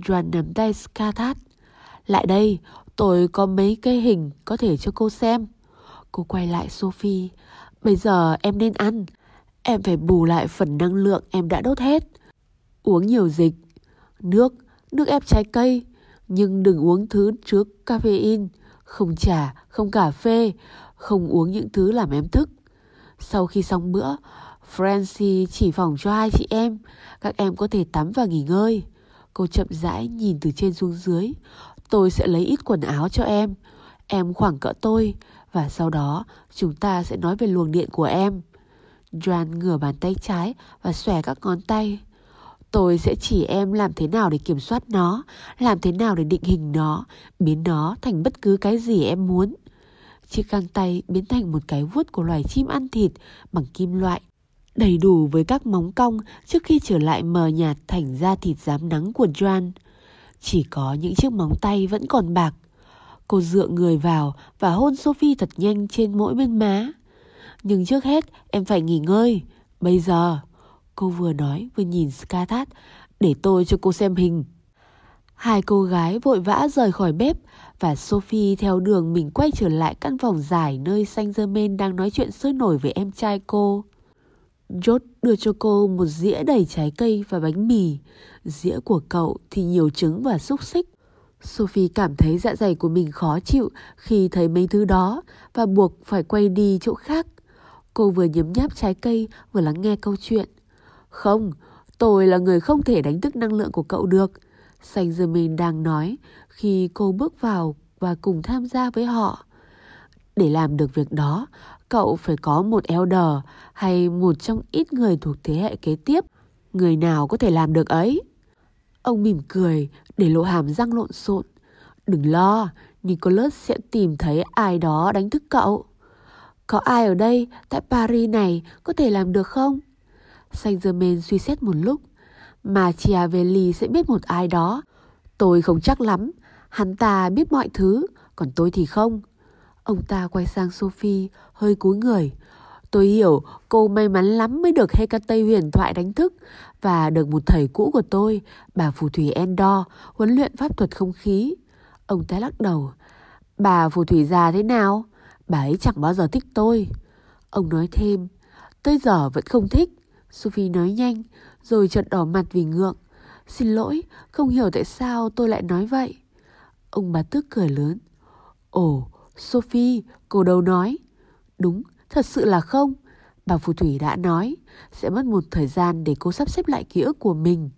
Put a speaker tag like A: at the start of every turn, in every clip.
A: Joan nắm tay Skathat. Lại đây, tôi có mấy cây hình có thể cho cô xem. Cô quay lại Sophie. Bây giờ em nên ăn. Em phải bù lại phần năng lượng em đã đốt hết. Uống nhiều dịch. Nước, nước ép trái cây. Nhưng đừng uống thứ chứa caffeine. Không trà, không cà phê. Không uống những thứ làm em thức. Sau khi xong bữa, Francie chỉ phòng cho hai chị em. Các em có thể tắm và nghỉ ngơi. Cô chậm rãi nhìn từ trên xuống dưới. Tôi sẽ lấy ít quần áo cho em. Em khoảng cỡ tôi. Và sau đó chúng ta sẽ nói về luồng điện của em. Joan ngửa bàn tay trái và xòe các ngón tay. Tôi sẽ chỉ em làm thế nào để kiểm soát nó, làm thế nào để định hình nó, biến nó thành bất cứ cái gì em muốn. Chiếc găng tay biến thành một cái vuốt của loài chim ăn thịt bằng kim loại đầy đủ với các móng cong trước khi trở lại mờ nhạt thành da thịt dám nắng của Joan. Chỉ có những chiếc móng tay vẫn còn bạc. Cô dựa người vào và hôn Sophie thật nhanh trên mỗi bên má. Nhưng trước hết em phải nghỉ ngơi. Bây giờ, cô vừa nói vừa nhìn Skathat để tôi cho cô xem hình. Hai cô gái vội vã rời khỏi bếp và Sophie theo đường mình quay trở lại căn phòng dài nơi Saint Germain đang nói chuyện sôi nổi với em trai cô. George đưa cho cô một dĩa đầy trái cây và bánh mì. Dĩa của cậu thì nhiều trứng và xúc xích. Sophie cảm thấy dạ dày của mình khó chịu khi thấy mấy thứ đó và buộc phải quay đi chỗ khác. Cô vừa nhấm nháp trái cây vừa lắng nghe câu chuyện. Không, tôi là người không thể đánh thức năng lượng của cậu được. Saint Germain đang nói khi cô bước vào và cùng tham gia với họ. Để làm được việc đó, cậu phải có một elder hay một trong ít người thuộc thế hệ kế tiếp. Người nào có thể làm được ấy? Ông mỉm cười để lộ hàm răng lộn xộn. Đừng lo, Nicholas sẽ tìm thấy ai đó đánh thức cậu. Có ai ở đây tại Paris này có thể làm được không? Saint Germain suy xét một lúc. Machiavelli sẽ biết một ai đó. Tôi không chắc lắm. Hắn ta biết mọi thứ, còn tôi thì không. Ông ta quay sang Sophie, hơi cúi người. Tôi hiểu cô may mắn lắm mới được Hecate huyền thoại đánh thức và được một thầy cũ của tôi, bà phù thủy Endor, huấn luyện pháp thuật không khí. Ông ta lắc đầu. Bà phù thủy già thế nào? Bà ấy chẳng bao giờ thích tôi. Ông nói thêm. Tới giờ vẫn không thích. Sophie nói nhanh, rồi chợt đỏ mặt vì ngượng. Xin lỗi, không hiểu tại sao tôi lại nói vậy. Ông bà tước cười lớn. Ồ, Sophie, cô đâu nói. Đúng, thật sự là không. Bà phù thủy đã nói, sẽ mất một thời gian để cô sắp xếp lại ký ức của mình.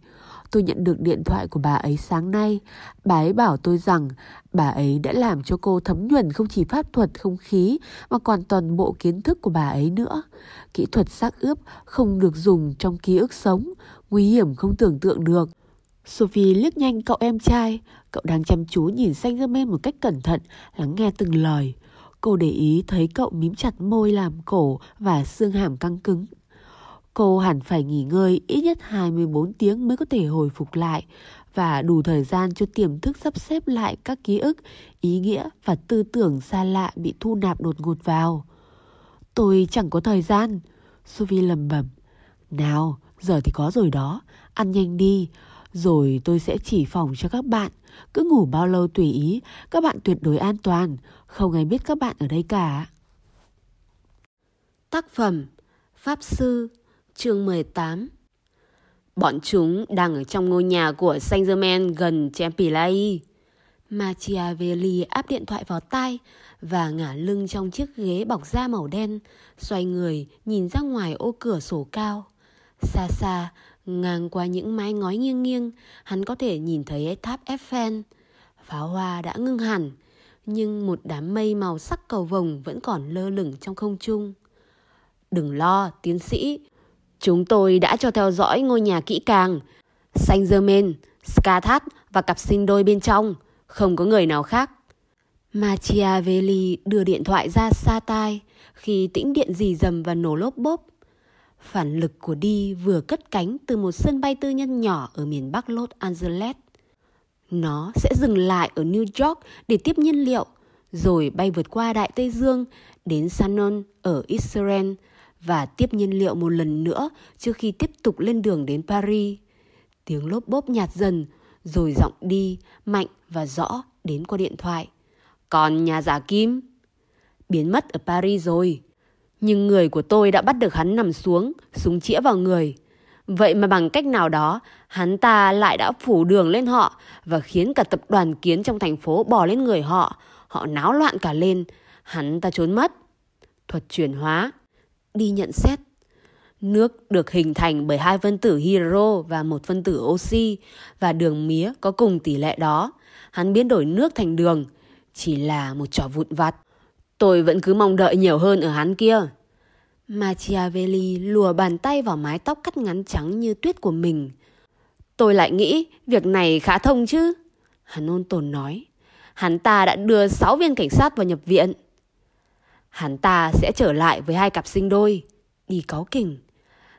A: Tôi nhận được điện thoại của bà ấy sáng nay. Bà ấy bảo tôi rằng bà ấy đã làm cho cô thấm nhuần không chỉ pháp thuật không khí mà còn toàn bộ kiến thức của bà ấy nữa. Kỹ thuật xác ướp không được dùng trong ký ức sống, nguy hiểm không tưởng tượng được. Sophie liếc nhanh cậu em trai, cậu đang chăm chú nhìn xanh Germain một cách cẩn thận, lắng nghe từng lời. Cô để ý thấy cậu mím chặt môi làm cổ và xương hàm căng cứng. Cô hẳn phải nghỉ ngơi ít nhất 24 tiếng mới có thể hồi phục lại và đủ thời gian cho tiềm thức sắp xếp lại các ký ức, ý nghĩa và tư tưởng xa lạ bị thu nạp đột ngột vào. Tôi chẳng có thời gian, Sophie lầm bẩm. Nào, giờ thì có rồi đó, ăn nhanh đi, rồi tôi sẽ chỉ phòng cho các bạn. Cứ ngủ bao lâu tùy ý, các bạn tuyệt đối an toàn, không ai biết các bạn ở đây cả.
B: Tác phẩm Pháp Sư chương 18 Bọn chúng đang ở trong ngôi nhà của Saint Germain gần Champilayi.
A: Machiavelli áp điện thoại vào tai và ngả lưng trong chiếc ghế bọc da màu đen, xoay người nhìn ra ngoài ô cửa sổ cao. Xa xa, ngang qua những mái ngói nghiêng nghiêng, hắn có thể nhìn thấy tháp Eiffel. Pháo hoa đã ngưng hẳn, nhưng một đám mây màu sắc cầu vồng vẫn còn lơ lửng trong không trung. Đừng lo, tiến sĩ, Chúng tôi đã cho theo dõi ngôi nhà kỹ càng. Saint Germain, Skathat và cặp sinh đôi bên trong. Không có người nào khác. Machiavelli đưa điện thoại ra xa tai khi tĩnh điện dì dầm và nổ lốp bốp. Phản lực của đi vừa cất cánh từ một sân bay tư nhân nhỏ ở miền Bắc Los Angeles. Nó sẽ dừng lại ở New York để tiếp nhiên liệu, rồi bay vượt qua Đại Tây Dương đến Sanon ở Israel và tiếp nhiên liệu một lần nữa trước khi tiếp tục lên đường đến Paris. Tiếng lốp bốp nhạt dần,
B: rồi giọng đi, mạnh và rõ đến qua điện thoại. Còn nhà giả kim? Biến mất ở Paris rồi. Nhưng người của tôi đã bắt được hắn nằm xuống, súng chĩa vào người. Vậy mà bằng cách nào đó, hắn ta lại đã phủ đường lên họ và khiến cả tập đoàn kiến trong thành phố bò lên người họ. Họ náo loạn cả lên. Hắn ta trốn mất. Thuật chuyển hóa. Đi nhận xét. Nước được hình thành bởi hai phân tử hydro và một phân tử oxy và đường mía có cùng tỷ lệ đó. Hắn biến đổi nước thành đường. Chỉ là một trò vụn vặt. Tôi vẫn cứ mong đợi nhiều hơn ở hắn kia. Machiavelli lùa bàn tay vào mái tóc cắt ngắn trắng như tuyết của mình. Tôi lại nghĩ việc này khá thông chứ. Hắn ôn tồn nói. Hắn ta đã đưa 6 viên cảnh sát vào nhập viện. Hắn ta sẽ trở lại với hai cặp sinh đôi. Đi cáo kình.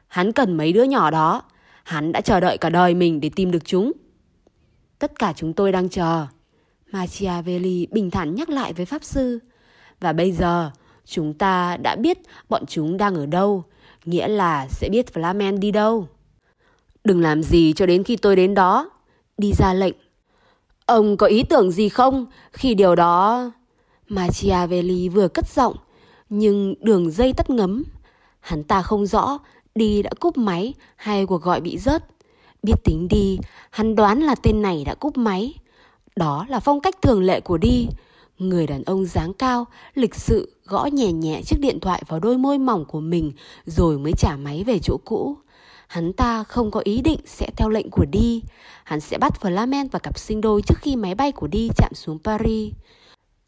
B: Hắn cần mấy đứa nhỏ đó. Hắn đã chờ đợi cả đời mình để tìm được chúng. Tất cả chúng tôi đang chờ. Machiavelli bình thản nhắc lại với Pháp Sư. Và bây giờ, chúng ta đã biết bọn chúng đang ở đâu, nghĩa là sẽ biết Flamen đi đâu. Đừng làm gì cho đến khi tôi đến đó. Đi ra lệnh. Ông có ý tưởng gì không khi điều đó... Machiavelli vừa cất giọng, nhưng đường dây tắt ngấm. Hắn ta không rõ đi đã cúp máy hay cuộc gọi bị rớt. Biết tính đi, hắn đoán là tên này đã cúp máy. Đó là phong cách thường lệ của đi. Người đàn ông dáng cao, lịch sự, gõ nhẹ nhẹ chiếc điện thoại vào đôi môi mỏng của mình rồi mới trả máy về chỗ cũ. Hắn ta không có ý định sẽ theo lệnh của Đi. Hắn sẽ bắt Flamen và cặp sinh đôi trước khi máy bay của Đi chạm xuống Paris.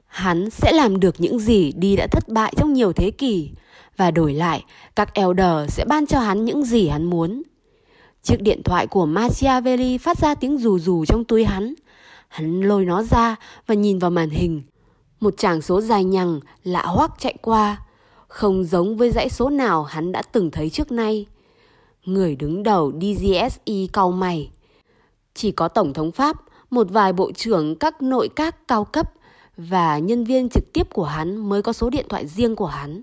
B: Hắn sẽ làm được những gì Đi đã thất bại trong nhiều thế kỷ. Và đổi lại, các Elder sẽ ban cho hắn những gì hắn muốn. Chiếc điện thoại của Machiavelli phát ra tiếng rù rù trong túi hắn. Hắn lôi nó ra và nhìn vào màn hình. Một chàng số dài nhằng, lạ hoắc chạy qua. Không giống với dãy số nào hắn đã từng thấy trước nay. Người đứng đầu DGSE cau mày. Chỉ có Tổng thống Pháp, một vài bộ trưởng các nội các cao cấp và nhân viên trực tiếp của hắn mới có số điện thoại riêng của hắn.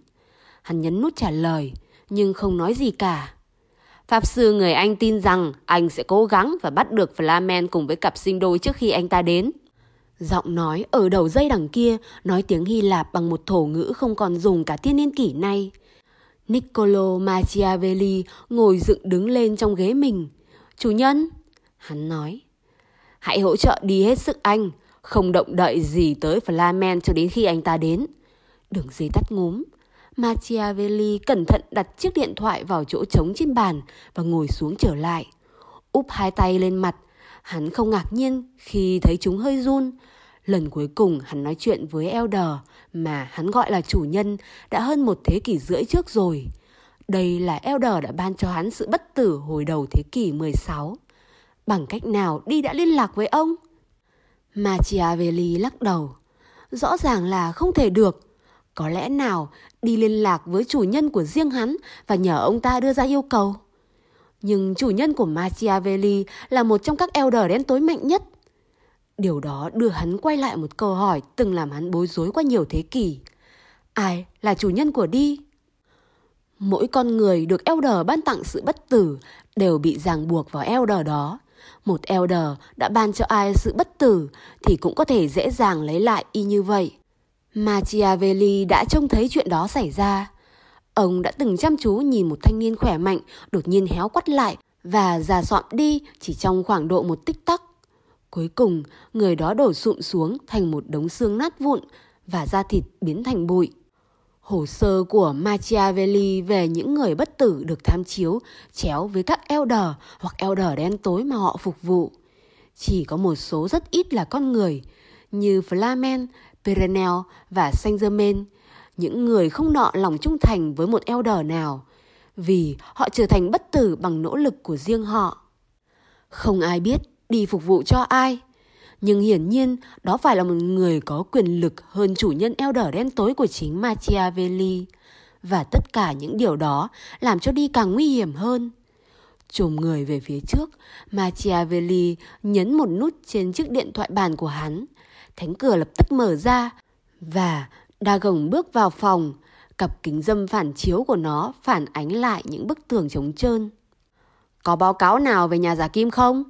B: Hắn nhấn nút trả lời, nhưng không nói gì cả. Pháp sư người Anh tin rằng anh sẽ cố gắng và bắt được Flamen cùng với cặp sinh đôi trước khi anh ta đến. Giọng nói ở đầu dây đằng kia nói tiếng Hy Lạp bằng một thổ ngữ không còn dùng cả thiên niên kỷ nay. Niccolo Machiavelli ngồi dựng đứng lên trong ghế mình. Chủ nhân, hắn nói, hãy hỗ trợ đi hết sức anh, không động đậy gì tới Flamen cho đến khi anh ta đến. Đường dây tắt ngúm. Machiavelli cẩn thận đặt chiếc điện thoại vào chỗ trống trên bàn và ngồi xuống trở lại. Úp hai tay lên mặt, hắn không ngạc nhiên khi thấy chúng hơi run. Lần cuối cùng hắn nói chuyện với Elder, mà hắn gọi là chủ nhân, đã hơn một thế kỷ rưỡi trước rồi. Đây là Elder đã ban cho hắn sự bất tử hồi đầu thế kỷ 16. Bằng cách nào đi đã liên lạc với ông? Machiavelli lắc đầu. Rõ ràng là không thể được. Có lẽ nào đi liên lạc với chủ nhân của riêng hắn và nhờ ông ta đưa ra yêu cầu? Nhưng chủ nhân của Machiavelli là một trong các elder đen tối mạnh nhất. Điều đó đưa hắn quay lại một câu hỏi từng làm hắn bối rối qua nhiều thế kỷ. Ai là chủ nhân của đi? Mỗi con người được Elder ban tặng sự bất tử đều bị ràng buộc vào Elder đó. Một Elder đã ban cho ai sự bất tử thì cũng có thể dễ dàng lấy lại y như vậy. Machiavelli đã trông thấy chuyện đó xảy ra. Ông đã từng chăm chú nhìn một thanh niên khỏe mạnh đột nhiên héo quắt lại và già sọm đi chỉ trong khoảng độ một tích tắc. Cuối cùng, người đó đổ sụm xuống thành một đống xương nát vụn và da thịt biến thành bụi. Hồ sơ của Machiavelli về những người bất tử được tham chiếu chéo với các elder hoặc elder đen tối mà họ phục vụ. Chỉ có một số rất ít là con người, như Flamen, Perenel và Saint-Germain, những người không nọ lòng trung thành với một elder nào, vì họ trở thành bất tử bằng nỗ lực của riêng họ. Không ai biết đi phục vụ cho ai. Nhưng hiển nhiên đó phải là một người có quyền lực hơn chủ nhân eo đỏ đen tối của chính Machiavelli. Và tất cả những điều đó làm cho đi càng nguy hiểm hơn. Chồm người về phía trước, Machiavelli nhấn một nút trên chiếc điện thoại bàn của hắn. Cánh cửa lập tức mở ra và Dagon bước vào phòng. Cặp kính dâm phản chiếu của nó phản ánh lại những bức tường trống trơn. Có báo cáo nào về nhà giả kim không?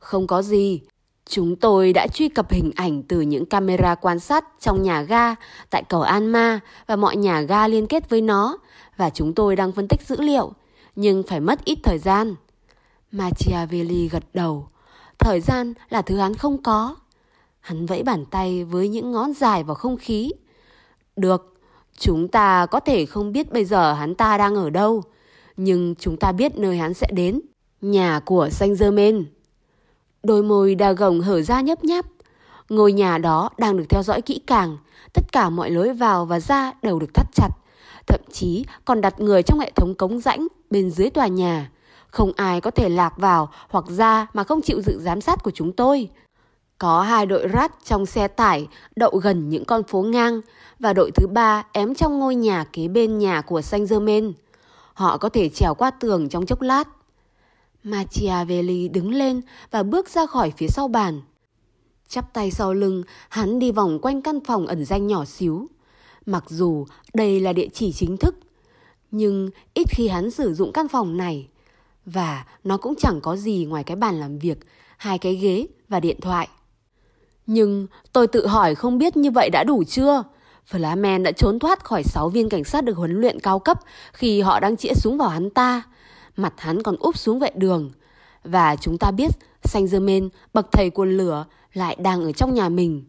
B: Không có gì. Chúng tôi đã truy cập hình ảnh từ những camera quan sát trong nhà ga tại cầu Anma và mọi nhà ga liên kết với nó và chúng tôi đang phân tích dữ liệu, nhưng phải mất ít thời gian. Machiavelli gật đầu. Thời gian là thứ hắn không có. Hắn vẫy bàn tay với những ngón dài vào không khí. Được, chúng ta có thể không biết bây giờ hắn ta đang ở đâu, nhưng chúng ta biết nơi hắn sẽ đến. Nhà của Saint Germain. Đôi môi đa gồng hở ra nhấp nháp. Ngôi nhà đó đang được theo dõi kỹ càng. Tất cả mọi lối vào và ra đều được thắt chặt. Thậm chí còn đặt người trong hệ thống cống rãnh bên dưới tòa nhà. Không ai có thể lạc vào hoặc ra mà không chịu sự giám sát của chúng tôi. Có hai đội rat trong xe tải đậu gần những con phố ngang và đội thứ ba ém trong ngôi nhà kế bên nhà của Saint Germain. Họ có thể trèo qua tường trong chốc lát. Machiavelli đứng lên và bước ra khỏi phía sau bàn. Chắp tay sau lưng, hắn đi vòng quanh căn phòng ẩn danh nhỏ xíu. Mặc dù đây là địa chỉ chính thức, nhưng ít khi hắn sử dụng căn phòng này. Và nó cũng chẳng có gì ngoài cái bàn làm việc, hai cái ghế và điện thoại. Nhưng tôi tự hỏi không biết như vậy đã đủ chưa? Flamen đã trốn thoát khỏi 6 viên cảnh sát được huấn luyện cao cấp khi họ đang chĩa súng vào hắn ta. Mặt hắn còn úp xuống vệ đường. Và chúng ta biết Saint Germain, bậc thầy quân lửa, lại đang ở trong nhà mình.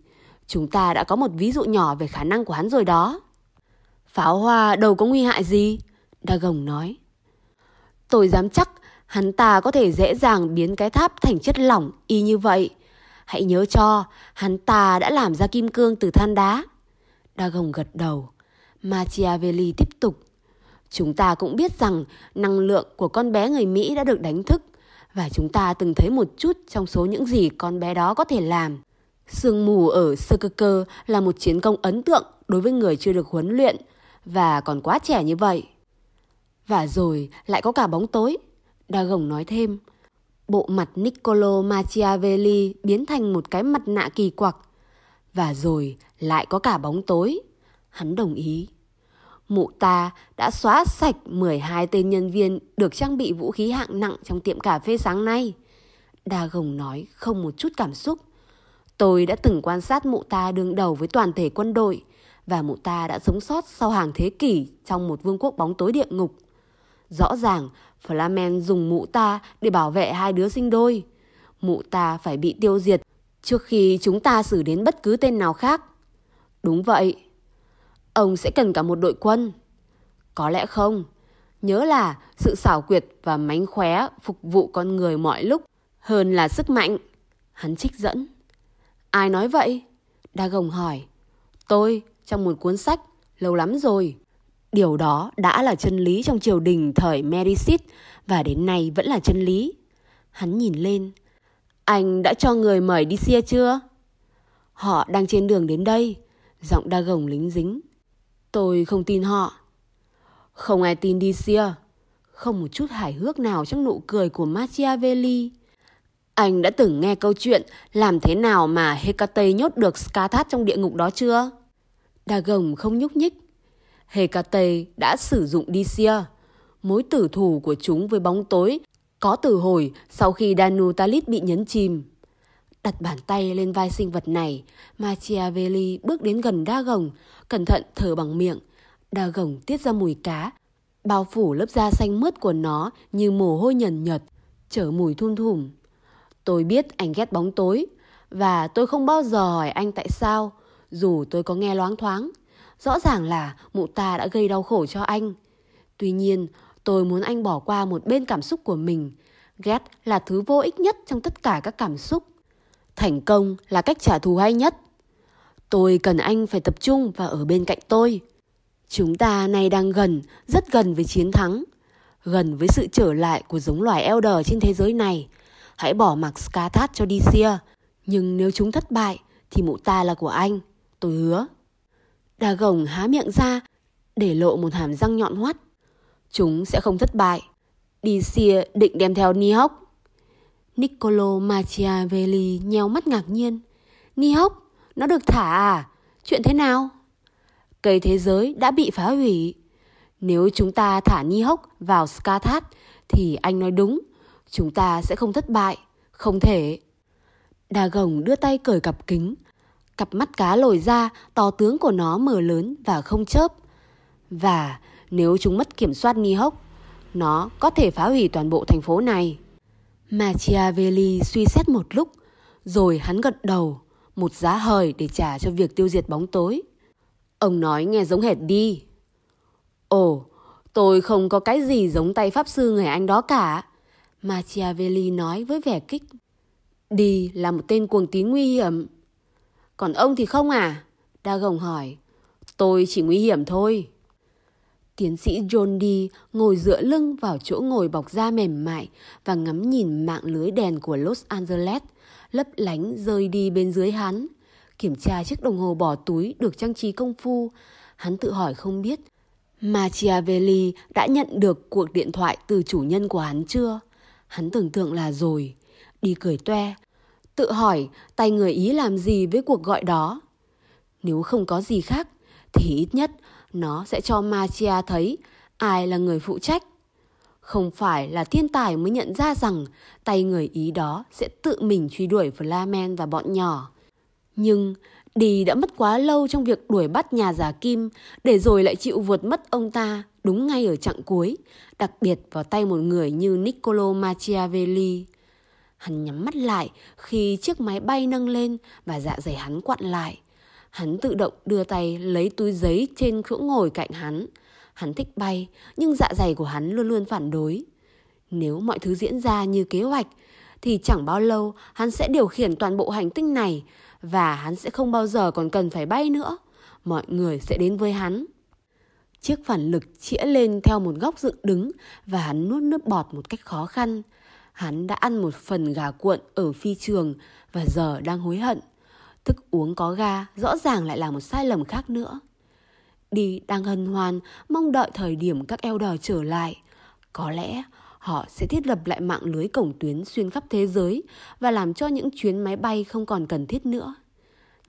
B: Chúng ta đã có một ví dụ nhỏ về khả năng của hắn rồi đó. Pháo hoa đâu có nguy hại gì? Dagon nói. Tôi dám chắc hắn ta có thể dễ dàng biến cái tháp thành chất lỏng y như vậy. Hãy nhớ cho, hắn ta đã làm ra kim cương từ than đá. Dagon gật đầu. Machiavelli tiếp tục. Chúng ta cũng biết rằng năng lượng của con bé người Mỹ đã được đánh thức và chúng ta từng thấy một chút trong số những gì con bé đó có thể làm. Sương mù ở Sơ cơ cơ là một chiến công ấn tượng đối với người chưa được huấn luyện và còn quá trẻ như vậy. Và rồi lại có cả bóng tối. Dagon nói thêm, bộ mặt Niccolo Machiavelli biến thành một cái mặt nạ kỳ quặc. Và rồi lại có cả bóng tối. Hắn đồng ý. Mụ ta đã xóa sạch 12 tên nhân viên được trang bị vũ khí hạng nặng trong tiệm cà phê sáng nay. Đa gồng nói không một chút cảm xúc. Tôi đã từng quan sát mụ ta đương đầu với toàn thể quân đội và mụ ta đã sống sót sau hàng thế kỷ trong một vương quốc bóng tối địa ngục. Rõ ràng, Flamen dùng mụ ta để bảo vệ hai đứa sinh đôi. Mụ ta phải bị tiêu diệt trước khi chúng ta xử đến bất cứ tên nào khác. Đúng vậy. Ông sẽ cần cả một đội quân. Có lẽ không. Nhớ là sự xảo quyệt và mánh khóe phục vụ con người mọi lúc hơn là sức mạnh. Hắn trích dẫn. Ai nói vậy? Đa gồng hỏi. Tôi, trong một cuốn sách, lâu lắm rồi. Điều đó đã là chân lý trong triều đình thời Medicid và đến nay vẫn là chân lý. Hắn nhìn lên. Anh đã cho người mời đi xe chưa? Họ đang trên đường đến đây. Giọng đa gồng lính dính. Tôi không tin họ. Không ai tin đi xia. Không một chút hài hước nào trong nụ cười của Machiavelli. Anh đã từng nghe câu chuyện làm thế nào mà Hecate nhốt được Skathat trong địa ngục đó chưa? Dagon không nhúc nhích. Hecate đã sử dụng Dicia, mối tử thủ của chúng với bóng tối, có từ hồi sau khi Danutalit bị nhấn chìm. Đặt bàn tay lên vai sinh vật này, Machiavelli bước đến gần đa gồng, cẩn thận thở bằng miệng. Đa gồng tiết ra mùi cá, bao phủ lớp da xanh mướt của nó như mồ hôi nhần nhật, chở mùi thun thủm. Tôi biết anh ghét bóng tối, và tôi không bao giờ hỏi anh tại sao, dù tôi có nghe loáng thoáng. Rõ ràng là mụ ta đã gây đau khổ cho anh. Tuy nhiên, tôi muốn anh bỏ qua một bên cảm xúc của mình. Ghét là thứ vô ích nhất trong tất cả các cảm xúc. Thành công là cách trả thù hay nhất. Tôi cần anh phải tập trung và ở bên cạnh tôi. Chúng ta nay đang gần, rất gần với chiến thắng. Gần với sự trở lại của giống loài Elder trên thế giới này. Hãy bỏ mặc Skathat cho Dicia. Nhưng nếu chúng thất bại, thì mụ ta là của anh. Tôi hứa. Đà gồng há miệng ra, để lộ một hàm răng nhọn hoắt. Chúng sẽ không thất bại. Dicia định đem theo Nihok Niccolo Machiavelli nheo mắt ngạc nhiên. Ni hốc, nó được thả à? Chuyện thế nào? Cây thế giới đã bị phá hủy. Nếu chúng ta thả Ni hốc vào Skathat thì anh nói đúng. Chúng ta sẽ không thất bại. Không thể. Đà gồng đưa tay cởi cặp kính. Cặp mắt cá lồi ra, to tướng của nó mở lớn và không chớp. Và nếu chúng mất kiểm soát Ni hốc, nó có thể phá hủy toàn bộ thành phố này. Machiavelli suy xét một lúc, rồi hắn gật đầu, một giá hời để trả cho việc tiêu diệt bóng tối. Ông nói nghe giống hệt đi. Ồ, tôi không có cái gì giống tay pháp sư người Anh đó cả. Machiavelli nói với vẻ kích. Đi là một tên cuồng tín nguy hiểm. Còn ông thì không à? Đa gồng hỏi. Tôi chỉ nguy hiểm thôi. Tiến sĩ John Dee ngồi dựa lưng vào chỗ ngồi bọc da mềm mại và ngắm nhìn mạng lưới đèn của Los Angeles lấp lánh rơi đi bên dưới hắn. Kiểm tra chiếc đồng hồ bỏ túi được trang trí công phu. Hắn tự hỏi không biết Machiavelli đã nhận được cuộc điện thoại từ chủ nhân của hắn chưa? Hắn tưởng tượng là rồi. Đi cười toe. Tự hỏi tay người Ý làm gì với cuộc gọi đó? Nếu không có gì khác thì ít nhất nó sẽ cho Machia thấy ai là người phụ trách. Không phải là thiên tài mới nhận ra rằng tay người Ý đó sẽ tự mình truy đuổi Flamen và bọn nhỏ. Nhưng Đi đã mất quá lâu trong việc đuổi bắt nhà giả kim để rồi lại chịu vượt mất ông ta đúng ngay ở chặng cuối, đặc biệt vào tay một người như Niccolo Machiavelli. Hắn nhắm mắt lại khi chiếc máy bay nâng lên và dạ dày hắn quặn lại. Hắn tự động đưa tay lấy túi giấy trên chỗ ngồi cạnh hắn. Hắn thích bay, nhưng dạ dày của hắn luôn luôn phản đối. Nếu mọi thứ diễn ra như kế hoạch, thì chẳng bao lâu hắn sẽ điều khiển toàn bộ hành tinh này và hắn sẽ không bao giờ còn cần phải bay nữa. Mọi người sẽ đến với hắn. Chiếc phản lực chĩa lên theo một góc dựng đứng và hắn nuốt nước bọt một cách khó khăn. Hắn đã ăn một phần gà cuộn ở phi trường và giờ đang hối hận. Thức uống có ga rõ ràng lại là một sai lầm khác nữa. Đi đang hân hoan mong đợi thời điểm các eo trở lại. Có lẽ họ sẽ thiết lập lại mạng lưới cổng tuyến xuyên khắp thế giới và làm cho những chuyến máy bay không còn cần thiết nữa.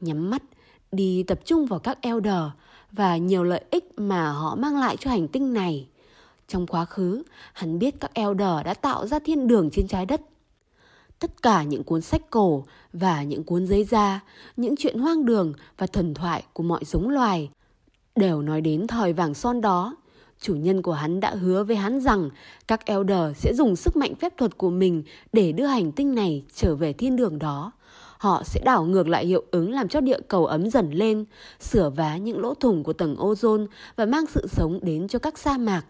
B: Nhắm mắt, đi tập trung vào các elder và nhiều lợi ích mà họ mang lại cho hành tinh này. Trong quá khứ, hắn biết các elder đã tạo ra thiên đường trên trái đất. Tất cả những cuốn sách cổ và những cuốn giấy da, những chuyện hoang đường và thần thoại của mọi giống loài đều nói đến thời vàng son đó Chủ nhân của hắn đã hứa với hắn rằng các Elder sẽ dùng sức mạnh phép thuật của mình để đưa hành tinh này trở về thiên đường đó. Họ sẽ đảo ngược lại hiệu ứng làm cho địa cầu ấm dần lên, sửa vá những lỗ thủng của tầng ozone và mang sự sống đến cho các sa mạc.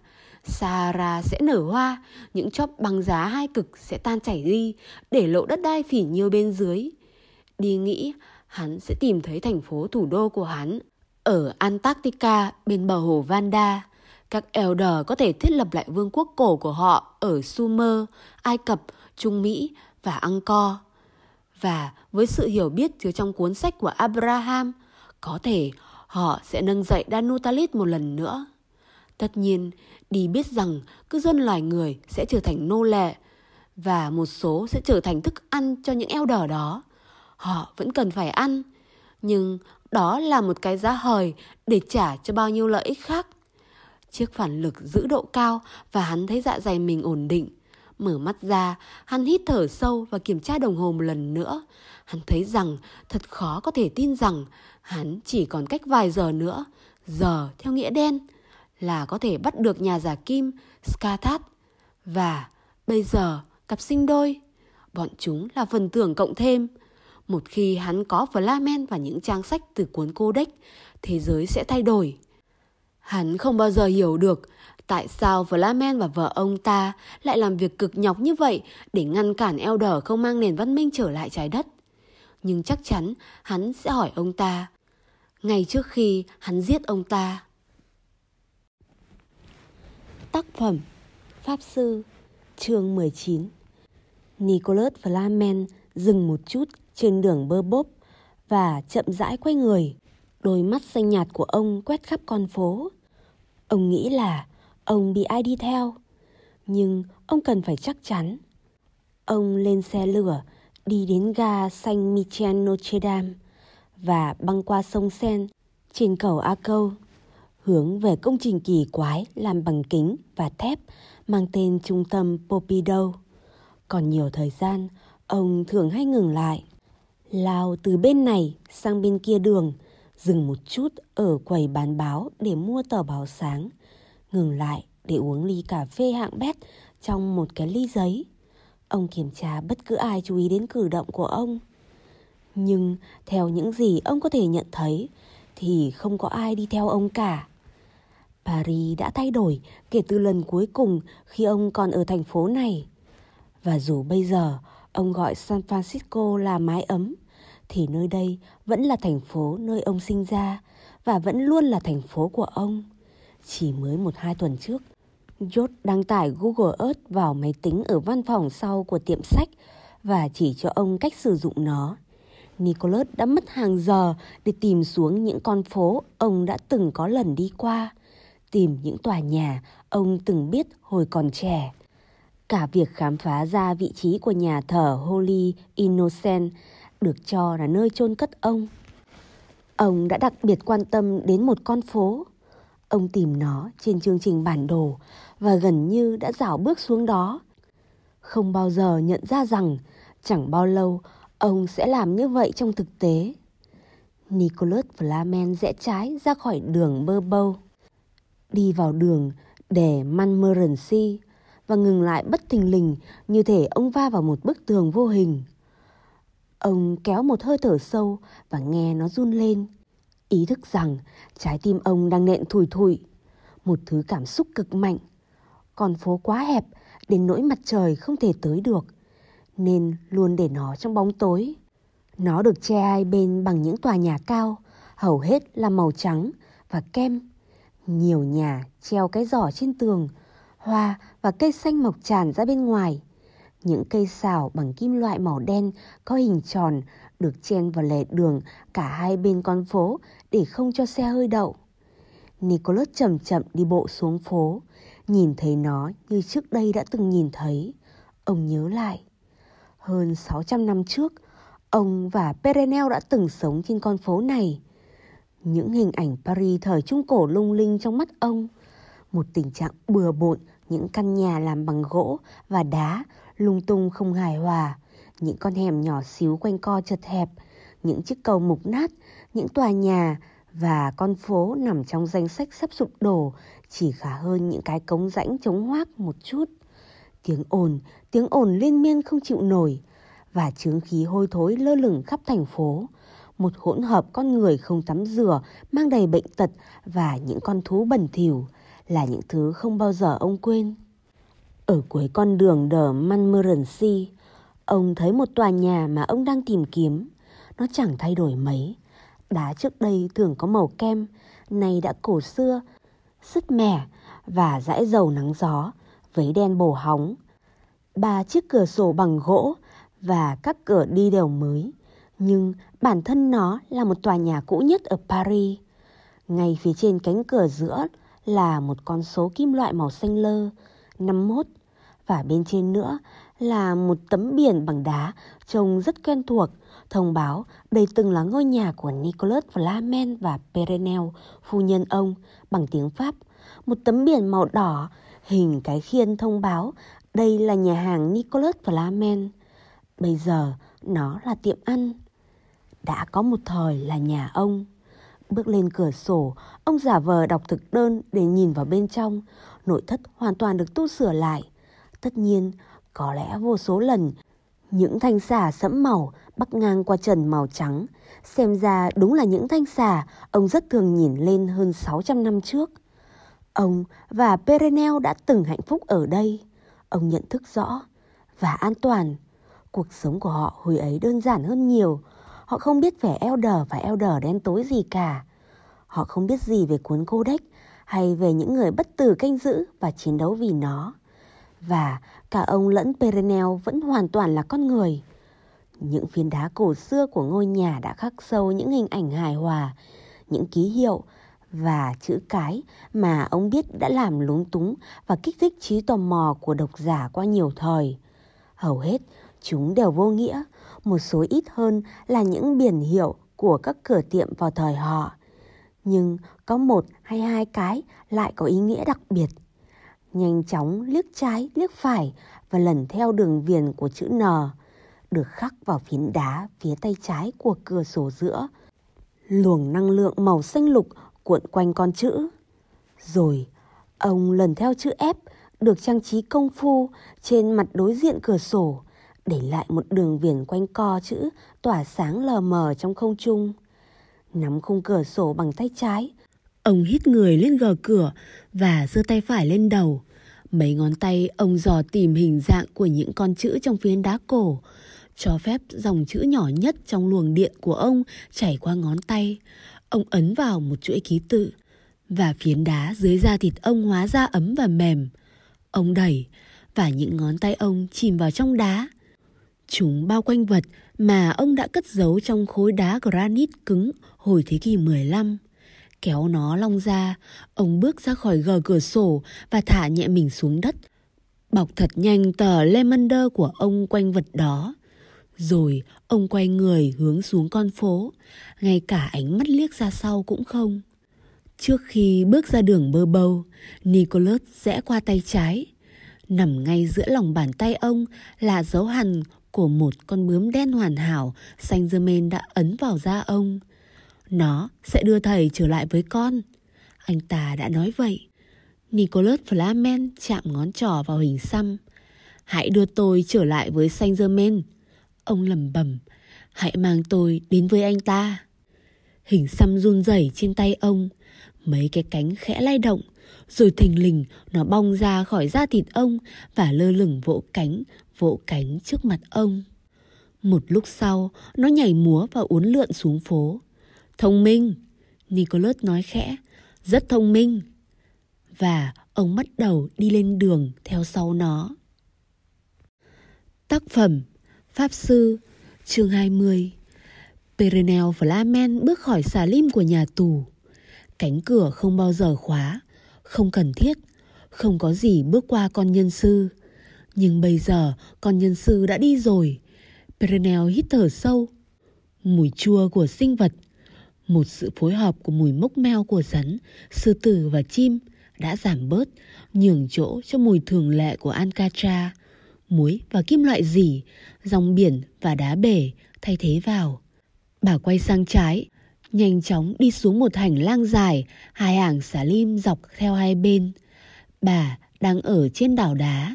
B: Sahara sẽ nở hoa, những chóp băng giá hai cực sẽ tan chảy đi, để lộ đất đai phỉ nhiêu bên dưới. Đi nghĩ, hắn sẽ tìm thấy thành phố thủ đô của hắn ở Antarctica bên bờ hồ Vanda. Các Elder có thể thiết lập lại vương quốc cổ của họ ở Sumer, Ai Cập, Trung Mỹ và Angkor. Và với sự hiểu biết chứa trong cuốn sách của Abraham, có thể họ sẽ nâng dậy Danutalit một lần nữa. Tất nhiên, đi biết rằng cư dân loài người sẽ trở thành nô lệ và một số sẽ trở thành thức ăn cho những eo đỏ đó. Họ vẫn cần phải ăn, nhưng đó là một cái giá hời để trả cho bao nhiêu lợi ích khác. Chiếc phản lực giữ độ cao và hắn thấy dạ dày mình ổn định. Mở mắt ra, hắn hít thở sâu và kiểm tra đồng hồ một lần nữa. Hắn thấy rằng thật khó có thể tin rằng hắn chỉ còn cách vài giờ nữa, giờ theo nghĩa đen, là có thể bắt được nhà giả kim Skathat. Và bây giờ, cặp sinh đôi, bọn chúng là phần thưởng cộng thêm. Một khi hắn có Flamen và những trang sách từ cuốn Codex, thế giới sẽ thay đổi. Hắn không bao giờ hiểu được tại sao Flamen và vợ ông ta lại làm việc cực nhọc như vậy để ngăn cản Elder không mang nền văn minh trở lại trái đất. Nhưng chắc chắn hắn sẽ hỏi ông ta, ngay trước khi hắn giết ông ta. Tác phẩm Pháp Sư chương 19 Nicholas Flamen dừng một chút trên đường bơ bốp và chậm rãi quay người. Đôi mắt xanh nhạt của ông quét khắp con phố. Ông nghĩ là ông bị ai đi theo, nhưng ông cần phải chắc chắn. Ông lên xe lửa, đi đến ga Saint Michel Notre Dame và băng qua sông Sen trên cầu A Câu, hướng về công trình kỳ quái làm bằng kính và thép mang tên Trung tâm Popido. Còn nhiều thời gian,
C: Ông thường hay ngừng lại, lao từ bên này sang bên kia đường, dừng một chút ở quầy bán báo để mua tờ báo sáng, ngừng lại để uống ly cà phê hạng bét trong một cái ly giấy. Ông kiểm tra bất cứ ai chú ý đến cử động của ông. Nhưng theo những gì ông có thể nhận thấy thì không có ai đi theo ông cả. Paris đã thay đổi kể từ lần cuối cùng khi ông còn ở thành phố này. Và dù bây giờ ông gọi San Francisco là mái ấm, thì nơi đây vẫn là thành phố nơi ông sinh ra và vẫn luôn là thành phố của ông. Chỉ mới một hai tuần trước, George đăng tải Google Earth vào máy tính ở văn phòng sau của tiệm sách và chỉ cho ông cách sử dụng nó. Nicholas đã mất hàng giờ để tìm xuống những con phố ông đã từng có lần đi qua, tìm những tòa nhà ông từng biết hồi còn trẻ. Cả việc khám phá ra vị trí của nhà thờ Holy Innocent được cho là nơi chôn cất ông. Ông đã đặc biệt quan tâm đến một con phố. Ông tìm nó trên chương trình bản đồ và gần như đã dảo bước xuống đó. Không bao giờ nhận ra rằng chẳng bao lâu ông sẽ làm như vậy trong thực tế. Nicholas Flamen rẽ trái ra khỏi đường bơ bâu. Đi vào đường để Montmorency và ngừng lại bất thình lình như thể ông va vào một bức tường vô hình. Ông kéo một hơi thở sâu và nghe nó run lên. Ý thức rằng trái tim ông đang nện thùi thùi. Một thứ cảm xúc cực mạnh. Con phố quá hẹp đến nỗi mặt trời không thể tới được. Nên luôn để nó trong bóng tối. Nó được che hai bên bằng những tòa nhà cao, hầu hết là màu trắng và kem. Nhiều nhà treo cái giỏ trên tường, hoa và cây xanh mọc tràn ra bên ngoài. Những cây xào bằng kim loại màu đen có hình tròn được chen vào lề đường cả hai bên con phố để không cho xe hơi đậu. Nicholas chậm chậm đi bộ xuống phố, nhìn thấy nó như trước đây đã từng nhìn thấy. Ông nhớ lại. Hơn 600 năm trước, ông và Perenel đã từng sống trên con phố này. Những hình ảnh Paris thời Trung Cổ lung linh trong mắt ông. Một tình trạng bừa bộn, những căn nhà làm bằng gỗ và đá lung tung không hài hòa, những con hẻm nhỏ xíu quanh co chật hẹp, những chiếc cầu mục nát, những tòa nhà và con phố nằm trong danh sách sắp sụp đổ chỉ khá hơn những cái cống rãnh trống hoác một chút. Tiếng ồn, tiếng ồn liên miên không chịu nổi và chướng khí hôi thối lơ lửng khắp thành phố. Một hỗn hợp con người không tắm rửa, mang đầy bệnh tật và những con thú bẩn thỉu là những thứ không bao giờ ông quên. Ở cuối con đường đờ Montmorency, ông thấy một tòa nhà mà ông đang tìm kiếm. Nó chẳng thay đổi mấy. Đá trước đây thường có màu kem, nay đã cổ xưa, sứt mẻ và dãi dầu nắng gió, với đen bổ hóng. Ba chiếc cửa sổ bằng gỗ và các cửa đi đều mới. Nhưng bản thân nó là một tòa nhà cũ nhất ở Paris. Ngay phía trên cánh cửa giữa là một con số kim loại màu xanh lơ, 51 và bên trên nữa là một tấm biển bằng đá trông rất quen thuộc, thông báo đây từng là ngôi nhà của Nicolas Flamen và Perenel, phu nhân ông, bằng tiếng Pháp. Một tấm biển màu đỏ, hình cái khiên thông báo đây là nhà hàng Nicolas Flamen. Bây giờ nó là tiệm ăn. Đã có một thời là nhà ông. Bước lên cửa sổ, ông giả vờ đọc thực đơn để nhìn vào bên trong. Nội thất hoàn toàn được tu sửa lại. Tất nhiên, có lẽ vô số lần, những thanh xà sẫm màu bắc ngang qua trần màu trắng, xem ra đúng là những thanh xà ông rất thường nhìn lên hơn 600 năm trước. Ông và Perenel đã từng hạnh phúc ở đây. Ông nhận thức rõ và an toàn. Cuộc sống của họ hồi ấy đơn giản hơn nhiều. Họ không biết về Elder và Elder đen tối gì cả. Họ không biết gì về cuốn Codex hay về những người bất tử canh giữ và chiến đấu vì nó. Và cả ông lẫn Perenel vẫn hoàn toàn là con người. Những phiến đá cổ xưa của ngôi nhà đã khắc sâu những hình ảnh hài hòa, những ký hiệu và chữ cái mà ông biết đã làm lúng túng và kích thích trí tò mò của độc giả qua nhiều thời. Hầu hết chúng đều vô nghĩa, một số ít hơn là những biển hiệu của các cửa tiệm vào thời họ. Nhưng có một hay hai cái lại có ý nghĩa đặc biệt nhanh chóng liếc trái liếc phải và lần theo đường viền của chữ N. được khắc vào phiến đá phía tay trái của cửa sổ giữa. Luồng năng lượng màu xanh lục cuộn quanh con chữ. Rồi, ông lần theo chữ F được trang trí công phu trên mặt đối diện cửa sổ, để lại một đường viền quanh co chữ tỏa sáng lờ mờ trong không trung. Nắm khung cửa sổ bằng tay trái,
A: ông hít người lên gờ cửa và giơ tay phải lên đầu. Mấy ngón tay ông dò tìm hình dạng của những con chữ trong phiến đá cổ, cho phép dòng chữ nhỏ nhất trong luồng điện của ông chảy qua ngón tay. Ông ấn vào một chuỗi ký tự và phiến đá dưới da thịt ông hóa ra ấm và mềm. Ông đẩy và những ngón tay ông chìm vào trong đá. Chúng bao quanh vật mà ông đã cất giấu trong khối đá granite cứng hồi thế kỷ 15. Kéo nó long ra, ông bước ra khỏi gờ cửa sổ và thả nhẹ mình xuống đất. Bọc thật nhanh tờ Lemander của ông quanh vật đó. Rồi ông quay người hướng xuống con phố, ngay cả ánh mắt liếc ra sau cũng không. Trước khi bước ra đường bơ bâu, Nicholas rẽ qua tay trái. Nằm ngay giữa lòng bàn tay ông là dấu hằn của một con bướm đen hoàn hảo Saint Germain đã ấn vào da ông. Nó sẽ đưa thầy trở lại với con. Anh ta đã nói vậy. Nicholas Flamen chạm ngón trỏ vào hình xăm. Hãy đưa tôi trở lại với Saint Germain. Ông lầm bẩm. Hãy mang tôi đến với anh ta. Hình xăm run rẩy trên tay ông. Mấy cái cánh khẽ lay động. Rồi thình lình nó bong ra khỏi da thịt ông và lơ lửng vỗ cánh, vỗ cánh trước mặt ông. Một lúc sau, nó nhảy múa và uốn lượn xuống phố. Thông minh, Nicholas nói khẽ, rất thông minh. Và ông bắt đầu đi lên đường theo sau nó. Tác phẩm Pháp Sư chương 20 Perenel Flamen bước khỏi xà lim của nhà tù. Cánh cửa không bao giờ khóa, không cần thiết, không có gì bước qua con nhân sư. Nhưng bây giờ con nhân sư đã đi rồi. Perenel hít thở sâu. Mùi chua của sinh vật, một sự phối hợp của mùi mốc meo của rắn, sư tử và chim đã giảm bớt, nhường chỗ cho mùi thường lệ của Ancatra, muối và kim loại dỉ, dòng biển và đá bể thay thế vào. Bà quay sang trái, nhanh chóng đi xuống một hành lang dài, hai hàng xà lim dọc theo hai bên. Bà đang ở trên đảo đá,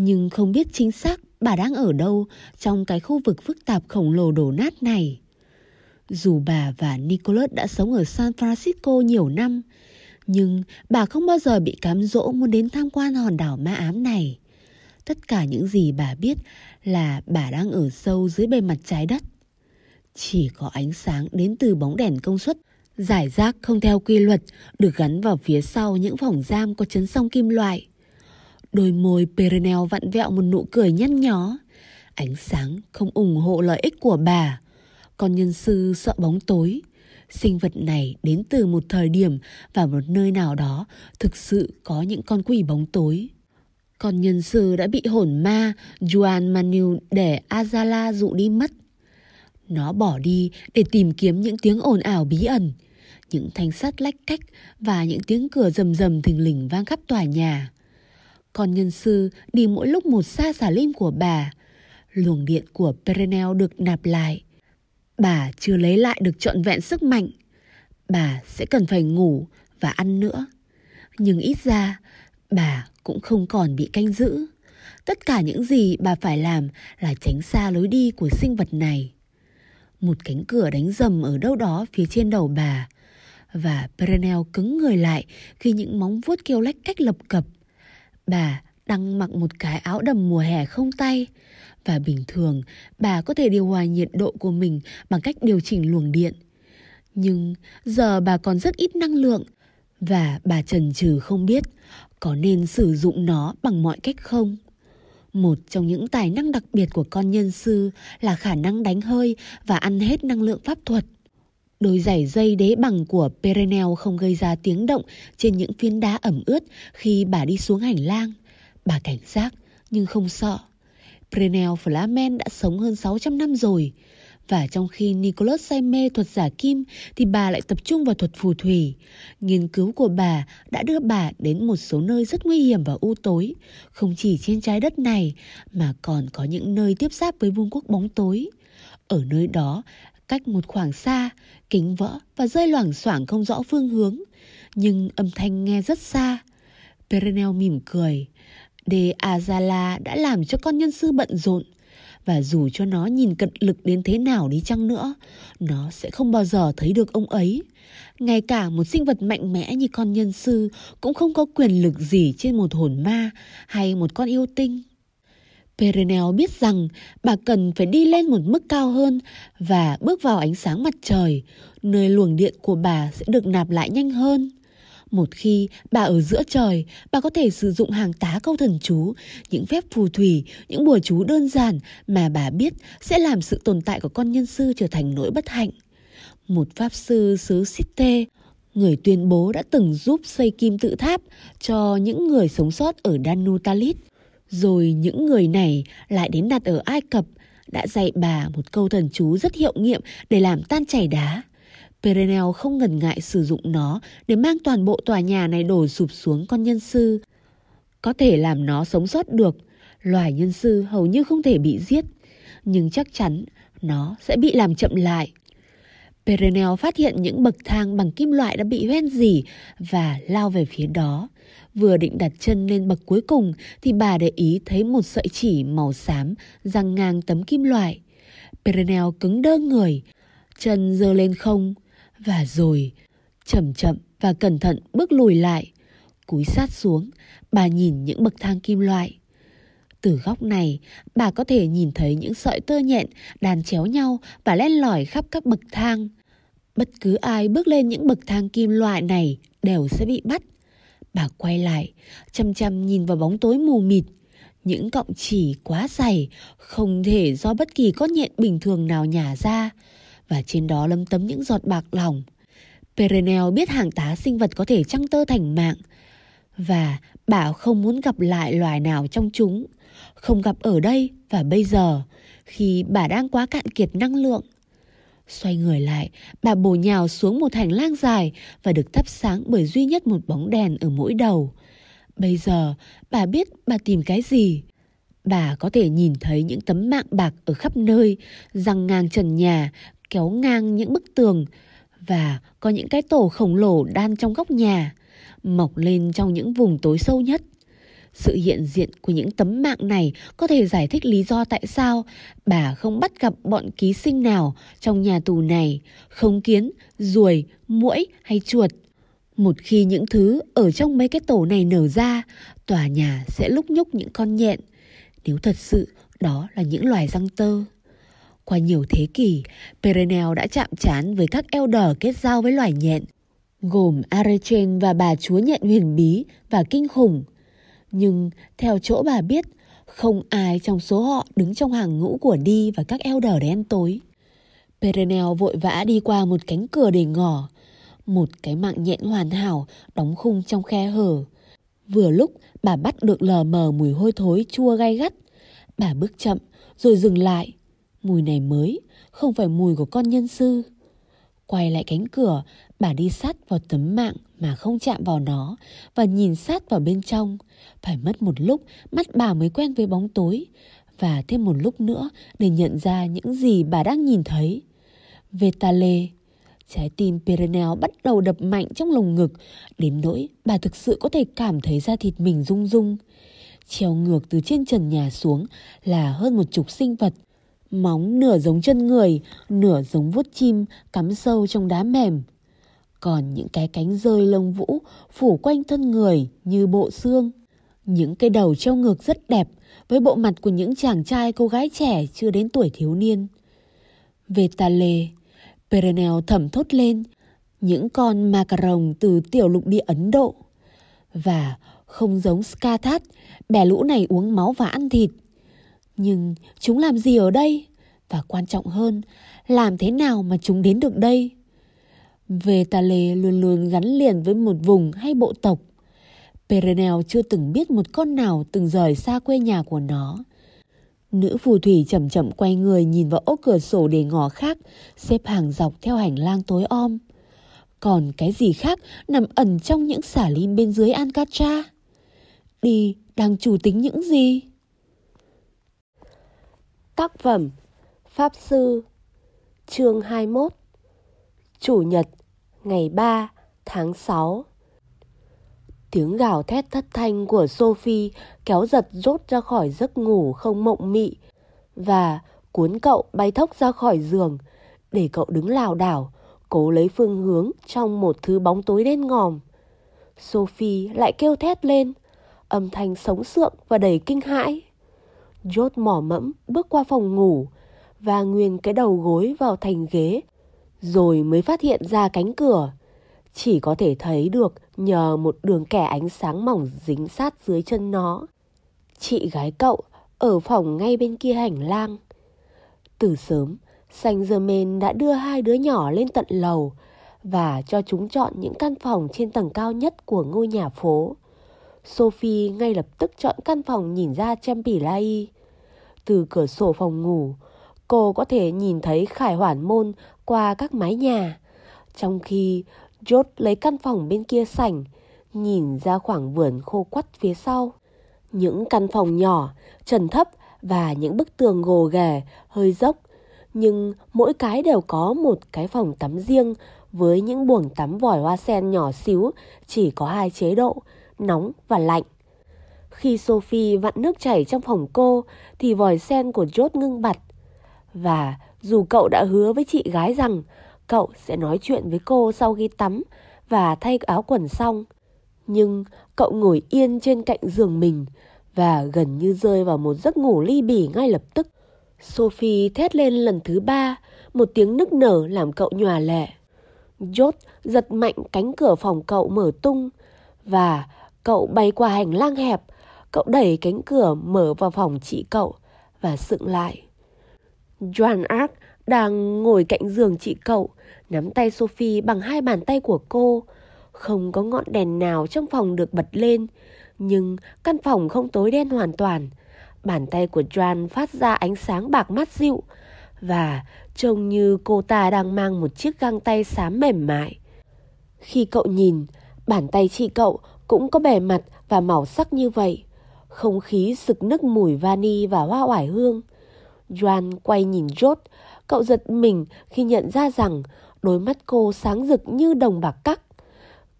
A: nhưng không biết chính xác bà đang ở đâu trong cái khu vực phức tạp khổng lồ đổ nát này. Dù bà và Nicholas đã sống ở San Francisco nhiều năm, nhưng bà không bao giờ bị cám dỗ muốn đến tham quan hòn đảo ma ám này. Tất cả những gì bà biết là bà đang ở sâu dưới bề mặt trái đất. Chỉ có ánh sáng đến từ bóng đèn công suất giải rác không theo quy luật được gắn vào phía sau những phòng giam có chấn song kim loại. Đôi môi Perenel vặn vẹo một nụ cười nhăn nhó. Ánh sáng không ủng hộ lợi ích của bà. Con nhân sư sợ bóng tối. Sinh vật này đến từ một thời điểm và một nơi nào đó thực sự có những con quỷ bóng tối. Con nhân sư đã bị hồn ma Juan Manuel để Azala dụ đi mất. Nó bỏ đi để tìm kiếm những tiếng ồn ào bí ẩn, những thanh sắt lách cách và những tiếng cửa rầm rầm thình lình vang khắp tòa nhà. Con nhân sư đi mỗi lúc một xa xà lim của bà. Luồng điện của Perenel được nạp lại. Bà chưa lấy lại được trọn vẹn sức mạnh. Bà sẽ cần phải ngủ và ăn nữa. Nhưng ít ra, bà cũng không còn bị canh giữ. Tất cả những gì bà phải làm là tránh xa lối đi của sinh vật này. Một cánh cửa đánh rầm ở đâu đó phía trên đầu bà. Và Perenel cứng người lại khi những móng vuốt kêu lách cách lập cập. Bà đang mặc một cái áo đầm mùa hè không tay. Và bình thường, bà có thể điều hòa nhiệt độ của mình bằng cách điều chỉnh luồng điện. Nhưng giờ bà còn rất ít năng lượng và bà trần trừ không biết có nên sử dụng nó bằng mọi cách không. Một trong những tài năng đặc biệt của con nhân sư là khả năng đánh hơi và ăn hết năng lượng pháp thuật. Đôi giày dây đế bằng của Perenel không gây ra tiếng động trên những phiến đá ẩm ướt khi bà đi xuống hành lang. Bà cảnh giác nhưng không sợ. Perenel Flamen đã sống hơn 600 năm rồi Và trong khi Nicholas say mê thuật giả kim thì bà lại tập trung vào thuật phù thủy. Nghiên cứu của bà đã đưa bà đến một số nơi rất nguy hiểm và u tối, không chỉ trên trái đất này mà còn có những nơi tiếp giáp với vương quốc bóng tối. Ở nơi đó, cách một khoảng xa, kính vỡ và rơi loảng xoảng không rõ phương hướng, nhưng âm thanh nghe rất xa. Perenel mỉm cười. De Azala đã làm cho con nhân sư bận rộn. Và dù cho nó nhìn cận lực đến thế nào đi chăng nữa, nó sẽ không bao giờ thấy được ông ấy. Ngay cả một sinh vật mạnh mẽ như con nhân sư cũng không có quyền lực gì trên một hồn ma hay một con yêu tinh. Perenel biết rằng bà cần phải đi lên một mức cao hơn và bước vào ánh sáng mặt trời, nơi luồng điện của bà sẽ được nạp lại nhanh hơn. Một khi bà ở giữa trời, bà có thể sử dụng hàng tá câu thần chú, những phép phù thủy, những bùa chú đơn giản mà bà biết sẽ làm sự tồn tại của con nhân sư trở thành nỗi bất hạnh. Một pháp sư xứ Sitte, người tuyên bố đã từng giúp xây kim tự tháp cho những người sống sót ở Danutalit. Rồi những người này lại đến đặt ở Ai Cập, đã dạy bà một câu thần chú rất hiệu nghiệm để làm tan chảy đá. Perenel không ngần ngại sử dụng nó để mang toàn bộ tòa nhà này đổ sụp xuống con nhân sư. Có thể làm nó sống sót được, loài nhân sư hầu như không thể bị giết, nhưng chắc chắn nó sẽ bị làm chậm lại. Perenel phát hiện những bậc thang bằng kim loại đã bị hoen dỉ và lao về phía đó. Vừa định đặt chân lên bậc cuối cùng thì bà để ý thấy một sợi chỉ màu xám răng ngang tấm kim loại. Perenel cứng đơ người, chân dơ lên không, và rồi, chậm chậm và cẩn thận bước lùi lại, cúi sát xuống, bà nhìn những bậc thang kim loại. Từ góc này, bà có thể nhìn thấy những sợi tơ nhện đàn chéo nhau và len lỏi khắp các bậc thang. Bất cứ ai bước lên những bậc thang kim loại này đều sẽ bị bắt. Bà quay lại, chăm chăm nhìn vào bóng tối mù mịt. Những cọng chỉ quá dày, không thể do bất kỳ con nhện bình thường nào nhả ra và trên đó lấm tấm những giọt bạc lỏng. Perenel biết hàng tá sinh vật có thể trăng tơ thành mạng và bà không muốn gặp lại loài nào trong chúng, không gặp ở đây và bây giờ khi bà đang quá cạn kiệt năng lượng. Xoay người lại, bà bổ nhào xuống một hành lang dài và được thắp sáng bởi duy nhất một bóng đèn ở mỗi đầu. Bây giờ, bà biết bà tìm cái gì. Bà có thể nhìn thấy những tấm mạng bạc ở khắp nơi, răng ngang trần nhà, kéo ngang những bức tường và có những cái tổ khổng lồ đan trong góc nhà, mọc lên trong những vùng tối sâu nhất. Sự hiện diện của những tấm mạng này có thể giải thích lý do tại sao bà không bắt gặp bọn ký sinh nào trong nhà tù này, không kiến, ruồi, muỗi hay chuột. Một khi những thứ ở trong mấy cái tổ này nở ra, tòa nhà sẽ lúc nhúc những con nhện. Nếu thật sự đó là những loài răng tơ. Qua nhiều thế kỷ, Perenel đã chạm trán với các elder kết giao với loài nhện, gồm Arechen và bà chúa nhện huyền bí và kinh khủng. Nhưng theo chỗ bà biết, không ai trong số họ đứng trong hàng ngũ của đi và các elder đen tối. Perenel vội vã đi qua một cánh cửa để ngỏ, một cái mạng nhện hoàn hảo đóng khung trong khe hở. Vừa lúc bà bắt được lờ mờ mùi hôi thối chua gay gắt, bà bước chậm rồi dừng lại Mùi này mới, không phải mùi của con nhân sư. Quay lại cánh cửa, bà đi sát vào tấm mạng mà không chạm vào nó và nhìn sát vào bên trong. Phải mất một lúc, mắt bà mới quen với bóng tối và thêm một lúc nữa để nhận ra những gì bà đang nhìn thấy. Vetale, trái tim Perenel bắt đầu đập mạnh trong lồng ngực, đến nỗi bà thực sự có thể cảm thấy da thịt mình rung rung. Treo ngược từ trên trần nhà xuống là hơn một chục sinh vật, Móng nửa giống chân người, nửa giống vuốt chim cắm sâu trong đá mềm. Còn những cái cánh rơi lông vũ phủ quanh thân người như bộ xương. Những cái đầu treo ngược rất đẹp với bộ mặt của những chàng trai cô gái trẻ chưa đến tuổi thiếu niên. Về tà lề, Perenel thẩm thốt lên những con macaron từ tiểu lục địa Ấn Độ. Và không giống Skathat, bè lũ này uống máu và ăn thịt. Nhưng chúng làm gì ở đây? Và quan trọng hơn, làm thế nào mà chúng đến được đây? Về Tà Lê luôn luôn gắn liền với một vùng hay bộ tộc. Perenel chưa từng biết một con nào từng rời xa quê nhà của nó. Nữ phù thủy chậm chậm quay người nhìn vào ô cửa sổ để ngỏ khác, xếp hàng dọc theo hành lang tối om. Còn cái gì khác nằm ẩn trong những xả lim bên dưới Ancatra? Đi đang chủ tính những gì?
C: Tác phẩm Pháp Sư Chương 21 Chủ nhật Ngày 3 tháng 6 Tiếng gào thét thất thanh của Sophie kéo giật rốt ra khỏi giấc ngủ không mộng mị và cuốn cậu bay thốc ra khỏi giường để cậu đứng lảo đảo cố lấy phương hướng trong một thứ bóng tối đen ngòm. Sophie lại kêu thét lên, âm thanh sống sượng và đầy kinh hãi. George mỏ mẫm bước qua phòng ngủ và nguyên cái đầu gối vào thành ghế, rồi mới phát hiện ra cánh cửa. Chỉ có thể thấy được nhờ một đường kẻ ánh sáng mỏng dính sát dưới chân nó. Chị gái cậu ở phòng ngay bên kia hành lang. Từ sớm, Saint Germain đã đưa hai đứa nhỏ lên tận lầu và cho chúng chọn những căn phòng trên tầng cao nhất của ngôi nhà phố. Sophie ngay lập tức chọn căn phòng nhìn ra Champilayi. Từ cửa sổ phòng ngủ, cô có thể nhìn thấy khải hoàn môn qua các mái nhà. Trong khi George lấy căn phòng bên kia sảnh, nhìn ra khoảng vườn khô quắt phía sau. Những căn phòng nhỏ, trần thấp và những bức tường gồ ghề, hơi dốc. Nhưng mỗi cái đều có một cái phòng tắm riêng với những buồng tắm vòi hoa sen nhỏ xíu, chỉ có hai chế độ, nóng và lạnh. Khi Sophie vặn nước chảy trong phòng cô thì vòi sen của George ngưng bặt. Và dù cậu đã hứa với chị gái rằng cậu sẽ nói chuyện với cô sau khi tắm và thay áo quần xong. Nhưng cậu ngồi yên trên cạnh giường mình và gần như rơi vào một giấc ngủ ly bỉ ngay lập tức. Sophie thét lên lần thứ ba, một tiếng nức nở làm cậu nhòa lệ. Jot giật mạnh cánh cửa phòng cậu mở tung và cậu bay qua hành lang hẹp. Cậu đẩy cánh cửa mở vào phòng chị cậu và sững lại. Joan Arc đang ngồi cạnh giường chị cậu, nắm tay Sophie bằng hai bàn tay của cô. Không có ngọn đèn nào trong phòng được bật lên, nhưng căn phòng không tối đen hoàn toàn. Bàn tay của Joan phát ra ánh sáng bạc mắt dịu và trông như cô ta đang mang một chiếc găng tay xám mềm mại. Khi cậu nhìn, bàn tay chị cậu cũng có bề mặt và màu sắc như vậy. Không khí sực nức mùi vani và hoa oải hương. Joan quay nhìn Jot, cậu giật mình khi nhận ra rằng đôi mắt cô sáng rực như đồng bạc cắc.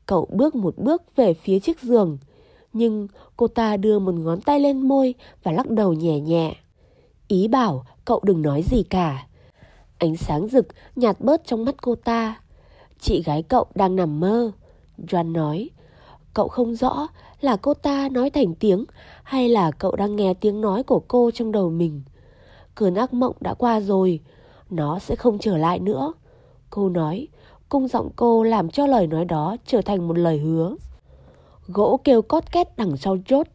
C: Cậu bước một bước về phía chiếc giường, nhưng cô ta đưa một ngón tay lên môi và lắc đầu nhẹ nhẹ. Ý bảo cậu đừng nói gì cả. Ánh sáng rực nhạt bớt trong mắt cô ta. Chị gái cậu đang nằm mơ. Joan nói. Cậu không rõ là cô ta nói thành tiếng hay là cậu đang nghe tiếng nói của cô trong đầu mình. Cơn ác mộng đã qua rồi, nó sẽ không trở lại nữa. Cô nói, cung giọng cô làm cho lời nói đó trở thành một lời hứa. Gỗ kêu cót két đằng sau chốt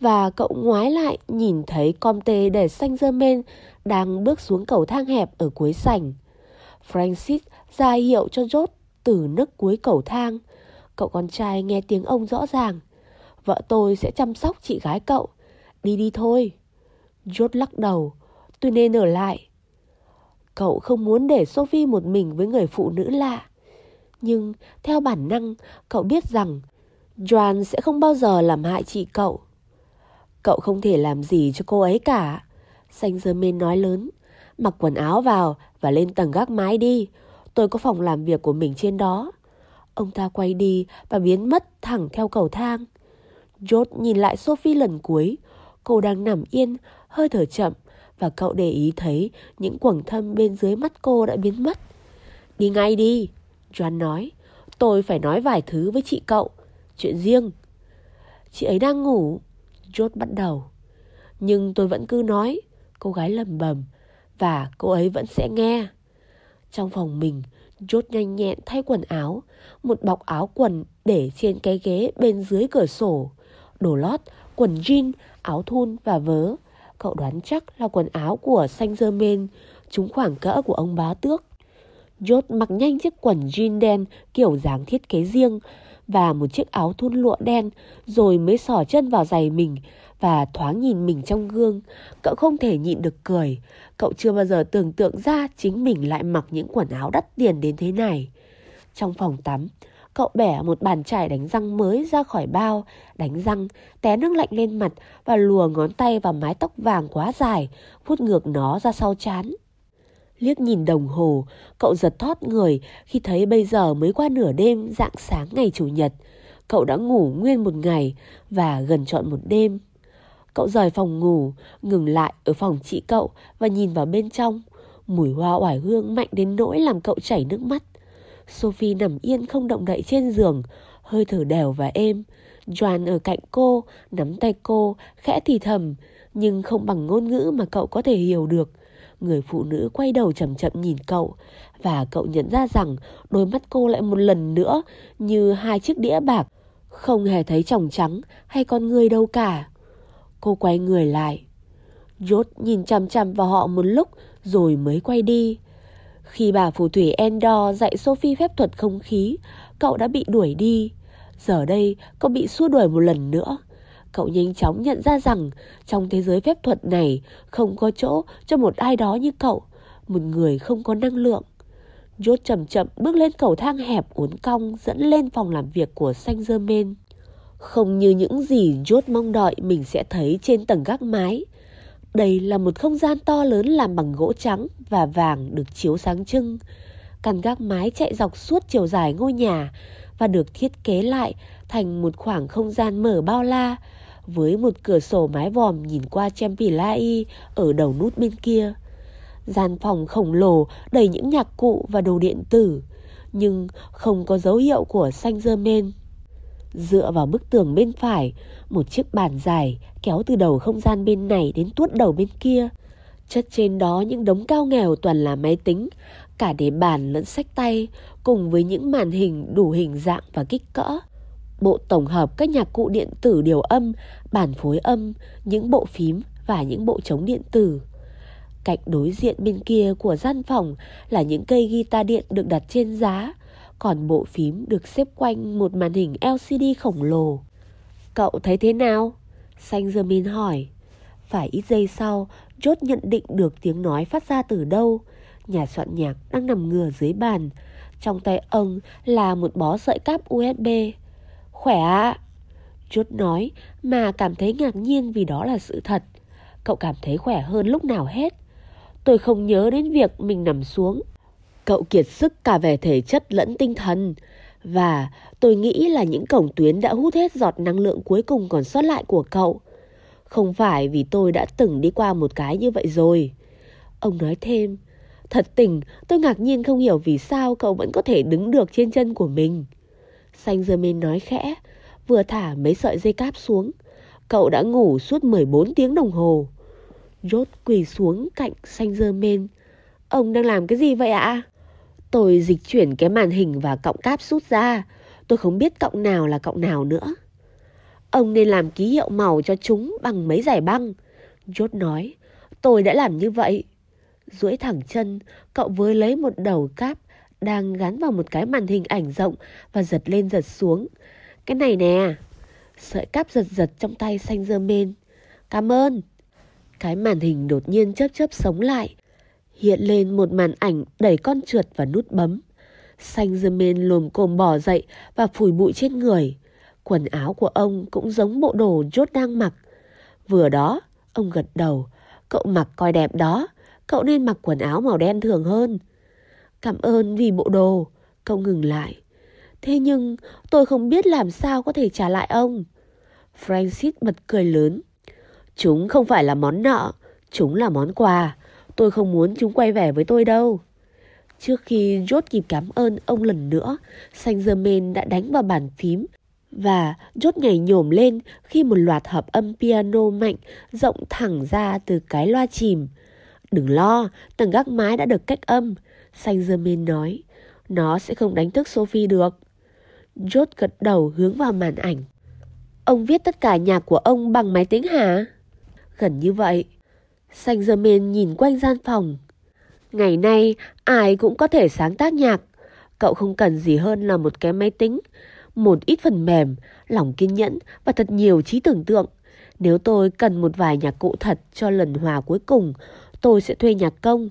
C: và cậu ngoái lại nhìn thấy con tê để xanh dơ men đang bước xuống cầu thang hẹp ở cuối sảnh. Francis ra hiệu cho George từ nước cuối cầu thang. Cậu con trai nghe tiếng ông rõ ràng. Vợ tôi sẽ chăm sóc chị gái cậu. Đi đi thôi. George lắc đầu. Tôi nên ở lại. Cậu không muốn để Sophie một mình với người phụ nữ lạ. Nhưng theo bản năng, cậu biết rằng Joan sẽ không bao giờ làm hại chị cậu. Cậu không thể làm gì cho cô ấy cả. Saint Germain nói lớn. Mặc quần áo vào và lên tầng gác mái đi. Tôi có phòng làm việc của mình trên đó. Ông ta quay đi và biến mất thẳng theo cầu thang. George nhìn lại Sophie lần cuối. Cô đang nằm yên, hơi thở chậm và cậu để ý thấy những quầng thâm bên dưới mắt cô đã biến mất. Đi ngay đi, Joan nói. Tôi phải nói vài thứ với chị cậu. Chuyện riêng. Chị ấy đang ngủ. George bắt đầu. Nhưng tôi vẫn cứ nói. Cô gái lầm bầm. Và cô ấy vẫn sẽ nghe. Trong phòng mình, George nhanh nhẹn thay quần áo. Một bọc áo quần để trên cái ghế bên dưới cửa sổ. Đồ lót, quần jean, áo thun và vớ. Cậu đoán chắc là quần áo của Saint Germain, chúng khoảng cỡ của ông bá tước. George mặc nhanh chiếc quần jean đen kiểu dáng thiết kế riêng và một chiếc áo thun lụa đen rồi mới sỏ chân vào giày mình
A: và thoáng nhìn mình trong gương, cậu không thể nhịn được cười. Cậu chưa bao giờ tưởng tượng ra chính mình lại mặc những quần áo đắt tiền đến thế này. Trong phòng tắm, cậu bẻ một bàn chải đánh răng mới ra khỏi bao, đánh răng, té nước lạnh lên mặt và lùa ngón tay vào mái tóc vàng quá dài, hút ngược nó ra sau chán. Liếc nhìn đồng hồ, cậu giật thót người khi thấy bây giờ mới qua nửa đêm dạng sáng ngày Chủ nhật. Cậu đã ngủ nguyên một ngày và gần trọn một đêm. Cậu rời phòng ngủ, ngừng lại ở phòng chị cậu và nhìn vào bên trong. Mùi hoa oải hương mạnh đến nỗi làm cậu chảy nước mắt. Sophie nằm yên không động đậy trên giường, hơi thở đều và êm. Joan ở cạnh cô, nắm tay cô, khẽ thì thầm, nhưng không bằng ngôn ngữ mà cậu có thể hiểu được. Người phụ nữ quay đầu chậm chậm nhìn cậu và cậu nhận ra rằng đôi mắt cô lại một lần nữa như hai chiếc đĩa bạc, không hề thấy tròng trắng hay con người đâu cả. Cô quay người lại. Rốt nhìn chằm chằm vào họ một lúc rồi mới quay đi. Khi bà phù thủy Endor dạy Sophie phép thuật không khí, cậu đã bị đuổi đi. Giờ đây, cậu bị xua đuổi một lần nữa. Cậu nhanh chóng nhận ra rằng trong thế giới phép thuật này không có chỗ cho một ai đó như cậu, một người không có năng lượng. Rốt chậm chậm bước lên cầu thang hẹp uốn cong dẫn lên phòng làm việc của Saint Germain. Không như những gì Rốt mong đợi mình sẽ thấy trên tầng gác mái. Đây là một không gian to lớn làm bằng gỗ trắng và vàng được chiếu sáng trưng. Căn gác mái chạy dọc suốt chiều dài ngôi nhà và được thiết kế lại thành một khoảng không gian mở bao la với một cửa sổ mái vòm nhìn qua Champilai ở đầu nút bên kia. Gian phòng khổng lồ đầy những nhạc cụ và đồ điện tử, nhưng không có dấu hiệu của Saint Germain. Dựa vào bức tường bên phải, một chiếc bàn dài kéo từ đầu không gian bên này đến tuốt đầu bên kia. Chất trên đó những đống cao nghèo toàn là máy tính, cả để bàn lẫn sách tay, cùng với những màn hình đủ hình dạng và kích cỡ. Bộ tổng hợp các nhạc cụ điện tử điều âm, bản phối âm, những bộ phím và những bộ trống điện tử. Cạnh đối diện bên kia của gian phòng là những cây guitar điện được đặt trên giá, còn bộ phím được xếp quanh một màn hình LCD khổng lồ. Cậu thấy thế nào? Saint Germain hỏi. Phải ít giây sau, Chốt nhận định được tiếng nói phát ra từ đâu. Nhà soạn nhạc đang nằm ngửa dưới bàn. Trong tay ông là một bó sợi cáp USB. Khỏe ạ. Chốt nói mà cảm thấy ngạc nhiên vì đó là sự thật. Cậu cảm thấy khỏe hơn lúc nào hết. Tôi không nhớ đến việc mình nằm xuống. Cậu kiệt sức cả về thể chất lẫn tinh thần. Và tôi nghĩ là những cổng tuyến đã hút hết giọt năng lượng cuối cùng còn sót lại của cậu. Không phải vì tôi đã từng đi qua một cái như vậy rồi. Ông nói thêm, thật tình tôi ngạc nhiên không hiểu vì sao cậu vẫn có thể đứng được trên chân của mình. Xanh Germain nói khẽ, vừa thả mấy sợi dây cáp xuống. Cậu đã ngủ suốt 14 tiếng đồng hồ. Rốt quỳ xuống cạnh Saint Germain. Ông đang làm cái gì vậy ạ? Tôi dịch chuyển cái màn hình và cọng cáp rút ra. Tôi không biết cọng nào là cọng nào nữa. Ông nên làm ký hiệu màu cho chúng bằng mấy giải băng. Jot nói, tôi đã làm như vậy. duỗi thẳng chân, cậu với lấy một đầu cáp đang gắn vào một cái màn hình ảnh rộng và giật lên giật xuống. Cái này nè. Sợi cáp giật giật trong tay xanh dơ mên. Cảm ơn. Cái màn hình đột nhiên chớp chớp sống lại. Hiện lên một màn ảnh đẩy con trượt và nút bấm. Xanh dơ mên lồm cồm bỏ dậy và phủi bụi trên người. Quần áo của ông cũng giống bộ đồ chốt đang mặc. Vừa đó, ông gật đầu. Cậu mặc coi đẹp đó. Cậu nên mặc quần áo màu đen thường hơn. Cảm ơn vì bộ đồ. Cậu ngừng lại. Thế nhưng tôi không biết làm sao có thể trả lại ông. Francis bật cười lớn. Chúng không phải là món nợ, chúng là món quà. Tôi không muốn chúng quay về với tôi đâu. Trước khi Jot kịp cảm ơn ông lần nữa, Saint Germain đã đánh vào bàn phím và Jot nhảy nhổm lên khi một loạt hợp âm piano mạnh rộng thẳng ra từ cái loa chìm. Đừng lo, tầng gác mái đã được cách âm, Saint Germain nói. Nó sẽ không đánh thức Sophie được. Jot gật đầu hướng vào màn ảnh. Ông viết tất cả nhạc của ông bằng máy tính hả? Gần như vậy. Saint Germain nhìn quanh gian phòng. Ngày nay, ai cũng có thể sáng tác nhạc. Cậu không cần gì hơn là một cái máy tính, một ít phần mềm, lòng kiên nhẫn và thật nhiều trí tưởng tượng. Nếu tôi cần một vài nhạc cụ thật cho lần hòa cuối cùng, tôi sẽ thuê nhạc công.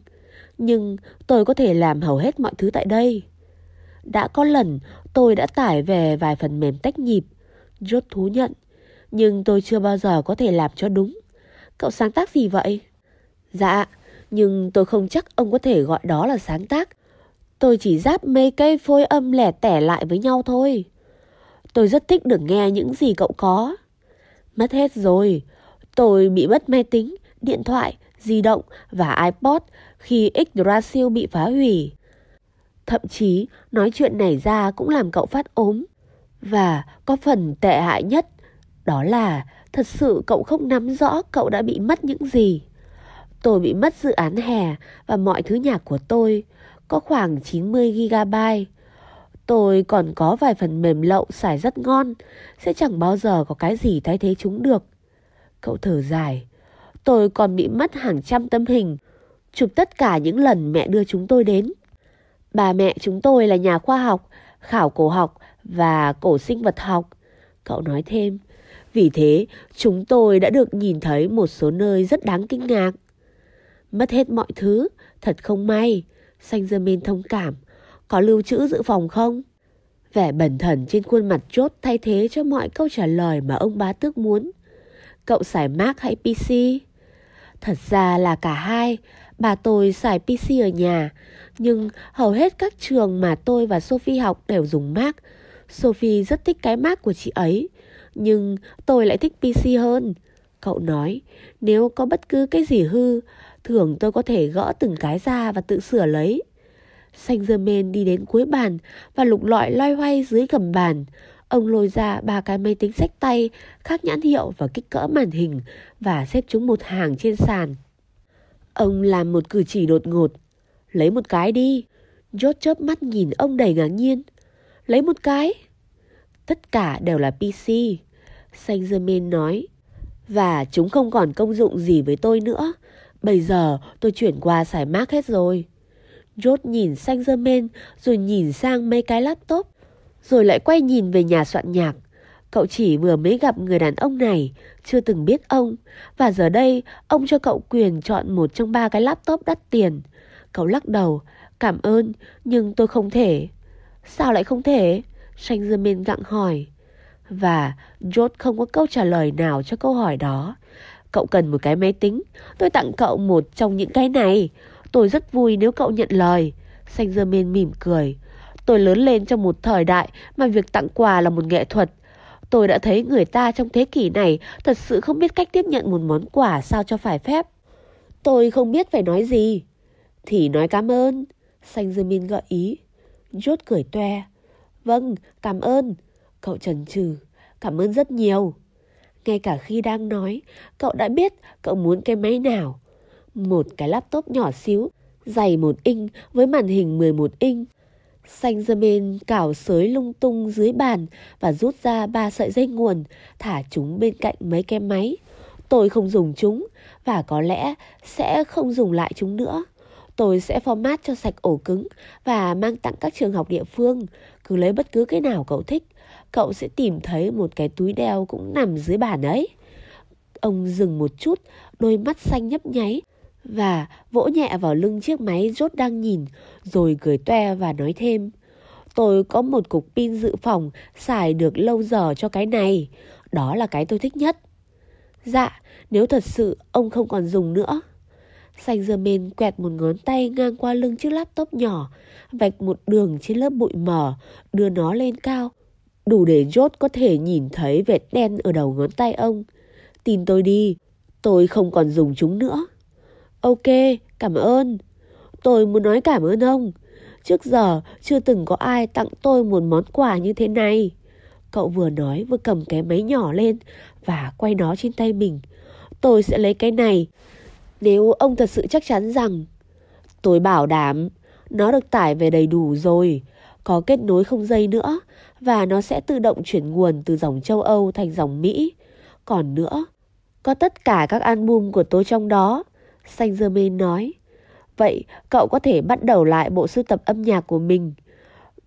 A: Nhưng tôi có thể làm hầu hết mọi thứ tại đây. Đã có lần tôi đã tải về vài phần mềm tách nhịp. Rốt thú nhận. Nhưng tôi chưa bao giờ có thể làm cho đúng. Cậu sáng tác gì vậy? Dạ, nhưng tôi không chắc ông có thể gọi đó là sáng tác. Tôi chỉ giáp mấy cây phôi âm lẻ tẻ lại với nhau thôi. Tôi rất thích được nghe những gì cậu có. Mất hết rồi. Tôi bị mất máy tính, điện thoại, di động và iPod khi Yggdrasil bị phá hủy. Thậm chí nói chuyện này ra cũng làm cậu phát ốm. Và có phần tệ hại nhất, đó là thật sự cậu không nắm rõ cậu đã bị mất những gì. Tôi bị mất dự án hè và mọi thứ nhạc của tôi, có khoảng 90 GB. Tôi còn có vài phần mềm lậu xài rất ngon, sẽ chẳng bao giờ có cái gì thay thế chúng được. Cậu thở dài. Tôi còn bị mất hàng trăm tấm hình, chụp tất cả những lần mẹ đưa chúng tôi đến. Bà mẹ chúng tôi là nhà khoa học, khảo cổ học và cổ sinh vật học. Cậu nói thêm, vì thế chúng tôi đã được nhìn thấy một số nơi rất đáng kinh ngạc. Mất hết mọi thứ, thật không may. Saint Germain thông cảm. Có lưu trữ dự phòng không? Vẻ bẩn thần trên khuôn mặt chốt thay thế cho mọi câu trả lời mà ông bá tước muốn. Cậu xài Mac hay PC? Thật ra là cả hai. Bà tôi xài PC ở nhà. Nhưng hầu hết các trường mà tôi và Sophie học đều dùng Mac. Sophie rất thích cái Mac của chị ấy. Nhưng tôi lại thích PC hơn. Cậu nói, nếu có bất cứ cái gì hư, thường tôi có thể gõ từng cái ra và tự sửa lấy. Saint Germain đi đến cuối bàn và lục lọi loay hoay dưới gầm bàn. Ông lôi ra ba cái máy tính sách tay, khác nhãn hiệu và kích cỡ màn hình và xếp chúng một hàng trên sàn. Ông làm một cử chỉ đột ngột. Lấy một cái đi. George chớp mắt nhìn ông đầy ngạc nhiên. Lấy một cái. Tất cả đều là PC. Saint Germain nói. Và chúng không còn công dụng gì với tôi nữa. Bây giờ tôi chuyển qua xài Mac hết rồi. Jot nhìn Saint Germain rồi nhìn sang mấy cái laptop. Rồi lại quay nhìn về nhà soạn nhạc. Cậu chỉ vừa mới gặp người đàn ông này, chưa từng biết ông. Và giờ đây, ông cho cậu quyền chọn một trong ba cái laptop đắt tiền. Cậu lắc đầu, cảm ơn, nhưng tôi không thể. Sao lại không thể? Saint Germain gặng hỏi. Và George không có câu trả lời nào cho câu hỏi đó. Cậu cần một cái máy tính, tôi tặng cậu một trong những cái này. Tôi rất vui nếu cậu nhận lời. Saint Germain mỉm cười. Tôi lớn lên trong một thời đại mà việc tặng quà là một nghệ thuật. Tôi đã thấy người ta trong thế kỷ này thật sự không biết cách tiếp nhận một món quà sao cho phải phép. Tôi không biết phải nói gì. Thì nói cảm ơn. Saint Germain gợi ý. George cười toe. Vâng, cảm ơn. Cậu chần chừ. Cảm ơn rất nhiều. Ngay cả khi đang nói, cậu đã biết cậu muốn cái máy nào. Một cái laptop nhỏ xíu, dày một inch với màn hình 11 inch. Saint Germain cào sới lung tung dưới bàn và rút ra ba sợi dây nguồn, thả chúng bên cạnh mấy cái máy. Tôi không dùng chúng và có lẽ sẽ không dùng lại chúng nữa. Tôi sẽ format cho sạch ổ cứng và mang tặng các trường học địa phương. Cứ lấy bất cứ cái nào cậu thích cậu sẽ tìm thấy một cái túi đeo cũng nằm dưới bàn ấy. Ông dừng một chút, đôi mắt xanh nhấp nháy và vỗ nhẹ vào lưng chiếc máy rốt đang nhìn, rồi cười toe và nói thêm. Tôi có một cục pin dự phòng xài được lâu giờ cho cái này. Đó là cái tôi thích nhất. Dạ, nếu thật sự ông không còn dùng nữa. Saint Germain quẹt một ngón tay ngang qua lưng chiếc laptop nhỏ, vạch một đường trên lớp bụi mờ, đưa nó lên cao đủ để George có thể nhìn thấy vệt đen ở đầu ngón tay ông. Tin tôi đi, tôi không còn dùng chúng nữa. Ok, cảm ơn. Tôi muốn nói cảm ơn ông. Trước giờ chưa từng có ai tặng tôi một món quà như thế này. Cậu vừa nói vừa cầm cái máy nhỏ lên và quay nó trên tay mình. Tôi sẽ lấy cái này nếu ông thật sự chắc chắn rằng tôi bảo đảm nó được tải về đầy đủ rồi, có kết nối không dây nữa và nó sẽ tự động chuyển nguồn từ dòng châu Âu thành dòng Mỹ. Còn nữa, có tất cả các album của tôi trong đó, Saint Germain nói. Vậy cậu có thể bắt đầu lại bộ sưu tập âm nhạc của mình.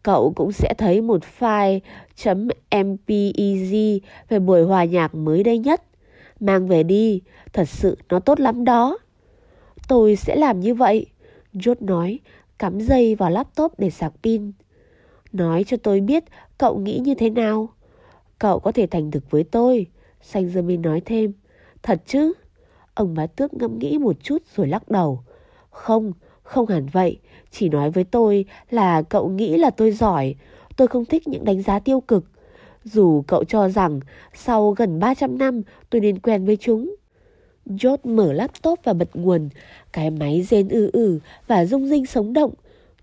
A: Cậu cũng sẽ thấy một file .mpeg về buổi hòa nhạc mới đây nhất. Mang về đi, thật sự nó tốt lắm đó. Tôi sẽ làm như vậy, George nói, cắm dây vào laptop để sạc pin. Nói cho tôi biết cậu nghĩ như thế nào. Cậu có thể thành thực với tôi, Sanjamin nói thêm. Thật chứ? Ông bá tước ngẫm nghĩ một chút rồi lắc đầu. Không, không hẳn vậy. Chỉ nói với tôi là cậu nghĩ là tôi giỏi. Tôi không thích những đánh giá tiêu cực. Dù cậu cho rằng sau gần 300 năm tôi nên quen với chúng. George mở laptop và bật nguồn. Cái máy rên ư ử và rung rinh sống động.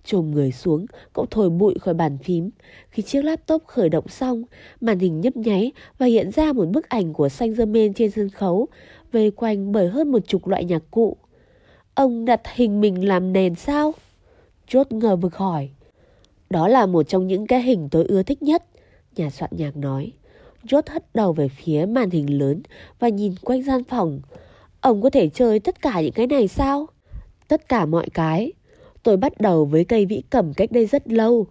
A: Trồm người xuống, cậu thổi bụi khỏi bàn phím. Khi chiếc laptop khởi động xong, màn hình nhấp nháy và hiện ra một bức ảnh của xanh dơ men trên sân khấu, vây quanh bởi hơn một chục loại nhạc cụ. Ông đặt hình mình làm nền sao? Chốt ngờ vực hỏi. Đó là một trong những cái hình tôi ưa thích nhất, nhà soạn nhạc nói. Chốt hất đầu về phía màn hình lớn và nhìn quanh gian phòng. Ông có thể chơi tất cả những cái này sao? Tất cả mọi cái. Tôi bắt đầu với cây vĩ cầm cách đây rất lâu,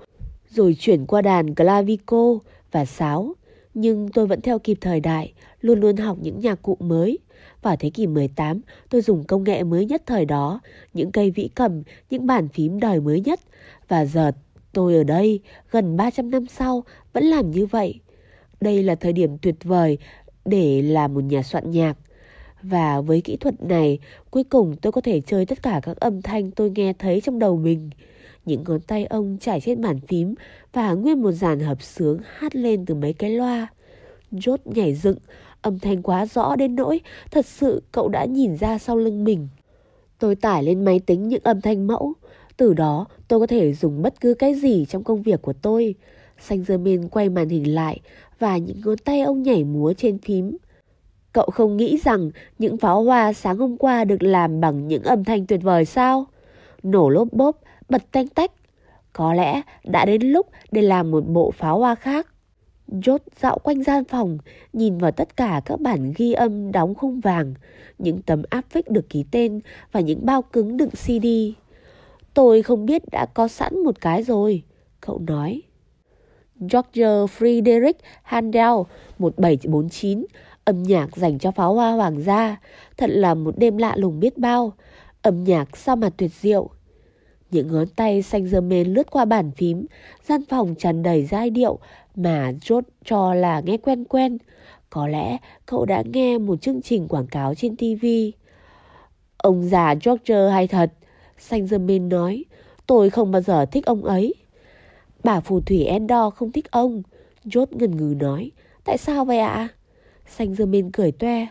A: rồi chuyển qua đàn clavico và sáo. Nhưng tôi vẫn theo kịp thời đại, luôn luôn học những nhạc cụ mới. Vào thế kỷ 18, tôi dùng công nghệ mới nhất thời đó, những cây vĩ cầm, những bàn phím đời mới nhất. Và giờ tôi ở đây, gần 300 năm sau, vẫn làm như vậy. Đây là thời điểm tuyệt vời để làm một nhà soạn nhạc. Và với kỹ thuật này, cuối cùng tôi có thể chơi tất cả các âm thanh tôi nghe thấy trong đầu mình. Những ngón tay ông trải trên bàn phím và nguyên một dàn hợp sướng hát lên từ mấy cái loa. Rốt nhảy dựng, âm thanh quá rõ đến nỗi thật sự cậu đã nhìn ra sau lưng mình. Tôi tải lên máy tính những âm thanh mẫu, từ đó tôi có thể dùng bất cứ cái gì trong công việc của tôi. Xanh dơ men quay màn hình lại và những ngón tay ông nhảy múa trên phím. Cậu không nghĩ rằng những pháo hoa sáng hôm qua được làm bằng những âm thanh tuyệt vời sao? Nổ lốp bốp, bật tanh tách. Có lẽ đã đến lúc để làm một bộ pháo hoa khác. Chốt dạo quanh gian phòng, nhìn vào tất cả các bản ghi âm đóng khung vàng, những tấm áp phích được ký tên và những bao cứng đựng CD. Tôi không biết đã có sẵn một cái rồi, cậu nói. George Friedrich Handel 1749, âm nhạc dành cho pháo hoa hoàng gia, thật là một đêm lạ lùng biết bao. Âm nhạc sao mà tuyệt diệu. Những ngón tay xanh dơ mến lướt qua bàn phím, gian phòng tràn đầy giai điệu mà George cho là nghe quen quen. Có lẽ cậu đã nghe một chương trình quảng cáo trên TV. Ông già George hay thật, Saint Germain nói, tôi không bao giờ thích ông ấy. Bà phù thủy Endor không thích ông, George ngần ngừ nói, tại sao vậy ạ? À? Sanh Dương Minh cười toe.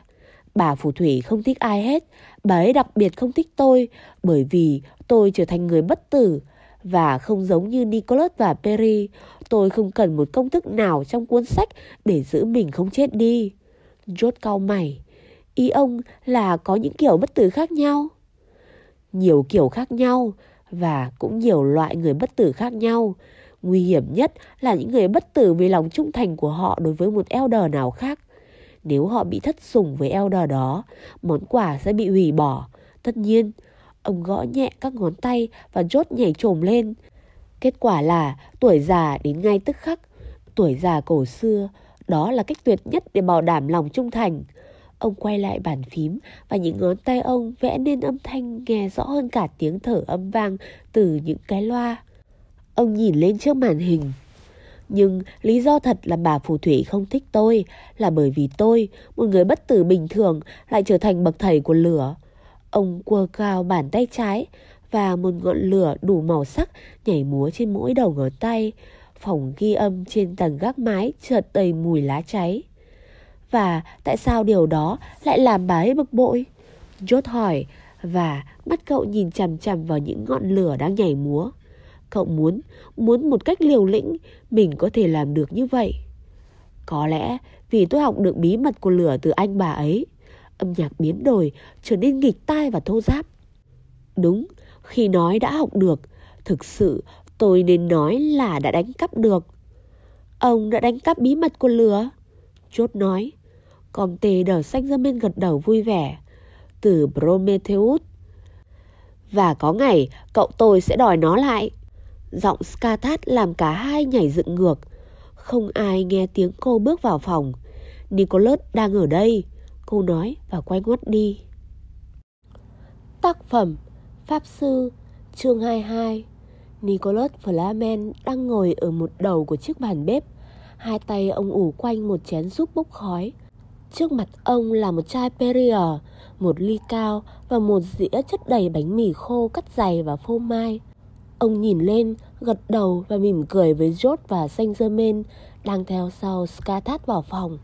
A: Bà phù thủy không thích ai hết, bà ấy đặc biệt không thích tôi bởi vì tôi trở thành người bất tử và không giống như Nicholas và Perry, tôi không cần một công thức nào trong cuốn sách để giữ mình không chết đi. George cau mày. Ý ông là có những kiểu bất tử khác nhau? Nhiều kiểu khác nhau và cũng nhiều loại người bất tử khác nhau. Nguy hiểm nhất là những người bất tử vì lòng trung thành của họ đối với một elder nào khác. Nếu họ bị thất sủng với elder đó, món quà sẽ bị hủy bỏ. Tất nhiên, ông gõ nhẹ các ngón tay và chốt nhảy trồm lên. Kết quả là tuổi già đến ngay tức khắc. Tuổi già cổ xưa, đó là cách tuyệt nhất để bảo đảm lòng trung thành. Ông quay lại bàn phím và những ngón tay ông vẽ nên âm thanh nghe rõ hơn cả tiếng thở âm vang từ những cái loa. Ông nhìn lên trước màn hình. Nhưng lý do thật là bà phù thủy không thích tôi là bởi vì tôi, một người bất tử bình thường, lại trở thành bậc thầy của lửa. Ông quơ cao bàn tay trái và một ngọn lửa đủ màu sắc nhảy múa trên mỗi đầu ngón tay. Phòng ghi âm trên tầng gác mái chợt đầy mùi lá cháy. Và tại sao điều đó lại làm bà ấy bực bội? Chốt hỏi và bắt cậu nhìn chằm chằm vào những ngọn lửa đang nhảy múa. Cậu muốn, muốn một cách liều lĩnh mình có thể làm được như vậy. Có lẽ vì tôi học được bí mật của lửa từ anh bà ấy. Âm nhạc biến đổi, trở nên nghịch tai và thô giáp. Đúng, khi nói đã học được, thực sự tôi nên nói là đã đánh cắp được. Ông đã đánh cắp bí mật của lửa. Chốt nói. Còn tề đờ xanh ra bên gật đầu vui vẻ. Từ Prometheus. Và có ngày cậu tôi sẽ đòi nó lại. Giọng Skatat làm cả hai nhảy dựng ngược. Không ai nghe tiếng cô bước vào phòng. Nicholas đang ở đây.
C: Cô nói và quay ngoắt đi Tác phẩm Pháp Sư chương 22 Nicholas Flamen đang ngồi ở một đầu của chiếc bàn bếp Hai tay ông ủ quanh một chén súp bốc khói Trước mặt ông là một chai Perrier, một ly cao và một dĩa chất đầy bánh mì khô cắt dày và phô mai. Ông nhìn lên, gật đầu và mỉm cười với George và Saint Germain đang theo sau Skathat vào phòng.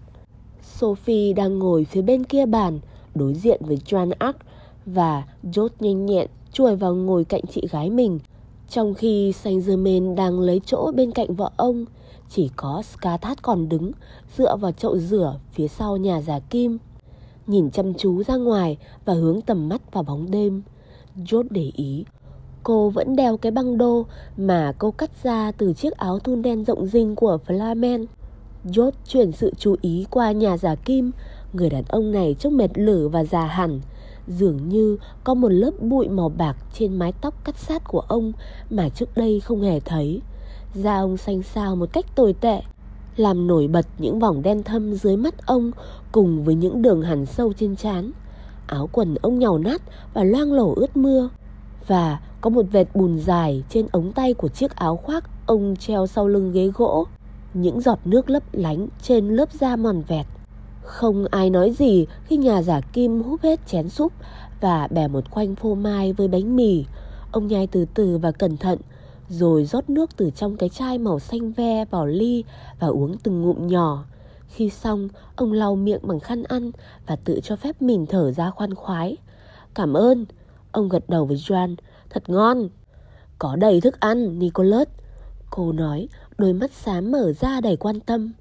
C: Sophie đang ngồi phía bên kia bàn, đối diện với Joan Arc và George nhanh nhẹn chuồi vào ngồi cạnh chị gái mình. Trong khi Saint Germain đang lấy chỗ bên cạnh vợ ông, chỉ có Skathat còn đứng dựa vào chậu rửa phía sau nhà giả Kim. Nhìn chăm chú ra ngoài và hướng tầm mắt vào bóng đêm. George để ý Cô vẫn đeo cái băng đô mà cô cắt ra từ chiếc áo thun đen rộng rinh của Flamen. Jot chuyển sự chú ý qua nhà giả kim. Người đàn ông này trông mệt lử và già hẳn. Dường như có một lớp bụi màu bạc trên mái tóc cắt sát của ông mà trước đây không hề thấy. Da ông xanh xao một cách tồi tệ, làm nổi bật những vòng đen thâm dưới mắt ông cùng với những đường hằn sâu trên trán. Áo quần ông nhàu nát và loang lổ ướt mưa. Và có một vệt bùn dài trên ống tay của chiếc áo khoác ông treo sau lưng ghế gỗ. Những giọt nước lấp lánh trên lớp da mòn vẹt. Không ai nói gì khi nhà giả kim hút hết chén súp và bẻ một khoanh phô mai với bánh mì. Ông nhai từ từ và cẩn thận, rồi rót nước từ trong cái chai màu xanh ve vào ly và uống từng ngụm nhỏ. Khi xong, ông lau miệng bằng khăn ăn và tự cho phép mình thở ra khoan khoái. Cảm ơn, ông gật đầu với Joan, thật ngon. Có đầy thức ăn, Nicholas. Cô nói, đôi mắt xám mở ra đầy quan tâm.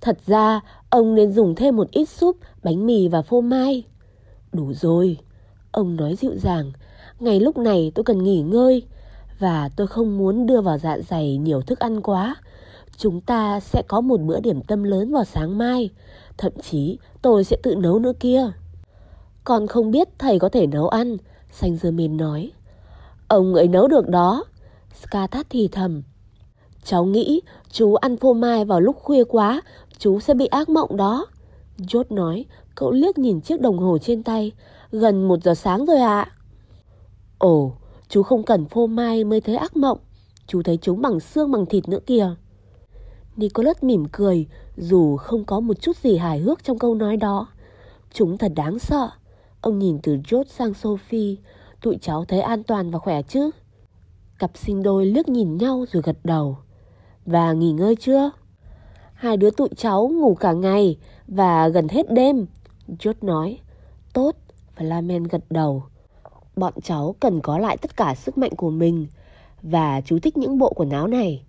C: Thật ra, ông nên dùng thêm một ít súp, bánh mì và phô mai. Đủ rồi, ông nói dịu dàng. Ngày lúc này tôi cần nghỉ ngơi và tôi không muốn đưa vào dạ dày nhiều thức ăn quá. Chúng ta sẽ có một bữa điểm tâm lớn vào sáng mai. Thậm chí tôi sẽ tự nấu nữa kia. Con không biết thầy có thể nấu ăn, Xanh dơ mìn nói. Ông ấy nấu được đó. Skatat thì thầm. Cháu nghĩ chú ăn phô mai vào lúc khuya quá, chú sẽ bị ác mộng đó. Jot nói, cậu liếc nhìn chiếc đồng hồ trên tay. Gần một giờ sáng rồi ạ. À. Ồ, chú không cần phô mai mới thấy ác mộng. Chú thấy chúng bằng xương bằng thịt nữa kìa. Nicholas mỉm cười, dù không có một chút gì hài hước trong câu nói đó. Chúng thật đáng sợ. Ông nhìn từ George sang Sophie, tụi cháu thấy an toàn và khỏe chứ? Cặp sinh đôi liếc nhìn nhau rồi gật đầu. Và nghỉ ngơi chưa? Hai đứa tụi cháu ngủ cả ngày và gần hết đêm. George nói. Tốt, Flamen gật đầu. Bọn cháu cần có lại tất cả sức mạnh của mình và chú thích những bộ quần áo này.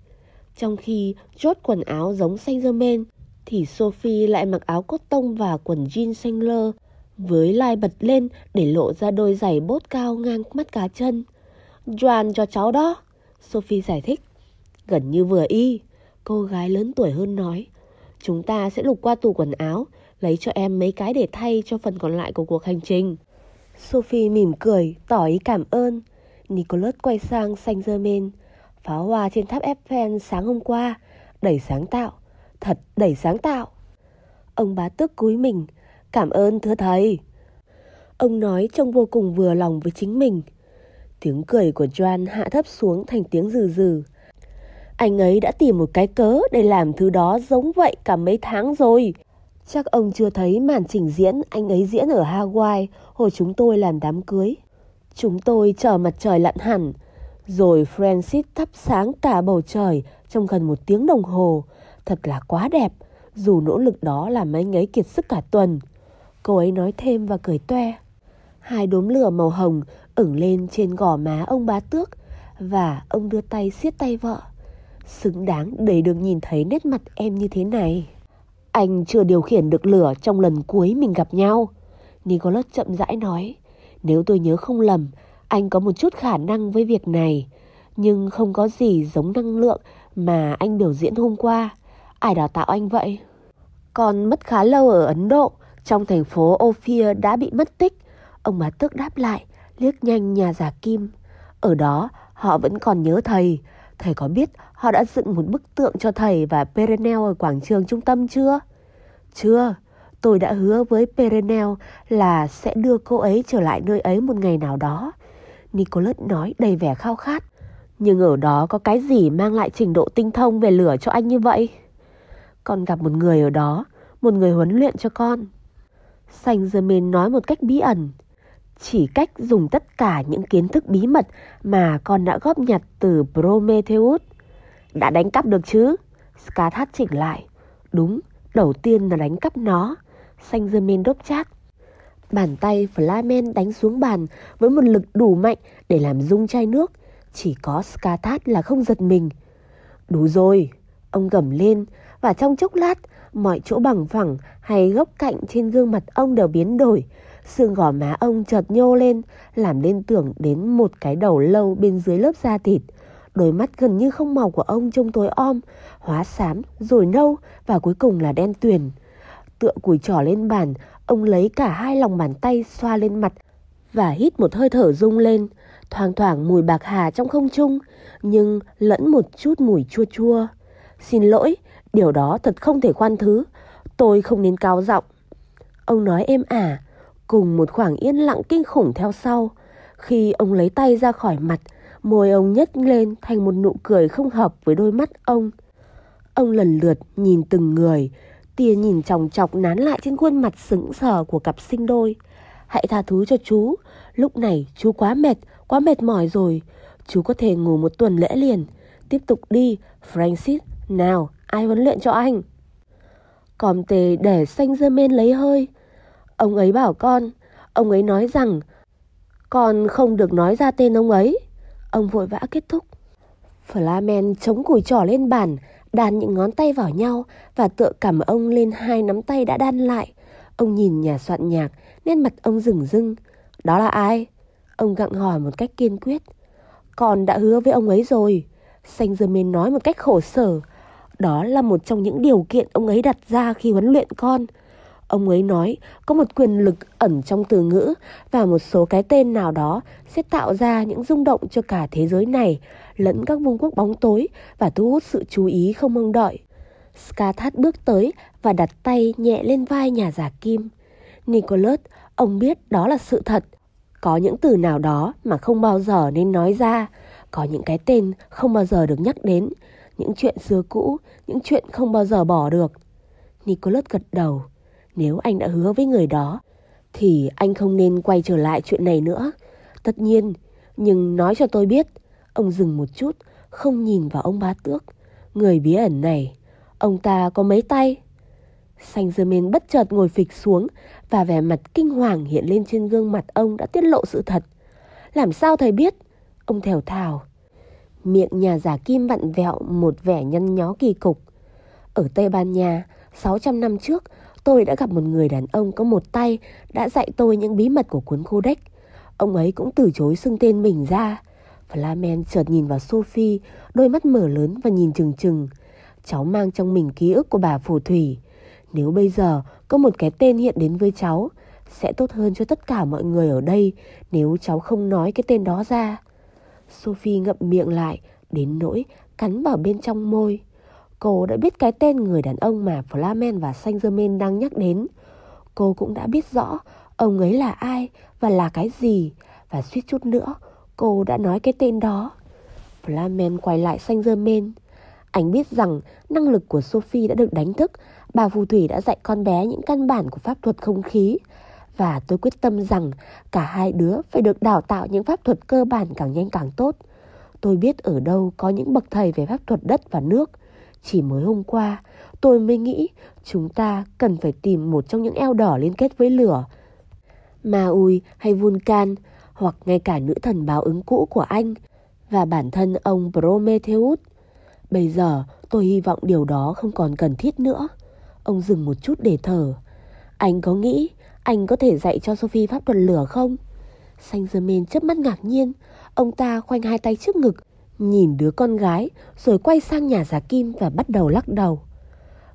C: Trong khi chốt quần áo giống Saint Germain thì Sophie lại mặc áo cốt tông và quần jean xanh lơ với lai bật lên để lộ ra đôi giày bốt cao ngang mắt cá chân. Joan cho cháu đó, Sophie giải thích. Gần như vừa y, cô gái lớn tuổi hơn nói. Chúng ta sẽ lục qua tủ quần áo, lấy cho em mấy cái để thay cho phần còn lại của cuộc hành trình. Sophie mỉm cười, tỏ ý cảm ơn. Nicholas quay sang Saint Germain. Pháo hoa trên tháp Eiffel sáng hôm qua, đầy sáng tạo, thật đầy sáng tạo. Ông bá tước cúi mình, Cảm ơn thưa thầy. Ông nói trông vô cùng vừa lòng với chính mình. Tiếng cười của Joan hạ thấp xuống thành tiếng rừ rừ. Anh ấy đã tìm một cái cớ để làm thứ đó giống vậy cả mấy tháng rồi. Chắc ông chưa thấy màn trình diễn anh ấy diễn ở Hawaii hồi chúng tôi làm đám cưới. Chúng tôi chờ mặt trời lặn hẳn, rồi Francis thắp sáng cả bầu trời trong gần một tiếng đồng hồ. Thật là quá đẹp, dù nỗ lực đó làm anh ấy kiệt sức cả tuần. Cô ấy nói thêm và cười toe. Hai đốm lửa màu hồng ửng lên trên gò má ông bá tước và ông đưa tay siết tay vợ. Xứng đáng để được nhìn thấy nét mặt em như thế này. Anh chưa điều khiển được lửa trong lần cuối mình gặp nhau. Nicholas chậm rãi nói. Nếu tôi nhớ không lầm, anh có một chút khả năng với việc này. Nhưng không có gì giống năng lượng mà anh biểu diễn hôm qua. Ai đào tạo anh vậy? Con mất khá lâu ở Ấn Độ trong thành phố Ophir đã bị mất tích. Ông bà tước đáp lại, liếc nhanh nhà giả kim. Ở đó, họ vẫn còn nhớ thầy. Thầy có biết họ đã dựng một bức tượng cho thầy và Perenel ở quảng trường trung tâm chưa? Chưa,
A: Tôi đã hứa với Perenel là sẽ đưa cô ấy trở lại nơi ấy một ngày nào đó. Nicholas nói đầy vẻ khao khát. Nhưng ở đó có cái gì mang lại trình độ tinh thông về lửa cho anh như vậy? Con gặp một người ở đó, một người huấn luyện cho con. Saint Germain nói một cách bí ẩn. Chỉ cách dùng tất cả những kiến thức bí mật mà con đã góp nhặt từ Prometheus. Đã đánh cắp được chứ? Skathat chỉnh lại. Đúng, đầu tiên là đánh cắp nó. Saint Germain đốc chát. Bàn tay Flamen đánh xuống bàn với một lực đủ mạnh để làm rung chai nước. Chỉ có Skathat là không giật mình. Đủ rồi, ông gầm lên và trong chốc lát mọi chỗ bằng phẳng hay góc cạnh trên gương mặt ông đều biến đổi. Xương gò má ông chợt nhô lên, làm liên tưởng đến một cái đầu lâu bên dưới lớp da thịt. Đôi mắt gần như không màu của ông trông tối om, hóa xám, rồi nâu và cuối cùng là đen tuyền. Tựa củi trỏ lên bàn, ông lấy cả hai lòng bàn tay xoa lên mặt và hít một hơi thở rung lên. Thoang thoảng mùi bạc hà trong không trung, nhưng lẫn một chút mùi chua chua. Xin lỗi, điều đó thật không thể khoan thứ. Tôi không nên cao giọng. Ông nói êm ả, cùng một khoảng yên lặng kinh khủng theo sau. Khi ông lấy tay ra khỏi mặt, môi ông nhếch lên thành một nụ cười không hợp với đôi mắt ông. Ông lần lượt nhìn từng người, tia nhìn chòng chọc nán lại trên khuôn mặt sững sờ của cặp sinh đôi. Hãy tha thứ cho chú, lúc này chú quá mệt, quá mệt mỏi rồi. Chú có thể ngủ một tuần lễ liền. Tiếp tục đi, Francis, nào, ai huấn luyện cho anh? Còm tề để xanh dơ men lấy hơi. Ông ấy bảo con, ông ấy nói rằng con không được nói ra tên ông ấy. Ông vội vã kết thúc. Flamen chống cùi trỏ lên bàn, đan những ngón tay vào nhau và tựa cảm ông lên hai nắm tay đã đan lại. Ông nhìn nhà soạn nhạc, nét mặt ông rừng rưng. Đó là ai? Ông gặng hỏi một cách kiên quyết. Con đã hứa với ông ấy rồi. Saint Germain nói một cách khổ sở. Đó là một trong những điều kiện ông ấy đặt ra khi huấn luyện con. Ông ấy nói có một quyền lực ẩn trong từ ngữ và một số cái tên nào đó sẽ tạo ra những rung động cho cả thế giới này lẫn các vương quốc bóng tối và thu hút sự chú ý không mong đợi. Skathat bước tới và đặt tay nhẹ lên vai nhà giả kim. Nicholas, ông biết đó là sự thật. Có những từ nào đó mà không bao giờ nên nói ra. Có những cái tên không bao giờ được nhắc đến. Những chuyện xưa cũ, những chuyện không bao giờ bỏ được. Nicholas gật đầu. Nếu anh đã hứa với người đó, thì anh không nên quay trở lại chuyện này nữa. Tất nhiên, nhưng nói cho tôi biết. Ông dừng một chút, không nhìn vào ông bá tước. Người bí ẩn này, ông ta có mấy tay? Saint Germain bất chợt ngồi phịch xuống và vẻ mặt kinh hoàng hiện lên trên gương mặt ông đã tiết lộ sự thật. Làm sao thầy biết? Ông thèo thào. Miệng nhà giả kim vặn vẹo một vẻ nhăn nhó kỳ cục. Ở Tây Ban Nha, 600 năm trước, tôi đã gặp một người đàn ông có một tay đã dạy tôi những bí mật của cuốn Codex. Ông ấy cũng từ chối xưng tên mình ra. Flamen chợt nhìn vào Sophie, đôi mắt mở lớn và nhìn chừng chừng. Cháu mang trong mình ký ức của bà phù thủy. Nếu bây giờ có một cái tên hiện đến với cháu, sẽ tốt hơn cho tất cả mọi người ở đây nếu cháu không nói cái tên đó ra. Sophie ngậm miệng lại, đến nỗi cắn vào bên trong môi. Cô đã biết cái tên người đàn ông mà Flamen và Saint Germain đang nhắc đến. Cô cũng đã biết rõ ông ấy là ai và là cái gì. Và suýt chút nữa, cô đã nói cái tên đó. Flamen quay lại Saint Germain. Anh biết rằng năng lực của Sophie đã được đánh thức. Bà phù thủy đã dạy con bé những căn bản của pháp thuật không khí. Và tôi quyết tâm rằng cả hai đứa phải được đào tạo những pháp thuật cơ bản càng nhanh càng tốt. Tôi biết ở đâu có những bậc thầy về pháp thuật đất và nước. Chỉ mới hôm qua, tôi mới nghĩ chúng ta cần phải tìm một trong những eo đỏ liên kết với lửa. Maui hay Vulcan, hoặc ngay cả nữ thần báo ứng cũ của anh và bản thân ông Prometheus. Bây giờ tôi hy vọng điều đó không còn cần thiết nữa. Ông dừng một chút để thở. Anh có nghĩ anh có thể dạy cho Sophie pháp thuật lửa không? Saint Germain chớp mắt ngạc nhiên. Ông ta khoanh hai tay trước ngực, nhìn đứa con gái, rồi quay sang nhà giả kim và bắt đầu lắc đầu.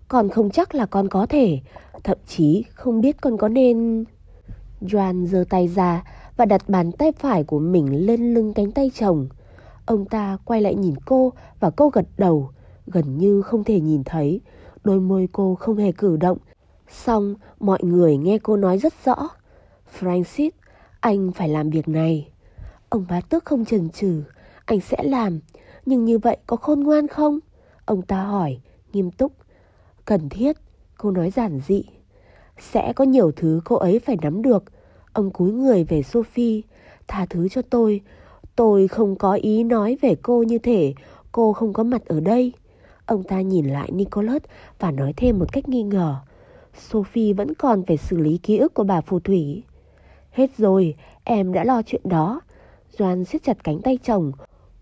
A: Còn không chắc là con có thể, thậm chí không biết con có nên... Joan giơ tay ra và đặt bàn tay phải của mình lên lưng cánh tay chồng. Ông ta quay lại nhìn cô và cô gật đầu, gần như không thể nhìn thấy. Đôi môi cô không hề cử động, Xong mọi người nghe cô nói rất rõ. Francis, anh phải làm việc này. Ông bá tước không chần chừ, anh sẽ làm. Nhưng như vậy có khôn ngoan không? Ông ta hỏi, nghiêm túc. Cần thiết, cô nói giản dị. Sẽ có nhiều thứ cô ấy phải nắm được. Ông cúi người về Sophie. Tha thứ cho tôi. Tôi không có ý nói về cô như thể cô không có mặt ở đây. Ông ta nhìn lại Nicholas và nói thêm một cách nghi ngờ. Sophie vẫn còn phải xử lý ký ức của bà phù thủy. Hết rồi, em đã lo chuyện đó. Doan siết chặt cánh tay chồng.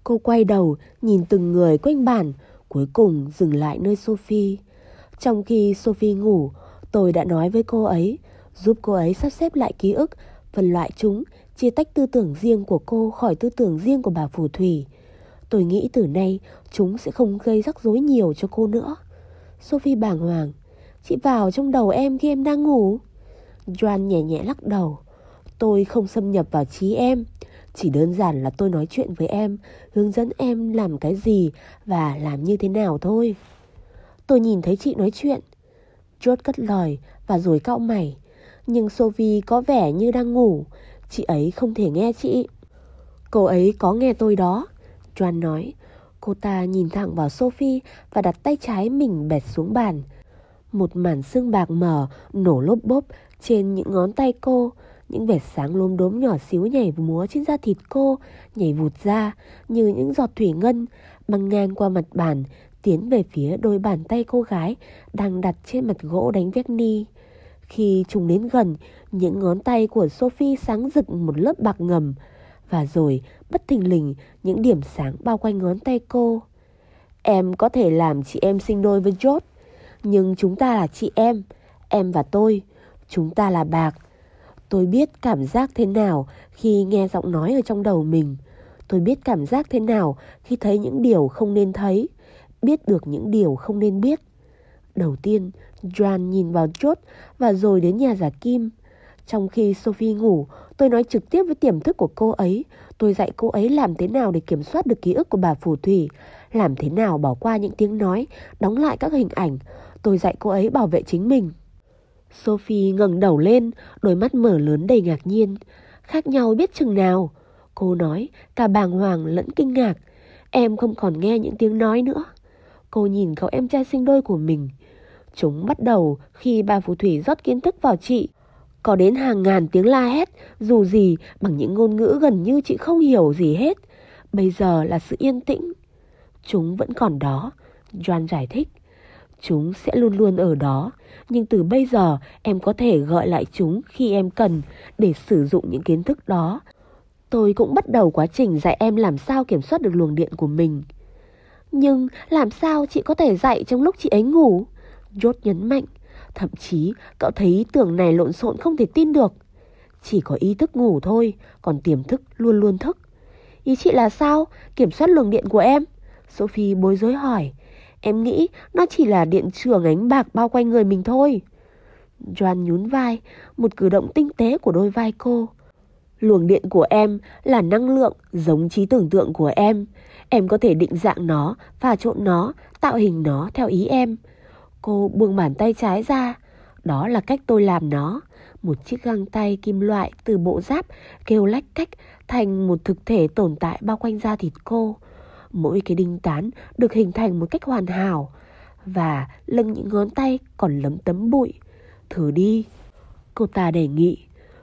A: Cô quay đầu, nhìn từng người quanh bàn, cuối cùng dừng lại nơi Sophie. Trong khi Sophie ngủ, tôi đã nói với cô ấy, giúp cô ấy sắp xếp lại ký ức, phân loại chúng, chia tách tư tưởng riêng của cô khỏi tư tưởng riêng của bà phù thủy. Tôi nghĩ từ nay chúng sẽ không gây rắc rối nhiều cho cô nữa. Sophie bàng hoàng. Chị vào trong đầu em khi em đang ngủ. Joan nhẹ nhẹ lắc đầu. Tôi không xâm nhập vào trí em. Chỉ đơn giản là tôi nói chuyện với em, hướng dẫn em làm cái gì và làm như thế nào thôi. Tôi nhìn thấy chị nói chuyện. George cất lời và rồi cau mày. Nhưng Sophie có vẻ như đang ngủ. Chị ấy không thể nghe chị. Cô ấy có nghe tôi đó. Joan nói. Cô ta nhìn thẳng vào Sophie và đặt tay trái mình bẹt xuống bàn. Một màn xương bạc mở nổ lốp bốp trên những ngón tay cô. Những vệt sáng lốm đốm nhỏ xíu nhảy múa trên da thịt cô, nhảy vụt ra như những giọt thủy ngân, băng ngang qua mặt bàn, tiến về phía đôi bàn tay cô gái đang đặt trên mặt gỗ đánh vét ni. Khi chúng đến gần, những ngón tay của Sophie sáng rực một lớp bạc ngầm, và rồi bất thình lình những điểm sáng bao quanh ngón tay cô. Em có thể làm chị em sinh đôi với George, nhưng chúng ta là chị em, em và tôi, chúng ta là bạc. Tôi biết cảm giác thế nào khi nghe giọng nói ở trong đầu mình. Tôi biết cảm giác thế nào khi thấy những điều không nên thấy, biết được những điều không nên biết. Đầu tiên, Joan nhìn vào chốt và rồi đến nhà giả kim. Trong khi Sophie ngủ, tôi nói trực tiếp với tiềm thức của cô ấy. Tôi dạy cô ấy làm thế nào để kiểm soát được ký ức của bà phù thủy, làm thế nào bỏ qua những tiếng nói, đóng lại các hình ảnh. Tôi dạy cô ấy bảo vệ chính mình. Sophie ngẩng đầu lên, đôi mắt mở lớn đầy ngạc nhiên. Khác nhau biết chừng nào? Cô nói, cả bàng hoàng lẫn kinh ngạc. Em không còn nghe những tiếng nói nữa. Cô nhìn cậu em trai sinh đôi của mình. Chúng bắt đầu khi bà phù thủy rót kiến thức vào chị. Có đến hàng ngàn tiếng la hét, dù gì bằng những ngôn ngữ gần như chị không hiểu gì hết. Bây giờ là sự yên tĩnh. Chúng vẫn còn đó, Joan giải thích. Chúng sẽ luôn luôn ở đó, nhưng từ bây giờ em có thể gọi lại chúng khi em cần để sử dụng những kiến thức đó. Tôi cũng bắt đầu quá trình dạy em làm sao kiểm soát được luồng điện của mình. Nhưng làm sao chị có thể dạy trong lúc chị ấy ngủ? George nhấn mạnh. Thậm chí cậu thấy ý tưởng này lộn xộn không thể tin được. Chỉ có ý thức ngủ thôi, còn tiềm thức luôn luôn thức. Ý chị là sao? Kiểm soát luồng điện của em? Sophie bối rối hỏi. Em nghĩ nó chỉ là điện trường ánh bạc bao quanh người mình thôi. Joan nhún vai, một cử động tinh tế của đôi vai cô. Luồng điện của em là năng lượng giống trí tưởng tượng của em. Em có thể định dạng nó, pha trộn nó, tạo hình nó theo ý em. Cô buông bàn tay trái ra. Đó là cách tôi làm nó. Một chiếc găng tay kim loại từ bộ giáp kêu lách cách thành một thực thể tồn tại bao quanh da thịt cô. Mỗi cái đinh tán được hình thành một cách hoàn hảo. Và lưng những ngón tay còn lấm tấm bụi. Thử đi. Cô ta đề nghị.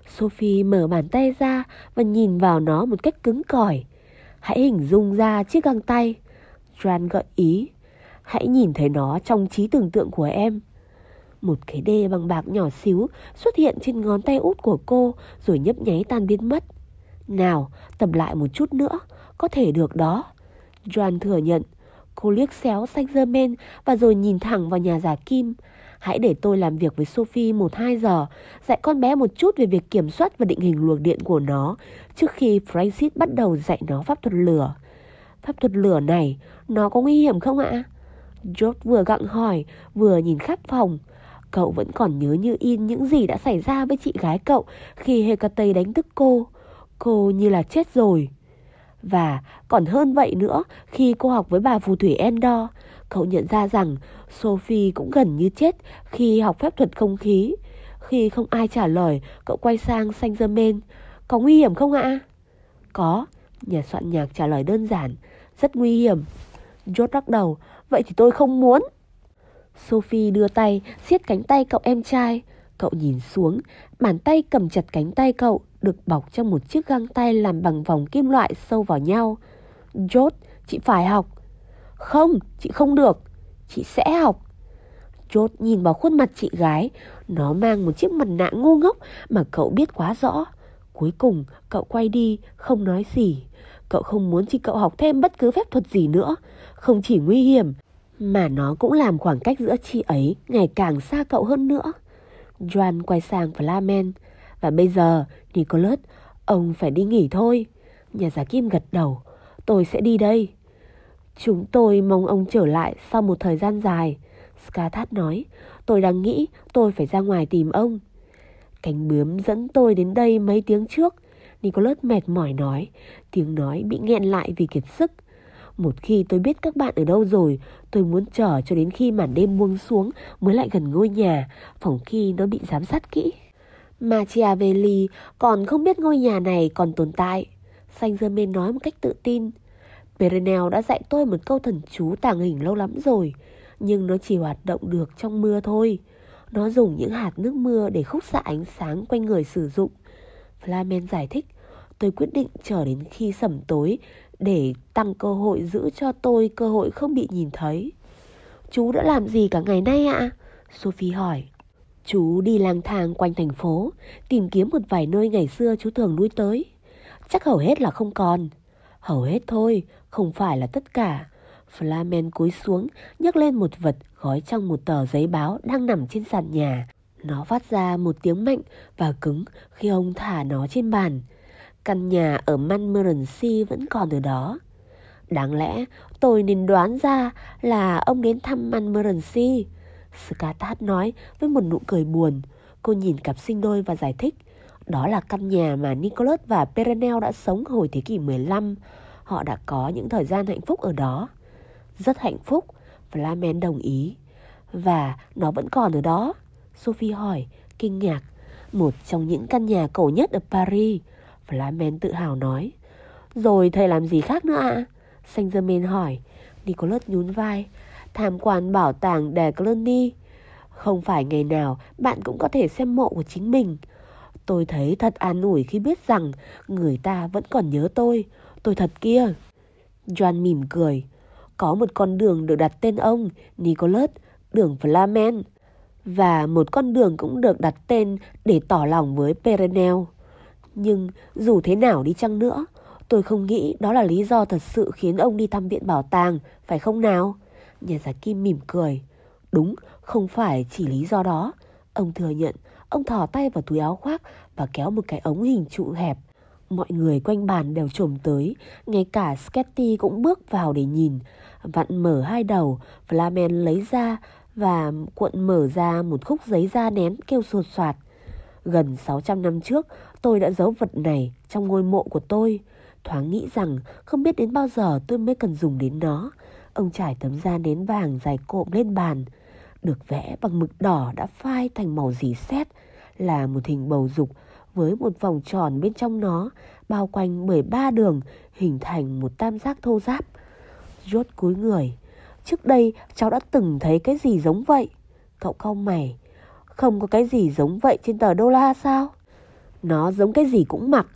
A: Sophie mở bàn tay ra và nhìn vào nó một cách cứng cỏi. Hãy hình dung ra chiếc găng tay. Joan gợi ý. Hãy nhìn thấy nó trong trí tưởng tượng của em. Một cái đê bằng bạc nhỏ xíu xuất hiện trên ngón tay út của cô rồi nhấp nháy tan biến mất. Nào, tập lại một chút nữa, có thể được đó. Joan thừa nhận. Cô liếc xéo xanh dơ men và rồi nhìn thẳng vào nhà giả kim. Hãy để tôi làm việc với Sophie một hai giờ, dạy con bé một chút về việc kiểm soát và định hình luồng điện của nó trước khi Francis bắt đầu dạy nó pháp thuật lửa. Pháp thuật lửa này, nó có nguy hiểm không ạ? George vừa gặng hỏi, vừa nhìn khắp phòng. Cậu vẫn còn nhớ như in những gì đã xảy ra với chị gái cậu khi Hecate đánh thức cô. Cô như là chết rồi. Và còn hơn vậy nữa, khi cô học với bà phù thủy Endor, cậu nhận ra rằng Sophie cũng gần như chết khi học phép thuật không khí. Khi không ai trả lời, cậu quay sang Saint Germain. Có nguy hiểm không ạ? Có, nhà soạn nhạc trả lời đơn giản. Rất nguy hiểm. George lắc đầu. Vậy thì tôi không muốn. Sophie đưa tay, siết cánh tay cậu em trai. Cậu nhìn xuống, bàn tay cầm chặt cánh tay cậu, được bọc trong một chiếc găng tay làm bằng vòng kim loại sâu vào nhau. George, chị phải học. Không, chị không được. Chị sẽ học. George nhìn vào khuôn mặt chị gái. Nó mang một chiếc mặt nạ ngu ngốc mà cậu biết quá rõ. Cuối cùng, cậu quay đi, không nói gì. Cậu không muốn chị cậu học thêm bất cứ phép thuật gì nữa. Không chỉ nguy hiểm, mà nó cũng làm khoảng cách giữa chị ấy ngày càng xa cậu hơn nữa. Joan quay sang Flamen. Và bây giờ, Nicholas, ông phải đi nghỉ thôi. Nhà giả kim gật đầu. Tôi sẽ đi đây. Chúng tôi mong ông trở lại sau một thời gian dài. Skathat nói. Tôi đang nghĩ tôi phải ra ngoài tìm ông. Cánh bướm dẫn tôi đến đây mấy tiếng trước. Nicholas mệt mỏi nói. Tiếng nói bị nghẹn lại vì kiệt sức. Một khi tôi biết các bạn ở đâu rồi, tôi muốn chờ cho đến khi màn đêm buông xuống mới lại gần ngôi nhà, phòng khi nó bị giám sát kỹ. Machiavelli à còn không biết ngôi nhà này còn tồn tại. Saint Germain nói một cách tự tin. Perenel đã dạy tôi một câu thần chú tàng hình lâu lắm rồi, nhưng nó chỉ hoạt động được trong mưa thôi. Nó dùng những hạt nước mưa để khúc xạ ánh sáng quanh người sử dụng. Flamen giải thích, tôi quyết định chờ đến khi sẩm tối để tăng cơ hội giữ cho tôi cơ hội không bị nhìn thấy. Chú đã làm gì cả ngày nay ạ? Sophie hỏi. Chú đi lang thang quanh thành phố, tìm kiếm một vài nơi ngày xưa chú thường lui tới. Chắc hầu hết là không còn. Hầu hết thôi, không phải là tất cả. Flamen cúi xuống, nhấc lên một vật gói trong một tờ giấy báo đang nằm trên sàn nhà. Nó phát ra một tiếng mạnh và cứng khi ông thả nó trên bàn. Căn nhà ở Montmorency vẫn còn ở đó. Đáng lẽ tôi nên đoán ra là ông đến thăm Montmorency. Scatat nói với một nụ cười buồn. Cô nhìn cặp sinh đôi và giải thích. Đó là căn nhà mà Nicholas và Perenel đã sống hồi thế kỷ 15. Họ đã có những thời gian hạnh phúc ở đó. Rất hạnh phúc, Flamen đồng ý. Và nó vẫn còn ở đó. Sophie hỏi, kinh ngạc. Một trong những căn nhà cổ nhất ở Paris. Flamen tự hào nói. Rồi thầy làm gì khác nữa ạ? À? Saint Germain hỏi. Nicholas nhún vai. Tham quan bảo tàng De Cluny. Không phải ngày nào bạn cũng có thể xem mộ của chính mình. Tôi thấy thật an ủi khi biết rằng người ta vẫn còn nhớ tôi. Tôi thật kia. John mỉm cười. Có một con đường được đặt tên ông, Nicholas, đường Flamen. Và một con đường cũng được đặt tên để tỏ lòng với Perenel. Nhưng dù thế nào đi chăng nữa, tôi không nghĩ đó là lý do thật sự khiến ông đi thăm viện bảo tàng, phải không nào? Nhà giả Kim mỉm cười. Đúng, không phải chỉ lý do đó. Ông thừa nhận, ông thò tay vào túi áo khoác và kéo một cái ống hình trụ hẹp. Mọi người quanh bàn đều trồm tới, ngay cả Sketty cũng bước vào để nhìn. Vặn mở hai đầu, Flamen lấy ra và cuộn mở ra một khúc giấy da nén kêu sột soạt. Gần 600 năm trước, tôi đã giấu vật này trong ngôi mộ của tôi. Thoáng nghĩ rằng không biết đến bao giờ tôi mới cần dùng đến nó. Ông trải tấm da nến vàng dài cộm lên bàn. Được vẽ bằng mực đỏ đã phai thành màu dì xét, là một hình bầu dục với một vòng tròn bên trong nó, bao quanh bởi ba đường, hình thành một tam giác thô giáp. Rốt cúi người. Trước đây cháu đã từng thấy cái gì giống vậy? Cậu cau mày. Không có cái gì giống vậy trên tờ đô la sao? Nó giống cái gì cũng mặc.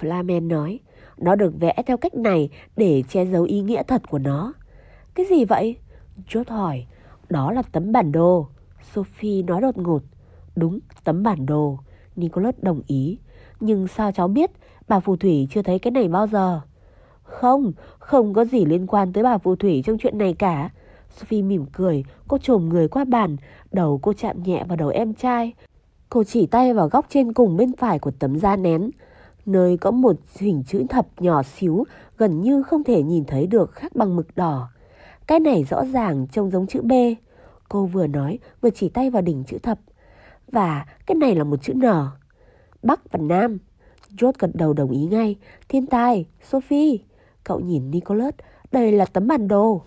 A: Flamen nói. Nó được vẽ theo cách này để che giấu ý nghĩa thật của nó. Cái gì vậy? George hỏi. Đó là tấm bản đồ. Sophie nói đột ngột. Đúng, tấm bản đồ. Nicholas đồng ý. Nhưng sao cháu biết bà phù thủy chưa thấy cái này bao giờ? Không, không có gì liên quan tới bà phù thủy trong chuyện này cả. Sophie mỉm cười, cô trồm người qua bàn, đầu cô chạm nhẹ vào đầu em trai. Cô chỉ tay vào góc trên cùng bên phải của tấm da nén, nơi có một hình chữ thập nhỏ xíu, gần như không thể nhìn thấy được khác bằng mực đỏ. Cái này rõ ràng trông giống chữ B. Cô vừa nói vừa chỉ tay vào đỉnh chữ thập. Và cái này là một chữ N. Bắc và Nam. George gật đầu đồng ý ngay. Thiên tài, Sophie. Cậu nhìn Nicholas, đây là tấm bản đồ.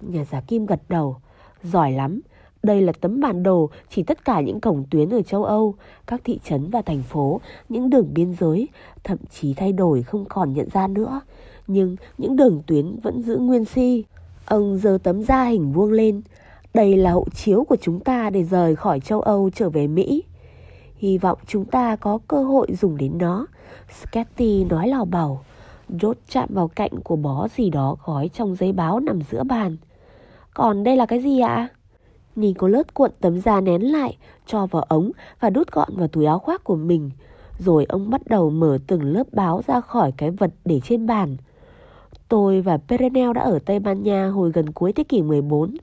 A: Nhà giả kim gật đầu. Giỏi lắm, đây là tấm bản đồ chỉ tất cả những cổng tuyến ở châu Âu, các thị trấn và thành phố, những đường biên giới, thậm chí thay đổi không còn nhận ra nữa. Nhưng những đường tuyến vẫn giữ nguyên si. Ông giơ tấm da hình vuông lên. Đây là hộ chiếu của chúng ta để rời khỏi châu Âu trở về Mỹ. Hy vọng chúng ta có cơ hội dùng đến nó. Sketty nói lào bảo. Rốt chạm vào cạnh của bó gì đó gói trong giấy báo nằm giữa bàn. Còn đây là cái gì ạ? Nicholas cuộn tấm da nén lại, cho vào ống và đút gọn vào túi áo khoác của mình. Rồi ông bắt đầu mở từng lớp báo ra khỏi cái vật để trên bàn. Tôi và Perenel đã ở Tây Ban Nha hồi gần cuối thế kỷ 14.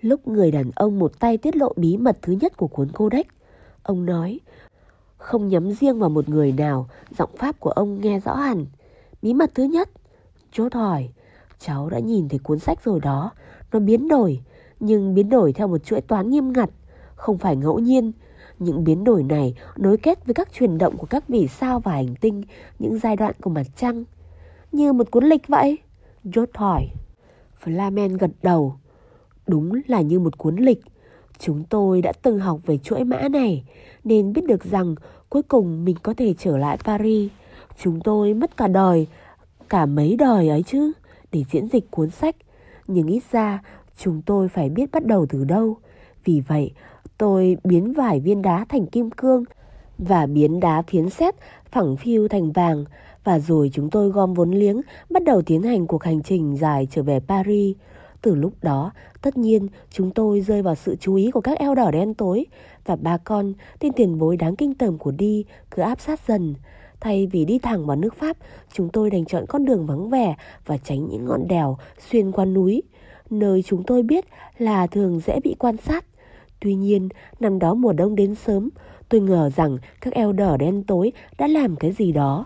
A: Lúc người đàn ông một tay tiết lộ bí mật thứ nhất của cuốn Codex. Ông nói, không nhắm riêng vào một người nào, giọng pháp của ông nghe rõ hẳn. Bí mật thứ nhất, chốt hỏi, cháu đã nhìn thấy cuốn sách rồi đó, nó biến đổi, nhưng biến đổi theo một chuỗi toán nghiêm ngặt, không phải ngẫu nhiên. Những biến đổi này nối kết với các chuyển động của các vì sao và hành tinh, những giai đoạn của mặt trăng. Như một cuốn lịch vậy? George hỏi. Flamen gật đầu. Đúng là như một cuốn lịch. Chúng tôi đã từng học về chuỗi mã này, nên biết được rằng cuối cùng mình có thể trở lại Paris. Chúng tôi mất cả đời, cả mấy đời ấy chứ, để diễn dịch cuốn sách. Nhưng ít ra chúng tôi phải biết bắt đầu từ đâu. Vì vậy, tôi biến vài viên đá thành kim cương và biến đá phiến sét phẳng phiu thành vàng và rồi chúng tôi gom vốn liếng bắt đầu tiến hành cuộc hành trình dài trở về Paris. Từ lúc đó, tất nhiên chúng tôi rơi vào sự chú ý của các eo đỏ đen tối và ba con, tên tiền bối đáng kinh tởm của đi, cứ áp sát dần. Thay vì đi thẳng vào nước Pháp, chúng tôi đành chọn con đường vắng vẻ và tránh những ngọn đèo xuyên qua núi nơi chúng tôi biết là thường dễ bị quan sát. Tuy nhiên, năm đó mùa đông đến sớm, tôi ngờ rằng các eo đỏ đen tối đã làm cái gì đó.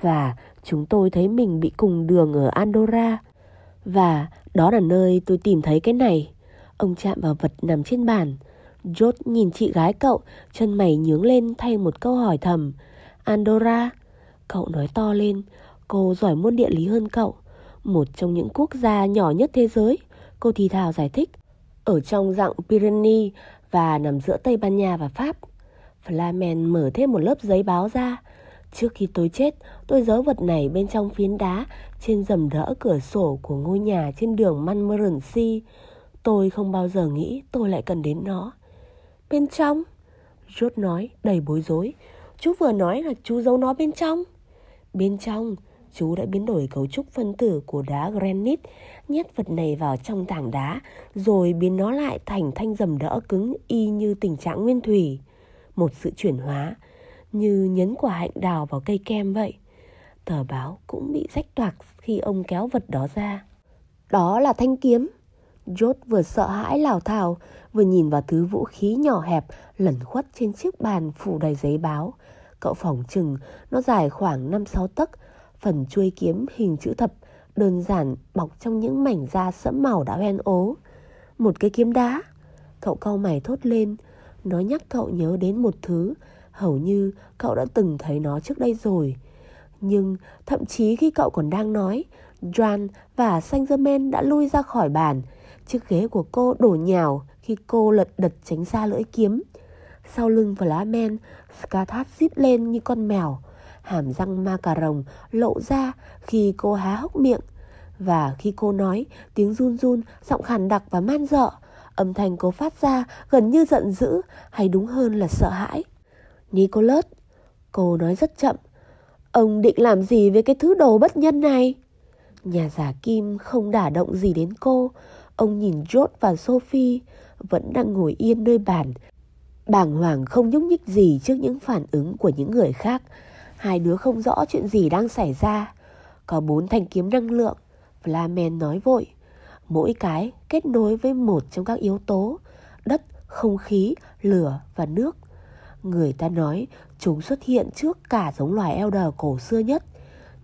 A: Và chúng tôi thấy mình bị cùng đường ở Andorra. Và đó là nơi tôi tìm thấy cái này. Ông chạm vào vật nằm trên bàn. George nhìn chị gái cậu, chân mày nhướng lên thay một câu hỏi thầm. Andorra? Cậu nói to lên, cô giỏi môn địa lý hơn cậu. Một trong những quốc gia nhỏ nhất thế giới. Cô thì thào giải thích. Ở trong dạng Pyrenees và nằm giữa Tây Ban Nha và Pháp. Flamen mở thêm một lớp giấy báo ra. Trước khi tôi chết, tôi giấu vật này bên trong phiến đá trên rầm rỡ cửa sổ của ngôi nhà trên đường Montmorency. Tôi không bao giờ nghĩ tôi lại cần đến nó. Bên trong? Rốt nói đầy bối rối. Chú vừa nói là chú giấu nó bên trong. Bên trong, chú đã biến đổi cấu trúc phân tử của đá granite, nhét vật này vào trong tảng đá, rồi biến nó lại thành thanh rầm đỡ cứng y như tình trạng nguyên thủy. Một sự chuyển hóa, như nhấn quả hạnh đào vào cây kem vậy. Tờ báo cũng bị rách toạc khi ông kéo vật đó ra. Đó là thanh kiếm. George vừa sợ hãi lào thào, vừa nhìn vào thứ vũ khí nhỏ hẹp lẩn khuất trên chiếc bàn phủ đầy giấy báo. Cậu phỏng chừng nó dài khoảng 5-6 tấc, Phần chuôi kiếm hình chữ thập đơn giản bọc trong những mảnh da sẫm màu đã hoen ố. Một cái kiếm đá. Cậu cau mày thốt lên. Nó nhắc cậu nhớ đến một thứ hầu như cậu đã từng thấy nó trước đây rồi. Nhưng thậm chí khi cậu còn đang nói, Joan và Saint Germain đã lui ra khỏi bàn. Chiếc ghế của cô đổ nhào khi cô lật đật tránh xa lưỡi kiếm. Sau lưng Flamen, Skathat rít lên như con mèo hàm răng ma cà rồng lộ ra khi cô há hốc miệng. Và khi cô nói, tiếng run run, giọng khàn đặc và man dợ, âm thanh cô phát ra gần như giận dữ, hay đúng hơn là sợ hãi. Nicholas, cô nói rất chậm, ông định làm gì với cái thứ đồ bất nhân này? Nhà giả Kim không đả động gì đến cô, ông nhìn George và Sophie vẫn đang ngồi yên nơi bàn, bàng hoàng không nhúc nhích gì trước những phản ứng của những người khác. Hai đứa không rõ chuyện gì đang xảy ra. Có bốn thanh kiếm năng lượng. Flamen nói vội. Mỗi cái kết nối với một trong các yếu tố. Đất, không khí, lửa và nước. Người ta nói chúng xuất hiện trước cả giống loài Elder cổ xưa nhất.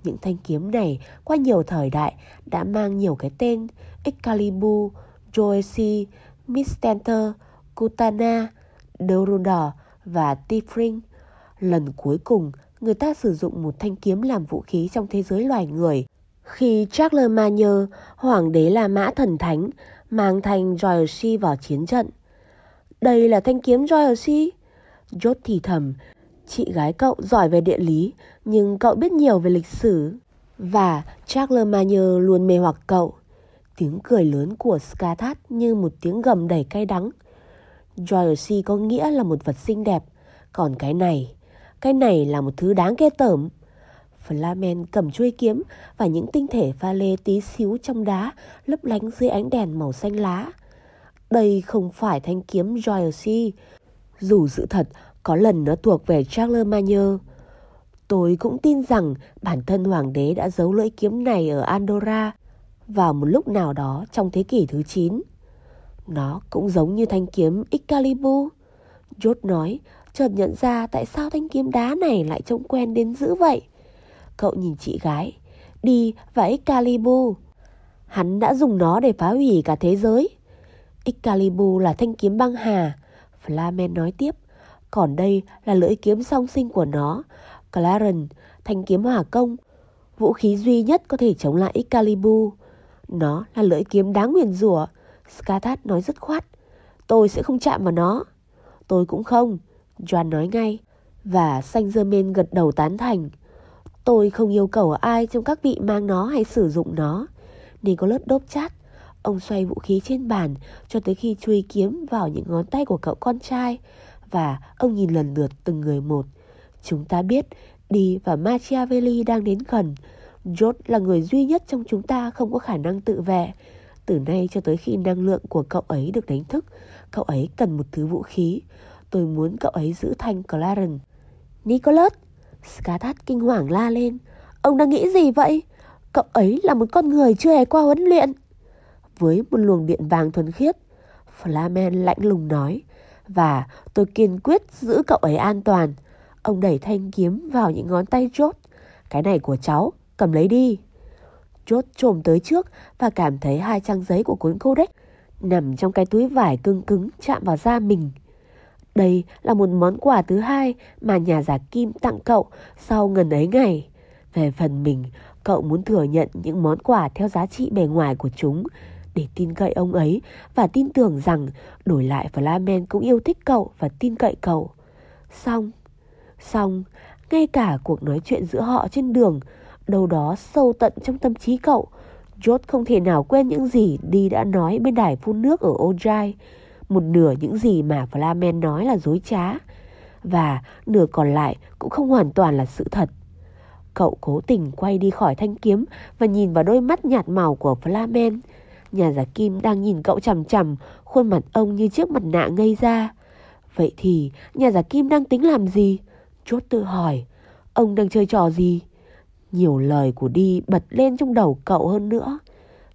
A: Những thanh kiếm này qua nhiều thời đại đã mang nhiều cái tên Excalibur, Joesi, Mistenter, Kutana, Dorundor và Tifring. Lần cuối cùng người ta sử dụng một thanh kiếm làm vũ khí trong thế giới loài người Khi Charlemagne, hoàng đế là mã thần thánh, mang thanh Royal vào chiến trận. Đây là thanh kiếm Royal Jot thì thầm, chị gái cậu giỏi về địa lý, nhưng cậu biết nhiều về lịch sử. Và Charlemagne luôn mê hoặc cậu. Tiếng cười lớn của Skathat như một tiếng gầm đầy cay đắng. Joyce có nghĩa là một vật xinh đẹp, còn cái này, cái này là một thứ đáng ghê tởm. Flamen cầm chuôi kiếm và những tinh thể pha lê tí xíu trong đá lấp lánh dưới ánh đèn màu xanh lá. Đây không phải thanh kiếm Joyce, dù sự thật có lần nó thuộc về Charlemagne. Tôi cũng tin rằng bản thân hoàng đế đã giấu lưỡi kiếm này ở Andorra vào một lúc nào đó trong thế kỷ thứ 9. Nó cũng giống như thanh kiếm Excalibur. George nói, chợt nhận ra tại sao thanh kiếm đá này lại trông quen đến dữ vậy. Cậu nhìn chị gái, đi và Excalibur. Hắn đã dùng nó để phá hủy cả thế giới. Excalibur là thanh kiếm băng hà. Flamen nói tiếp, còn đây là lưỡi kiếm song sinh của nó, Claren, thanh kiếm hỏa công, vũ khí duy nhất có thể chống lại Excalibur. Nó là lưỡi kiếm đáng nguyền rủa. Skathat nói rất khoát. Tôi sẽ không chạm vào nó. Tôi cũng không. Joan nói ngay. Và Saint Germain gật đầu tán thành. Tôi không yêu cầu ai trong các vị mang nó hay sử dụng nó. Nicholas đốp chát. Ông xoay vũ khí trên bàn cho tới khi chui kiếm vào những ngón tay của cậu con trai. Và ông nhìn lần lượt từng người một. Chúng ta biết Đi và Machiavelli đang đến gần. George là người duy nhất trong chúng ta không có khả năng tự vệ. Từ nay cho tới khi năng lượng của cậu ấy được đánh thức, cậu ấy cần một thứ vũ khí. Tôi muốn cậu ấy giữ thanh Claren. Nicholas! Skathat kinh hoàng la lên. Ông đang nghĩ gì vậy? Cậu ấy là một con người chưa hề qua huấn luyện. Với một luồng điện vàng thuần khiết, Flamen lạnh lùng nói. Và tôi kiên quyết giữ cậu ấy an toàn. Ông đẩy thanh kiếm vào những ngón tay chốt. Cái này của cháu, cầm lấy đi. Chốt trồm tới trước và cảm thấy hai trang giấy của cuốn codex nằm trong cái túi vải cứng cứng chạm vào da mình. Đây là một món quà thứ hai mà nhà giả Kim tặng cậu sau ngần ấy ngày. Về phần mình, cậu muốn thừa nhận những món quà theo giá trị bề ngoài của chúng để tin cậy ông ấy và tin tưởng rằng đổi lại Flamen cũng yêu thích cậu và tin cậy cậu. Xong, xong, ngay cả cuộc nói chuyện giữa họ trên đường, đâu đó sâu tận trong tâm trí cậu, George không thể nào quên những gì Đi đã nói bên đài phun nước ở Ojai. Một nửa những gì mà Flamen nói là dối trá. Và nửa còn lại cũng không hoàn toàn là sự thật. Cậu cố tình quay đi khỏi thanh kiếm và nhìn vào đôi mắt nhạt màu của Flamen. Nhà giả kim đang nhìn cậu chằm chằm, khuôn mặt ông như chiếc mặt nạ ngây ra. Vậy thì nhà giả kim đang tính làm gì? Chốt tự hỏi, ông đang chơi trò gì? Nhiều lời của đi bật lên trong đầu cậu hơn nữa.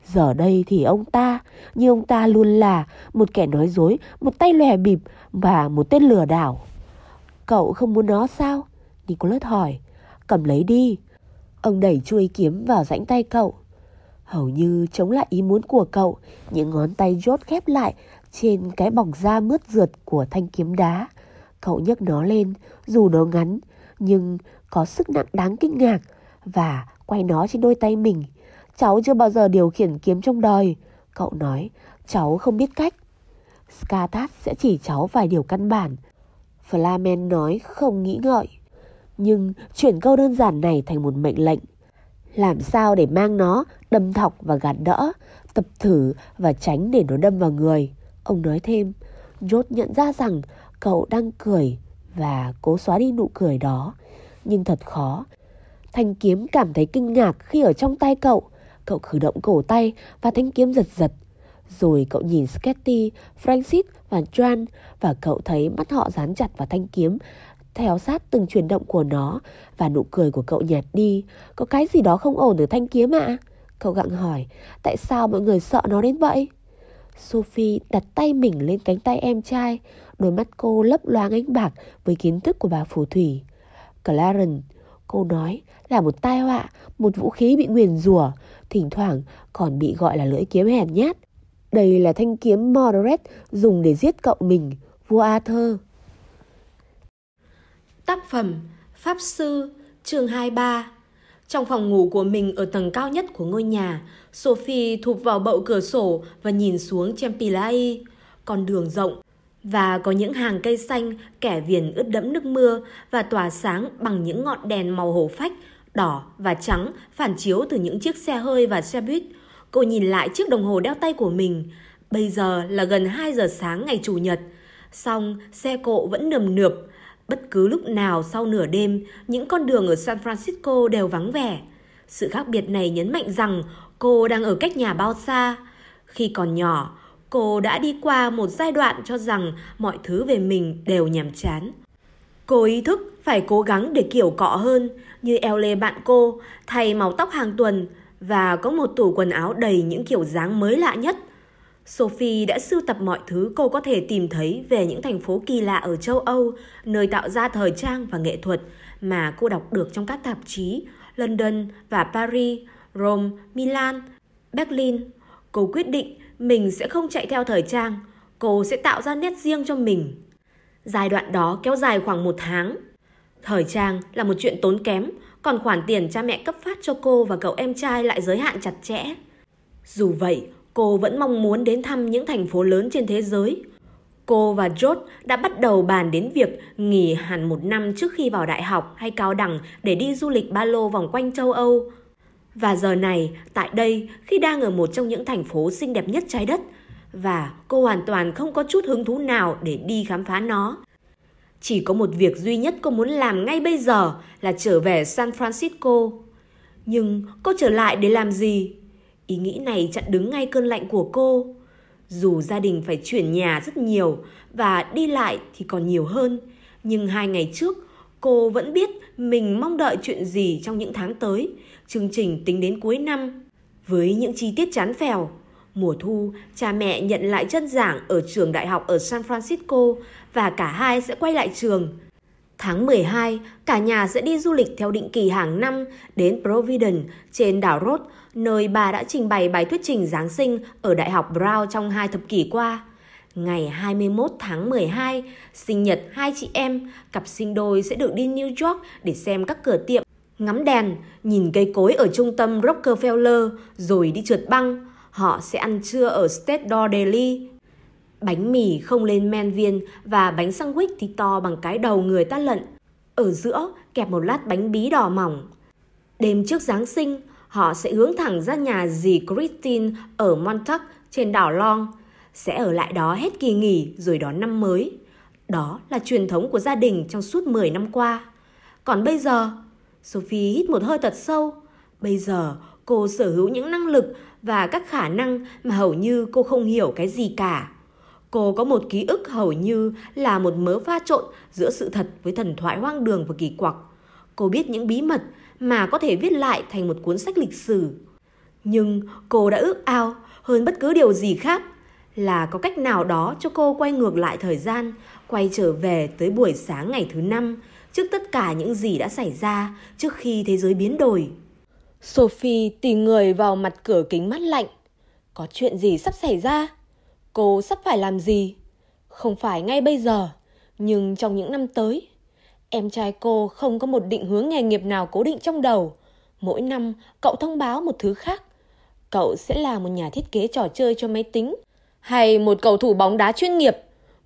A: Giờ đây thì ông ta, như ông ta luôn là một kẻ nói dối, một tay lòe bịp và một tên lừa đảo. Cậu không muốn nó sao? Nicholas hỏi. Cầm lấy đi. Ông đẩy chuôi kiếm vào rãnh tay cậu. Hầu như chống lại ý muốn của cậu, những ngón tay rốt khép lại trên cái bọc da mướt rượt của thanh kiếm đá. Cậu nhấc nó lên, dù nó ngắn, nhưng có sức nặng đáng kinh ngạc và quay nó trên đôi tay mình. Cháu chưa bao giờ điều khiển kiếm trong đời. Cậu nói, cháu không biết cách. Skatat sẽ chỉ cháu vài điều căn bản. Flamen nói không nghĩ ngợi. Nhưng chuyển câu đơn giản này thành một mệnh lệnh. Làm sao để mang nó, đâm thọc và gạt đỡ, tập thử và tránh để nó đâm vào người. Ông nói thêm, jốt nhận ra rằng cậu đang cười và cố xóa đi nụ cười đó. Nhưng thật khó. Thanh kiếm cảm thấy kinh ngạc khi ở trong tay cậu. Cậu cử động cổ tay và thanh kiếm giật giật. Rồi cậu nhìn Sketty, Francis và Joan và cậu thấy mắt họ dán chặt vào thanh kiếm theo sát từng chuyển động của nó và nụ cười của cậu nhạt đi. Có cái gì đó không ổn ở thanh kiếm ạ? À? Cậu gặng hỏi, tại sao mọi người sợ nó đến vậy? Sophie đặt tay mình lên cánh tay em trai, đôi mắt cô lấp loáng ánh bạc với kiến thức của bà phù thủy. Clarence, cô nói, là một tai họa, một vũ khí bị nguyền rủa, thỉnh thoảng còn bị gọi là lưỡi kiếm hèn nhát. Đây là thanh kiếm Mordred dùng để giết cậu mình, vua Arthur.
B: Tác phẩm Pháp Sư chương 23 Trong phòng ngủ của mình ở tầng cao nhất của ngôi nhà, Sophie thụp vào bậu cửa sổ và nhìn xuống Champilai. con đường rộng và có những hàng cây xanh kẻ viền ướt đẫm nước mưa và tỏa sáng bằng những ngọn đèn màu hổ phách, đỏ và trắng phản chiếu từ những chiếc xe hơi và xe buýt. Cô nhìn lại chiếc đồng hồ đeo tay của mình. Bây giờ là gần 2 giờ sáng ngày Chủ nhật. Xong, xe cộ vẫn nườm nượp. Bất cứ lúc nào sau nửa đêm, những con đường ở San Francisco đều vắng vẻ. Sự khác biệt này nhấn mạnh rằng cô đang ở cách nhà bao xa. Khi còn nhỏ, cô đã đi qua một giai đoạn cho rằng mọi thứ về mình đều nhàm chán. Cô ý thức phải cố gắng để kiểu cọ hơn, như eo lê bạn cô, thay màu tóc hàng tuần và có một tủ quần áo đầy những kiểu dáng mới lạ nhất. Sophie đã sưu tập mọi thứ cô có thể tìm thấy về những thành phố kỳ lạ ở châu Âu, nơi tạo ra thời trang và nghệ thuật mà cô đọc được trong các tạp chí London và Paris, Rome, Milan, Berlin. Cô quyết định mình sẽ không chạy theo thời trang, cô sẽ tạo ra nét riêng cho mình. Giai đoạn đó kéo dài khoảng một tháng. Thời trang là một chuyện tốn kém, còn khoản tiền cha mẹ cấp phát cho cô và cậu em trai lại giới hạn chặt chẽ. Dù vậy, cô vẫn mong muốn đến thăm những thành phố lớn trên thế giới. Cô và George đã bắt đầu bàn đến việc nghỉ hẳn một năm trước khi vào đại học hay cao đẳng để đi du lịch ba lô vòng quanh châu Âu. Và giờ này, tại đây, khi đang ở một trong những thành phố xinh đẹp nhất trái đất, và cô hoàn toàn không có chút hứng thú nào để đi khám phá nó. Chỉ có một việc duy nhất cô muốn làm ngay bây giờ là trở về San Francisco. Nhưng cô trở lại để làm gì? Ý nghĩ này chặn đứng ngay cơn lạnh của cô. Dù gia đình phải chuyển nhà rất nhiều và đi lại thì còn nhiều hơn, nhưng hai ngày trước cô vẫn biết mình mong đợi chuyện gì trong những tháng tới, chương trình tính đến cuối năm. Với những chi tiết chán phèo, mùa thu, cha mẹ nhận lại chân giảng ở trường đại học ở San Francisco và cả hai sẽ quay lại trường. Tháng 12, cả nhà sẽ đi du lịch theo định kỳ hàng năm đến Providence trên đảo Rhode, nơi bà đã trình bày bài thuyết trình Giáng sinh ở Đại học Brown trong hai thập kỷ qua. Ngày 21 tháng 12, sinh nhật hai chị em, cặp sinh đôi sẽ được đi New York để xem các cửa tiệm, ngắm đèn, nhìn cây cối ở trung tâm Rockefeller, rồi đi trượt băng. Họ sẽ ăn trưa ở State Door Daily. Bánh mì không lên men viên và bánh sandwich thì to bằng cái đầu người ta lận. Ở giữa kẹp một lát bánh bí đỏ mỏng. Đêm trước Giáng sinh, họ sẽ hướng thẳng ra nhà dì Christine ở Montauk trên đảo Long. Sẽ ở lại đó hết kỳ nghỉ rồi đón năm mới. Đó là truyền thống của gia đình trong suốt 10 năm qua. Còn bây giờ, Sophie hít một hơi thật sâu. Bây giờ cô sở hữu những năng lực và các khả năng mà hầu như cô không hiểu cái gì cả. Cô có một ký ức hầu như là một mớ pha trộn giữa sự thật với thần thoại hoang đường và kỳ quặc. Cô biết những bí mật mà có thể viết lại thành một cuốn sách lịch sử. Nhưng cô đã ước ao hơn bất cứ điều gì khác là có cách nào đó cho cô quay ngược lại thời gian, quay trở về tới buổi sáng ngày thứ năm, trước tất cả những gì đã xảy ra trước khi thế giới biến đổi. Sophie tì người vào mặt cửa kính mắt lạnh. Có chuyện gì sắp xảy ra? Cô sắp phải làm gì? Không phải ngay bây giờ, nhưng trong những năm tới. Em trai cô không có một định hướng nghề nghiệp nào cố định trong đầu. Mỗi năm, cậu thông báo một thứ khác. Cậu sẽ là một nhà thiết kế trò chơi cho máy tính, hay một cầu thủ bóng đá chuyên nghiệp,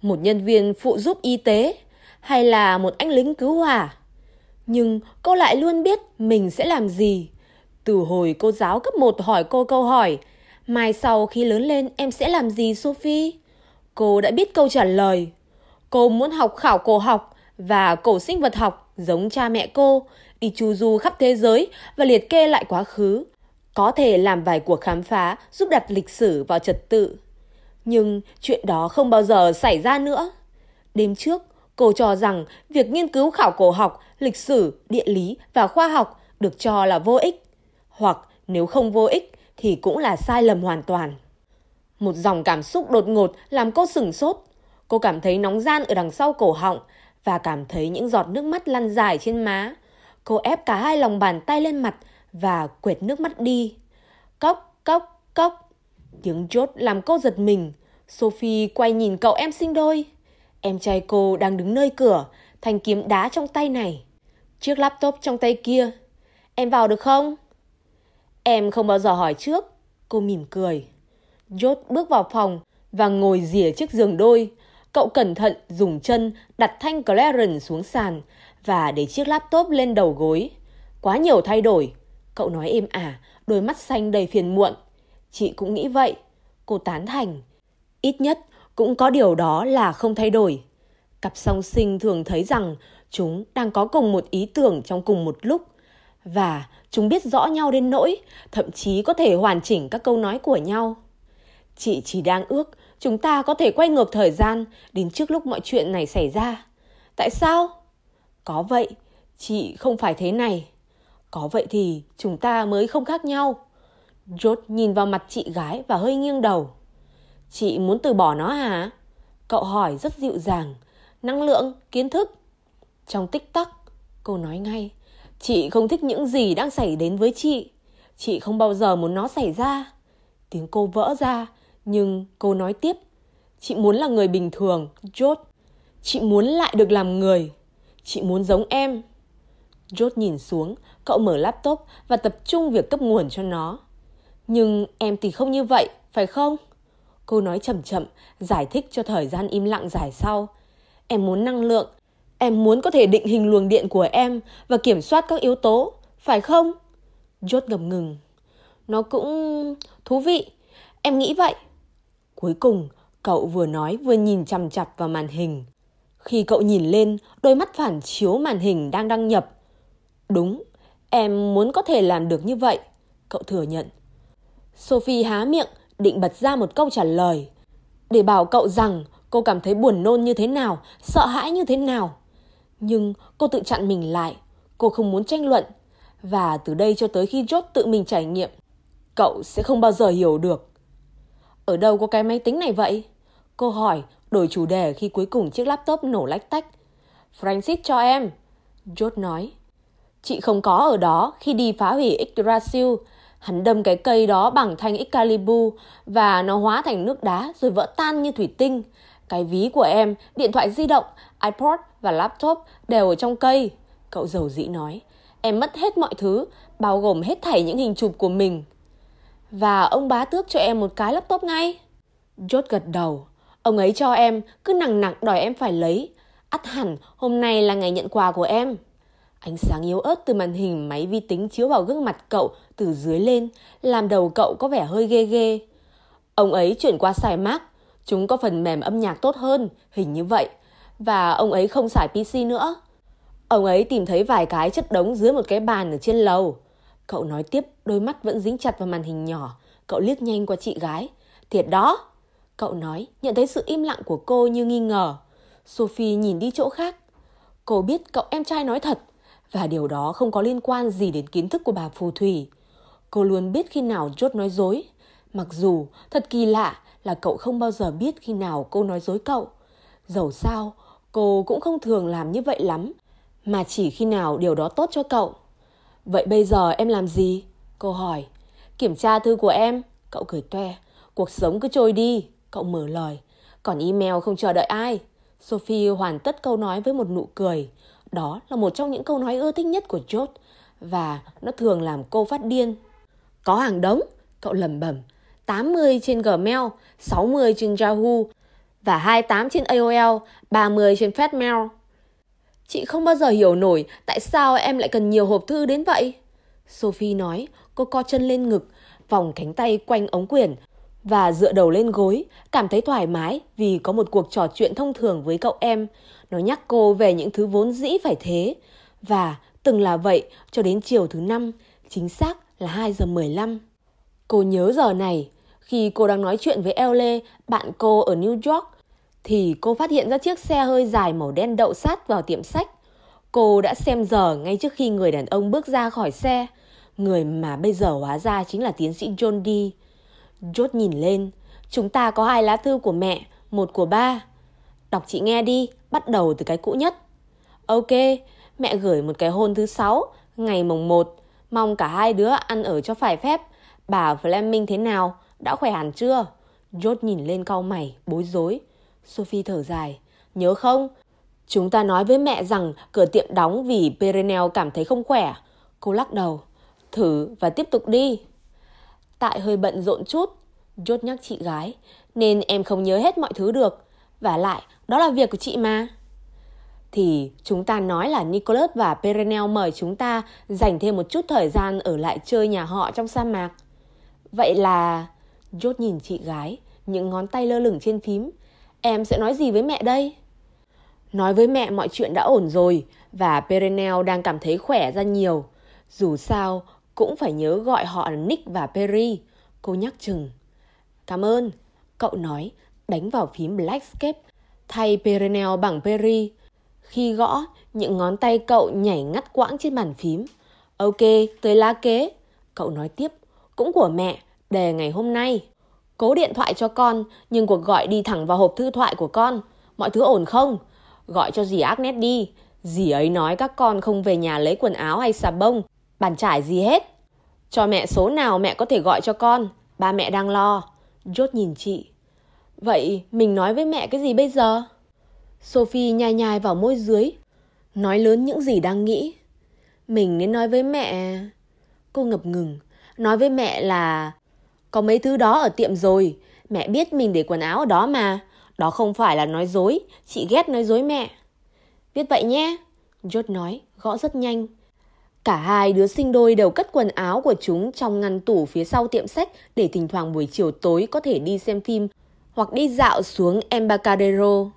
B: một nhân viên phụ giúp y tế, hay là một anh lính cứu hỏa. Nhưng cô lại luôn biết mình sẽ làm gì. Từ hồi cô giáo cấp 1 hỏi cô câu hỏi, mai sau khi lớn lên em sẽ làm gì Sophie? Cô đã biết câu trả lời. Cô muốn học khảo cổ học và cổ sinh vật học giống cha mẹ cô, đi chu du khắp thế giới và liệt kê lại quá khứ. Có thể làm vài cuộc khám phá giúp đặt lịch sử vào trật tự. Nhưng chuyện đó không bao giờ xảy ra nữa. Đêm trước, cô cho rằng việc nghiên cứu khảo cổ học, lịch sử, địa lý và khoa học được cho là vô ích. Hoặc nếu không vô ích thì cũng là sai lầm hoàn toàn. Một dòng cảm xúc đột ngột làm cô sửng sốt. Cô cảm thấy nóng gian ở đằng sau cổ họng và cảm thấy những giọt nước mắt lăn dài trên má. Cô ép cả hai lòng bàn tay lên mặt và quệt nước mắt đi. Cốc, cốc, cốc. Tiếng chốt làm cô giật mình. Sophie quay nhìn cậu em sinh đôi. Em trai cô đang đứng nơi cửa, thanh kiếm đá trong tay này. Chiếc laptop trong tay kia. Em vào được không? Em không bao giờ hỏi trước. Cô mỉm cười. Jot bước vào phòng và ngồi rỉa chiếc giường đôi. Cậu cẩn thận dùng chân đặt thanh Clarence xuống sàn và để chiếc laptop lên đầu gối. Quá nhiều thay đổi. Cậu nói êm ả, đôi mắt xanh đầy phiền muộn. Chị cũng nghĩ vậy. Cô tán thành. Ít nhất cũng có điều đó là không thay đổi. Cặp song sinh thường thấy rằng chúng đang có cùng một ý tưởng trong cùng một lúc và chúng biết rõ nhau đến nỗi thậm chí có thể hoàn chỉnh các câu nói của nhau. Chị chỉ đang ước chúng ta có thể quay ngược thời gian đến trước lúc mọi chuyện này xảy ra. Tại sao? Có vậy, chị không phải thế này. Có vậy thì chúng ta mới không khác nhau. George nhìn vào mặt chị gái và hơi nghiêng đầu. Chị muốn từ bỏ nó hả? Cậu hỏi rất dịu dàng. Năng lượng, kiến thức. Trong tích tắc, cô nói ngay. Chị không thích những gì đang xảy đến với chị. Chị không bao giờ muốn nó xảy ra. Tiếng cô vỡ ra, nhưng cô nói tiếp. Chị muốn là người bình thường, George. Chị muốn lại được làm người. Chị muốn giống em. George nhìn xuống, cậu mở laptop và tập trung việc cấp nguồn cho nó. Nhưng em thì không như vậy, phải không? Cô nói chậm chậm, giải thích cho thời gian im lặng dài sau. Em muốn năng lượng, em muốn có thể định hình luồng điện của em và kiểm soát các yếu tố, phải không? George ngập ngừng. Nó cũng thú vị, em nghĩ vậy. Cuối cùng, cậu vừa nói vừa nhìn chằm chặp vào màn hình. Khi cậu nhìn lên, đôi mắt phản chiếu màn hình đang đăng nhập. Đúng, em muốn có thể làm được như vậy, cậu thừa nhận. Sophie há miệng, định bật ra một câu trả lời. Để bảo cậu rằng cô cảm thấy buồn nôn như thế nào, sợ hãi như thế nào. Nhưng cô tự chặn mình lại, cô không muốn tranh luận. Và từ đây cho tới khi chốt tự mình trải nghiệm, cậu sẽ không bao giờ hiểu được. Ở đâu có cái máy tính này vậy? Cô hỏi, đổi chủ đề khi cuối cùng chiếc laptop nổ lách tách. Francis cho em. George nói. Chị không có ở đó khi đi phá hủy Yggdrasil. Hắn đâm cái cây đó bằng thanh Excalibur và nó hóa thành nước đá rồi vỡ tan như thủy tinh. Cái ví của em, điện thoại di động, iPod và laptop đều ở trong cây. Cậu giàu dĩ nói. Em mất hết mọi thứ, bao gồm hết thảy những hình chụp của mình. Và ông bá tước cho em một cái laptop ngay. George gật đầu. Ông ấy cho em, cứ nặng nặng đòi em phải lấy. ắt hẳn, hôm nay là ngày nhận quà của em. Ánh sáng yếu ớt từ màn hình máy vi tính chiếu vào gương mặt cậu từ dưới lên, làm đầu cậu có vẻ hơi ghê ghê. Ông ấy chuyển qua xài Mac, chúng có phần mềm âm nhạc tốt hơn, hình như vậy. Và ông ấy không xài PC nữa. Ông ấy tìm thấy vài cái chất đống dưới một cái bàn ở trên lầu. Cậu nói tiếp, đôi mắt vẫn dính chặt vào màn hình nhỏ. Cậu liếc nhanh qua chị gái. Thiệt đó. Cậu nói, nhận thấy sự im lặng của cô như nghi ngờ. Sophie nhìn đi chỗ khác. Cô biết cậu em trai nói thật. Và điều đó không có liên quan gì đến kiến thức của bà phù thủy. Cô luôn biết khi nào chốt nói dối. Mặc dù thật kỳ lạ là cậu không bao giờ biết khi nào cô nói dối cậu. Dẫu sao, cô cũng không thường làm như vậy lắm. Mà chỉ khi nào điều đó tốt cho cậu. Vậy bây giờ em làm gì? Cô hỏi. Kiểm tra thư của em. Cậu cười toe. Cuộc sống cứ trôi đi. Cậu mở lời. Còn email không chờ đợi ai. Sophie hoàn tất câu nói với một nụ cười. Đó là một trong những câu nói ưa thích nhất của George. Và nó thường làm cô phát điên. Có hàng đống. Cậu lẩm bẩm. 80 trên Gmail, 60 trên Yahoo và 28 trên AOL, 30 trên Fatmail. Chị không bao giờ hiểu nổi tại sao em lại cần nhiều hộp thư đến vậy. Sophie nói, cô co chân lên ngực, vòng cánh tay quanh ống quyển và dựa đầu lên gối, cảm thấy thoải mái vì có một cuộc trò chuyện thông thường với cậu em. Nó nhắc cô về những thứ vốn dĩ phải thế. Và từng là vậy cho đến chiều thứ năm, chính xác là 2 giờ 15. Cô nhớ giờ này, khi cô đang nói chuyện với Elle, bạn cô ở New York, thì cô phát hiện ra chiếc xe hơi dài màu đen đậu sát vào tiệm sách. Cô đã xem giờ ngay trước khi người đàn ông bước ra khỏi xe. Người mà bây giờ hóa ra chính là tiến sĩ John Dee. George nhìn lên. Chúng ta có hai lá thư của mẹ, một của ba. Đọc chị nghe đi, bắt đầu từ cái cũ nhất. Ok, mẹ gửi một cái hôn thứ sáu, ngày mồng 1. Mong cả hai đứa ăn ở cho phải phép. Bà Fleming thế nào? Đã khỏe hẳn chưa? George nhìn lên cau mày, bối rối. Sophie thở dài. Nhớ không? Chúng ta nói với mẹ rằng cửa tiệm đóng vì Perenel cảm thấy không khỏe. Cô lắc đầu. Thử và tiếp tục đi. Tại hơi bận rộn chút, Jot nhắc chị gái, nên em không nhớ hết mọi thứ được. Và lại, đó là việc của chị mà. Thì chúng ta nói là Nicholas và Perenel mời chúng ta dành thêm một chút thời gian ở lại chơi nhà họ trong sa mạc. Vậy là... Jot nhìn chị gái, những ngón tay lơ lửng trên phím. Em sẽ nói gì với mẹ đây? Nói với mẹ mọi chuyện đã ổn rồi và Perenel đang cảm thấy khỏe ra nhiều. Dù sao, cũng phải nhớ gọi họ là Nick và Perry. Cô nhắc chừng. Cảm ơn, cậu nói, đánh vào phím Blackscape, thay Perenel bằng Perry. Khi gõ, những ngón tay cậu nhảy ngắt quãng trên bàn phím. Ok, tới lá kế. Cậu nói tiếp, cũng của mẹ, đề ngày hôm nay. Cố điện thoại cho con, nhưng cuộc gọi đi thẳng vào hộp thư thoại của con. Mọi thứ ổn không? Gọi cho dì Agnes đi. Dì ấy nói các con không về nhà lấy quần áo hay xà bông, bàn trải gì hết. Cho mẹ số nào mẹ có thể gọi cho con. Ba mẹ đang lo. Chốt nhìn chị. Vậy mình nói với mẹ cái gì bây giờ? Sophie nhai nhai vào môi dưới. Nói lớn những gì đang nghĩ. Mình nên nói với mẹ... Cô ngập ngừng. Nói với mẹ là... Có mấy thứ đó ở tiệm rồi. Mẹ biết mình để quần áo ở đó mà. Đó không phải là nói dối. Chị ghét nói dối mẹ. Viết vậy nhé. George nói, gõ rất nhanh. Cả hai đứa sinh đôi đều cất quần áo của chúng trong ngăn tủ phía sau tiệm sách để thỉnh thoảng buổi chiều tối có thể đi xem phim hoặc đi dạo xuống Embarcadero.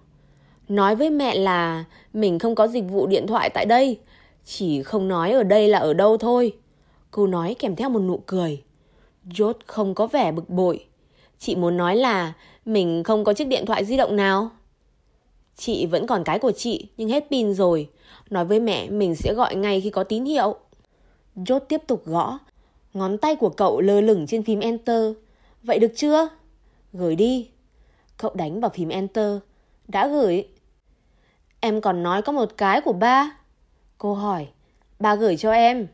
B: Nói với mẹ là mình không có dịch vụ điện thoại tại đây, chỉ không nói ở đây là ở đâu thôi. Cô nói kèm theo một nụ cười. George không có vẻ bực bội. Chị muốn nói là mình không có chiếc điện thoại di động nào. Chị vẫn còn cái của chị nhưng hết pin rồi. Nói với mẹ mình sẽ gọi ngay khi có tín hiệu. George tiếp tục gõ. Ngón tay của cậu lơ lửng trên phím Enter. Vậy được chưa? Gửi đi. Cậu đánh vào phím Enter. Đã gửi. Em còn nói có một cái của ba. Cô hỏi. Ba gửi cho em.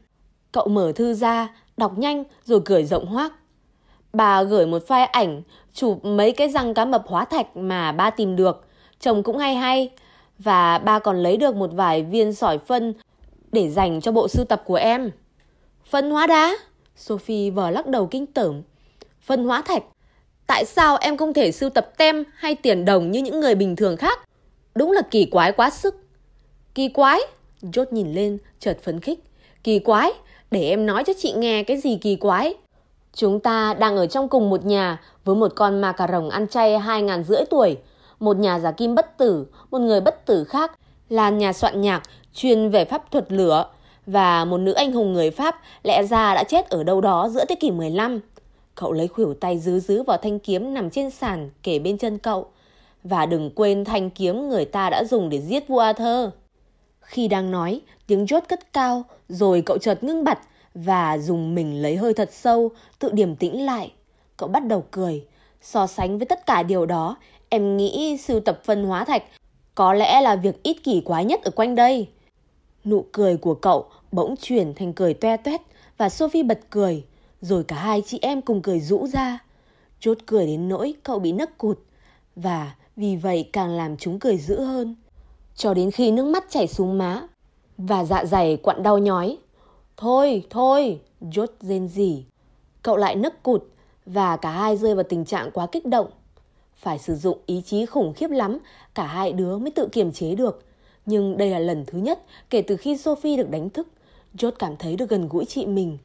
B: Cậu mở thư ra, đọc nhanh rồi gửi rộng hoác. Bà gửi một file ảnh, chụp mấy cái răng cá mập hóa thạch mà ba tìm được. Chồng cũng hay hay. Và ba còn lấy được một vài viên sỏi phân để dành cho bộ sưu tập của em. Phân hóa đá? Sophie vờ lắc đầu kinh tởm. Phân hóa thạch? Tại sao em không thể sưu tập tem hay tiền đồng như những người bình thường khác? Đúng là kỳ quái quá sức. Kỳ quái? George nhìn lên, chợt phấn khích. Kỳ quái? Để em nói cho chị nghe cái gì kỳ quái. Chúng ta đang ở trong cùng một nhà với một con ma cà rồng ăn chay hai ngàn rưỡi tuổi. Một nhà giả kim bất tử, một người bất tử khác là nhà soạn nhạc chuyên về pháp thuật lửa và một nữ anh hùng người Pháp lẽ ra đã chết ở đâu đó giữa thế kỷ 15. Cậu lấy khuỷu tay dứ dứ vào thanh kiếm nằm trên sàn kể bên chân cậu. Và đừng quên thanh kiếm người ta đã dùng để giết vua Arthur. Khi đang nói, tiếng chốt cất cao, rồi cậu chợt ngưng bặt và dùng mình lấy hơi thật sâu, tự điềm tĩnh lại. Cậu bắt đầu cười. So sánh với tất cả điều đó, em nghĩ sưu tập phân hóa thạch có lẽ là việc ít kỳ quái nhất ở quanh đây. Nụ cười của cậu bỗng chuyển thành cười toe toét và Sophie bật cười, rồi cả hai chị em cùng cười rũ ra. Chốt cười đến nỗi cậu bị nấc cụt và vì vậy càng làm chúng cười dữ hơn. Cho đến khi nước mắt chảy xuống má và dạ dày quặn đau nhói. Thôi, thôi, George rên rỉ. Cậu lại nấc cụt và cả hai rơi vào tình trạng quá kích động. Phải sử dụng ý chí khủng khiếp lắm, cả hai đứa mới tự kiềm chế được. Nhưng đây là lần thứ nhất kể từ khi Sophie được đánh thức. George cảm thấy được gần gũi chị mình.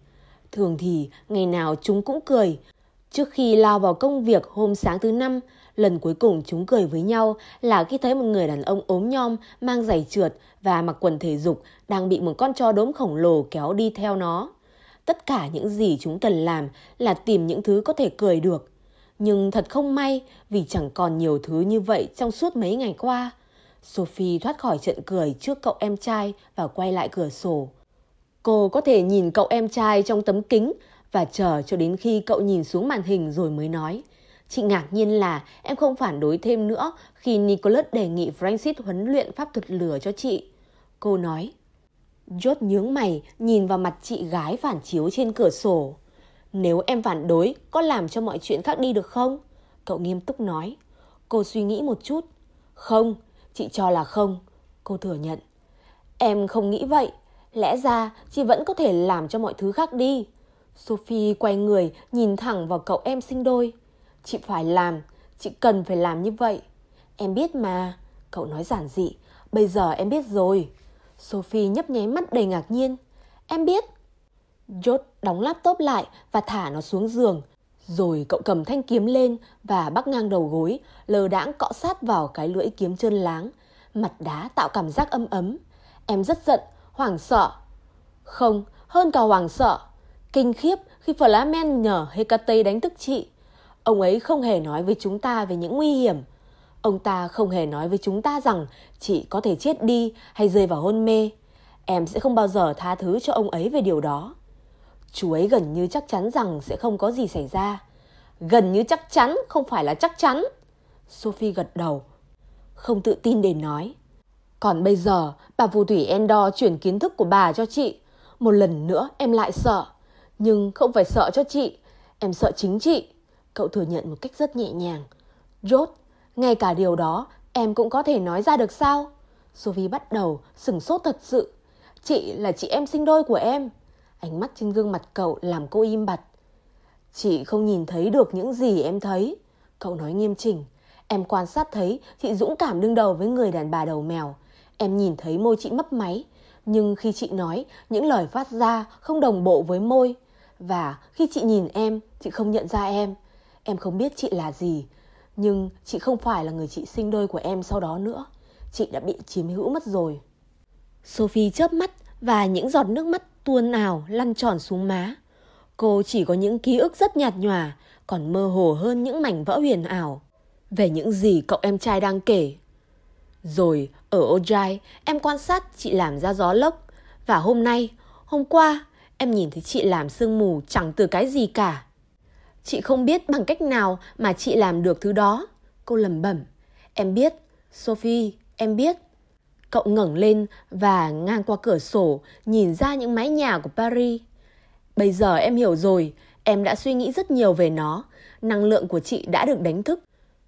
B: Thường thì ngày nào chúng cũng cười. Trước khi lao vào công việc hôm sáng thứ năm, lần cuối cùng chúng cười với nhau là khi thấy một người đàn ông ốm nhom, mang giày trượt và mặc quần thể dục đang bị một con chó đốm khổng lồ kéo đi theo nó. Tất cả những gì chúng cần làm là tìm những thứ có thể cười được. Nhưng thật không may vì chẳng còn nhiều thứ như vậy trong suốt mấy ngày qua. Sophie thoát khỏi trận cười trước cậu em trai và quay lại cửa sổ. Cô có thể nhìn cậu em trai trong tấm kính và chờ cho đến khi cậu nhìn xuống màn hình rồi mới nói. Chị ngạc nhiên là em không phản đối thêm nữa khi Nicholas đề nghị Francis huấn luyện pháp thuật lửa cho chị. Cô nói. Jot nhướng mày nhìn vào mặt chị gái phản chiếu trên cửa sổ. Nếu em phản đối, có làm cho mọi chuyện khác đi được không? Cậu nghiêm túc nói. Cô suy nghĩ một chút. Không, chị cho là không. Cô thừa nhận. Em không nghĩ vậy.
C: Lẽ ra chị vẫn có thể làm cho mọi thứ khác đi. Sophie quay người nhìn thẳng vào cậu em sinh đôi. Chị phải làm, chị cần phải làm như vậy. Em biết mà, cậu nói giản dị. Bây giờ em biết rồi. Sophie nhấp nháy mắt đầy ngạc nhiên. Em biết. Jot đóng laptop lại và thả nó xuống giường. Rồi cậu cầm thanh kiếm lên và bắc ngang đầu gối, lờ đãng cọ sát vào cái lưỡi kiếm trơn láng. Mặt đá tạo cảm giác âm ấm. Em rất giận, hoảng sợ. Không, hơn cả hoảng sợ. Kinh khiếp khi Flamen nhờ Hecate đánh thức chị. Ông ấy không hề nói với chúng ta về những nguy hiểm. Ông ta không hề nói với chúng ta rằng chị có thể chết đi hay rơi vào hôn mê. Em sẽ không bao giờ tha thứ cho ông ấy về điều đó. Chú ấy gần như chắc chắn rằng sẽ không có gì xảy ra. Gần như chắc chắn không phải là chắc chắn. Sophie gật đầu. Không tự tin để nói. Còn bây giờ, bà phù thủy Endor chuyển kiến thức của bà cho chị. Một lần nữa em lại sợ. Nhưng không phải sợ cho chị. Em sợ chính chị. Cậu thừa nhận một cách rất nhẹ nhàng. Rốt, ngay cả điều đó em cũng có thể nói ra được sao? Sophie bắt đầu sửng sốt thật sự. Chị là chị em sinh đôi của em. Ánh mắt trên gương mặt cậu làm cô im bặt. Chị không nhìn thấy được những gì em thấy. Cậu nói nghiêm chỉnh. Em quan sát thấy chị dũng cảm đương đầu với người đàn bà đầu mèo. Em nhìn thấy môi chị mấp máy. Nhưng khi chị nói, những lời phát ra không đồng bộ với môi. Và khi chị nhìn em, chị không nhận ra em. Em không biết chị là gì. Nhưng chị không phải là người chị sinh đôi của em sau đó nữa. Chị đã bị chiếm hữu mất rồi. Sophie chớp mắt và những giọt nước mắt tuôn ảo lăn tròn xuống má. Cô chỉ có những ký ức rất nhạt nhòa, còn mơ hồ hơn những mảnh vỡ huyền ảo về những gì cậu em trai đang kể. Rồi ở Ojai, em quan sát chị làm ra gió lốc. Và hôm nay, hôm qua, em nhìn thấy chị làm sương mù chẳng từ cái gì cả. Chị không biết bằng cách nào mà chị làm được thứ đó. Cô lầm bẩm. Em biết, Sophie, em biết. Cậu ngẩng lên và ngang qua cửa sổ nhìn ra những mái nhà của Paris. Bây giờ em hiểu rồi, em đã suy nghĩ rất nhiều về nó. Năng lượng của chị đã được đánh thức.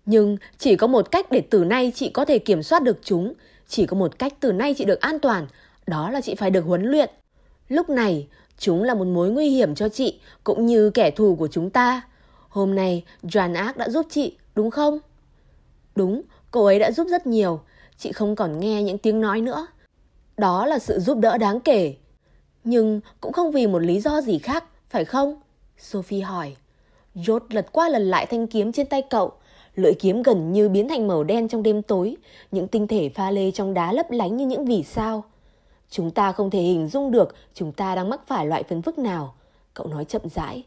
C: Nhưng chỉ có một cách để từ nay chị có thể kiểm soát được chúng. Chỉ có một cách từ nay chị được an toàn. Đó là chị phải được huấn luyện. Lúc này, chúng là một mối nguy hiểm cho chị cũng như kẻ thù của chúng ta. Hôm nay, Joan ác đã giúp chị, đúng không? Đúng, cô ấy đã giúp rất nhiều. Chị không còn nghe những tiếng nói nữa. Đó là sự giúp đỡ đáng kể. Nhưng cũng không vì một lý do gì khác, phải không? Sophie hỏi. George lật qua lần lại thanh kiếm trên tay cậu. Lưỡi kiếm gần như biến thành màu đen trong đêm tối. Những tinh thể pha lê trong đá lấp lánh như những vì sao. Chúng ta không thể hình dung được chúng ta đang mắc phải loại phân phức nào. Cậu nói chậm rãi.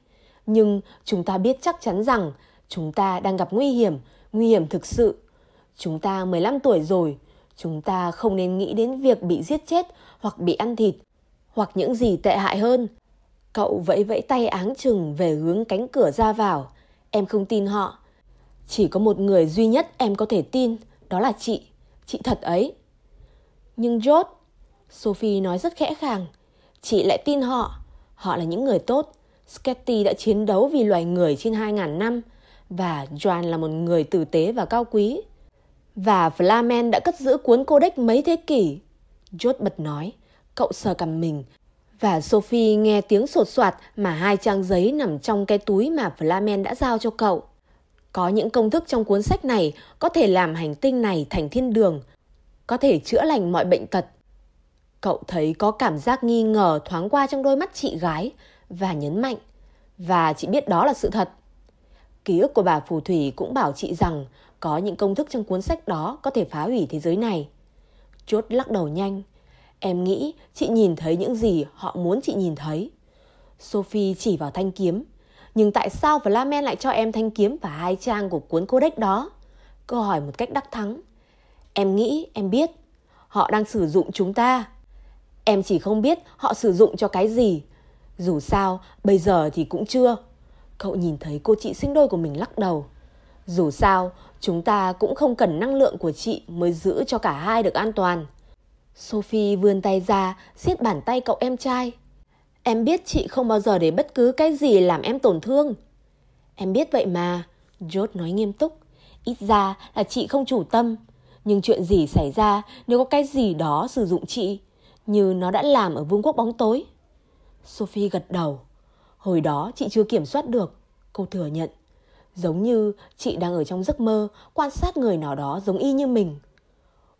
C: Nhưng chúng ta biết chắc chắn rằng chúng ta đang gặp nguy hiểm, nguy hiểm thực sự. Chúng ta 15 tuổi rồi, chúng ta không nên nghĩ đến việc bị giết chết hoặc bị ăn thịt, hoặc những gì tệ hại hơn. Cậu vẫy vẫy tay áng chừng về hướng cánh cửa ra vào. Em không tin họ. Chỉ có một người duy nhất em có thể tin, đó là chị. Chị thật ấy. Nhưng George, Sophie nói rất khẽ khàng, chị lại tin họ. Họ là những người tốt. Sketty đã chiến đấu vì loài người trên 2.000 năm và Joan là một người tử tế và cao quý. Và Flamen đã cất giữ cuốn codex mấy thế kỷ. George bật nói, cậu sờ cầm mình. Và Sophie nghe tiếng sột soạt mà hai trang giấy nằm trong cái túi mà Flamen đã giao cho cậu. Có những công thức trong cuốn sách này có thể làm hành tinh này thành thiên đường, có thể chữa lành mọi bệnh tật. Cậu thấy có cảm giác nghi ngờ thoáng qua trong đôi mắt chị gái và nhấn mạnh. Và chị biết đó là sự thật. Ký ức của bà phù thủy cũng bảo chị rằng có những công thức trong cuốn sách đó có thể phá hủy thế giới này. Chốt lắc đầu nhanh. Em nghĩ chị nhìn thấy những gì họ muốn chị nhìn thấy. Sophie chỉ vào thanh kiếm. Nhưng tại sao Flamen lại cho em thanh kiếm và hai trang của cuốn codex đó? Câu hỏi một cách đắc thắng. Em nghĩ, em biết. Họ đang sử dụng chúng ta. Em chỉ không biết họ sử dụng cho cái gì. Dù sao, bây giờ thì cũng chưa. Cậu nhìn thấy cô chị sinh đôi của mình lắc đầu. Dù sao, chúng ta cũng không cần năng lượng của chị mới giữ cho cả hai được an toàn. Sophie vươn tay ra, siết bàn tay cậu em trai. Em biết chị không bao giờ để bất cứ cái gì làm em tổn thương. Em biết vậy mà, George nói nghiêm túc. Ít ra là chị không chủ tâm. Nhưng chuyện gì xảy ra nếu có cái gì đó sử dụng chị?
B: như nó đã làm ở vương quốc bóng tối. Sophie gật đầu. Hồi đó chị chưa kiểm soát được, cô thừa nhận. Giống như chị đang ở trong giấc mơ quan sát người nào đó giống y như mình.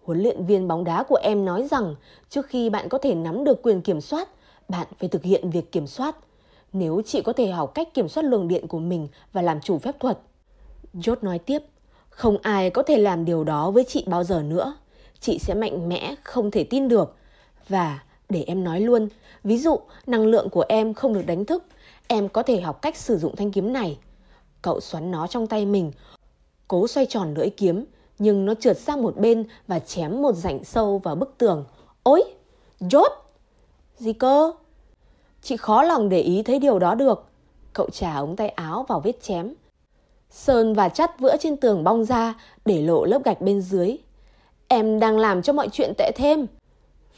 B: Huấn luyện viên bóng đá của em nói rằng trước khi bạn có thể nắm được quyền kiểm soát, bạn phải thực hiện việc kiểm soát. Nếu chị có thể học cách kiểm soát luồng điện của mình và làm chủ phép thuật. Jot nói tiếp, không ai có thể làm điều đó với chị bao giờ nữa. Chị sẽ mạnh mẽ, không thể tin được. Và để em nói luôn, ví dụ năng lượng của em không được đánh thức, em có thể học cách sử dụng thanh kiếm này. Cậu xoắn nó trong tay mình, cố xoay tròn lưỡi kiếm, nhưng nó trượt sang một bên và chém một rãnh sâu vào bức tường. Ôi, chốt. Gì cơ? Chị khó lòng để ý thấy điều đó được. Cậu trả ống tay áo vào vết chém. Sơn và chắt vữa trên tường bong ra để lộ lớp gạch bên dưới. Em đang làm cho mọi chuyện tệ thêm.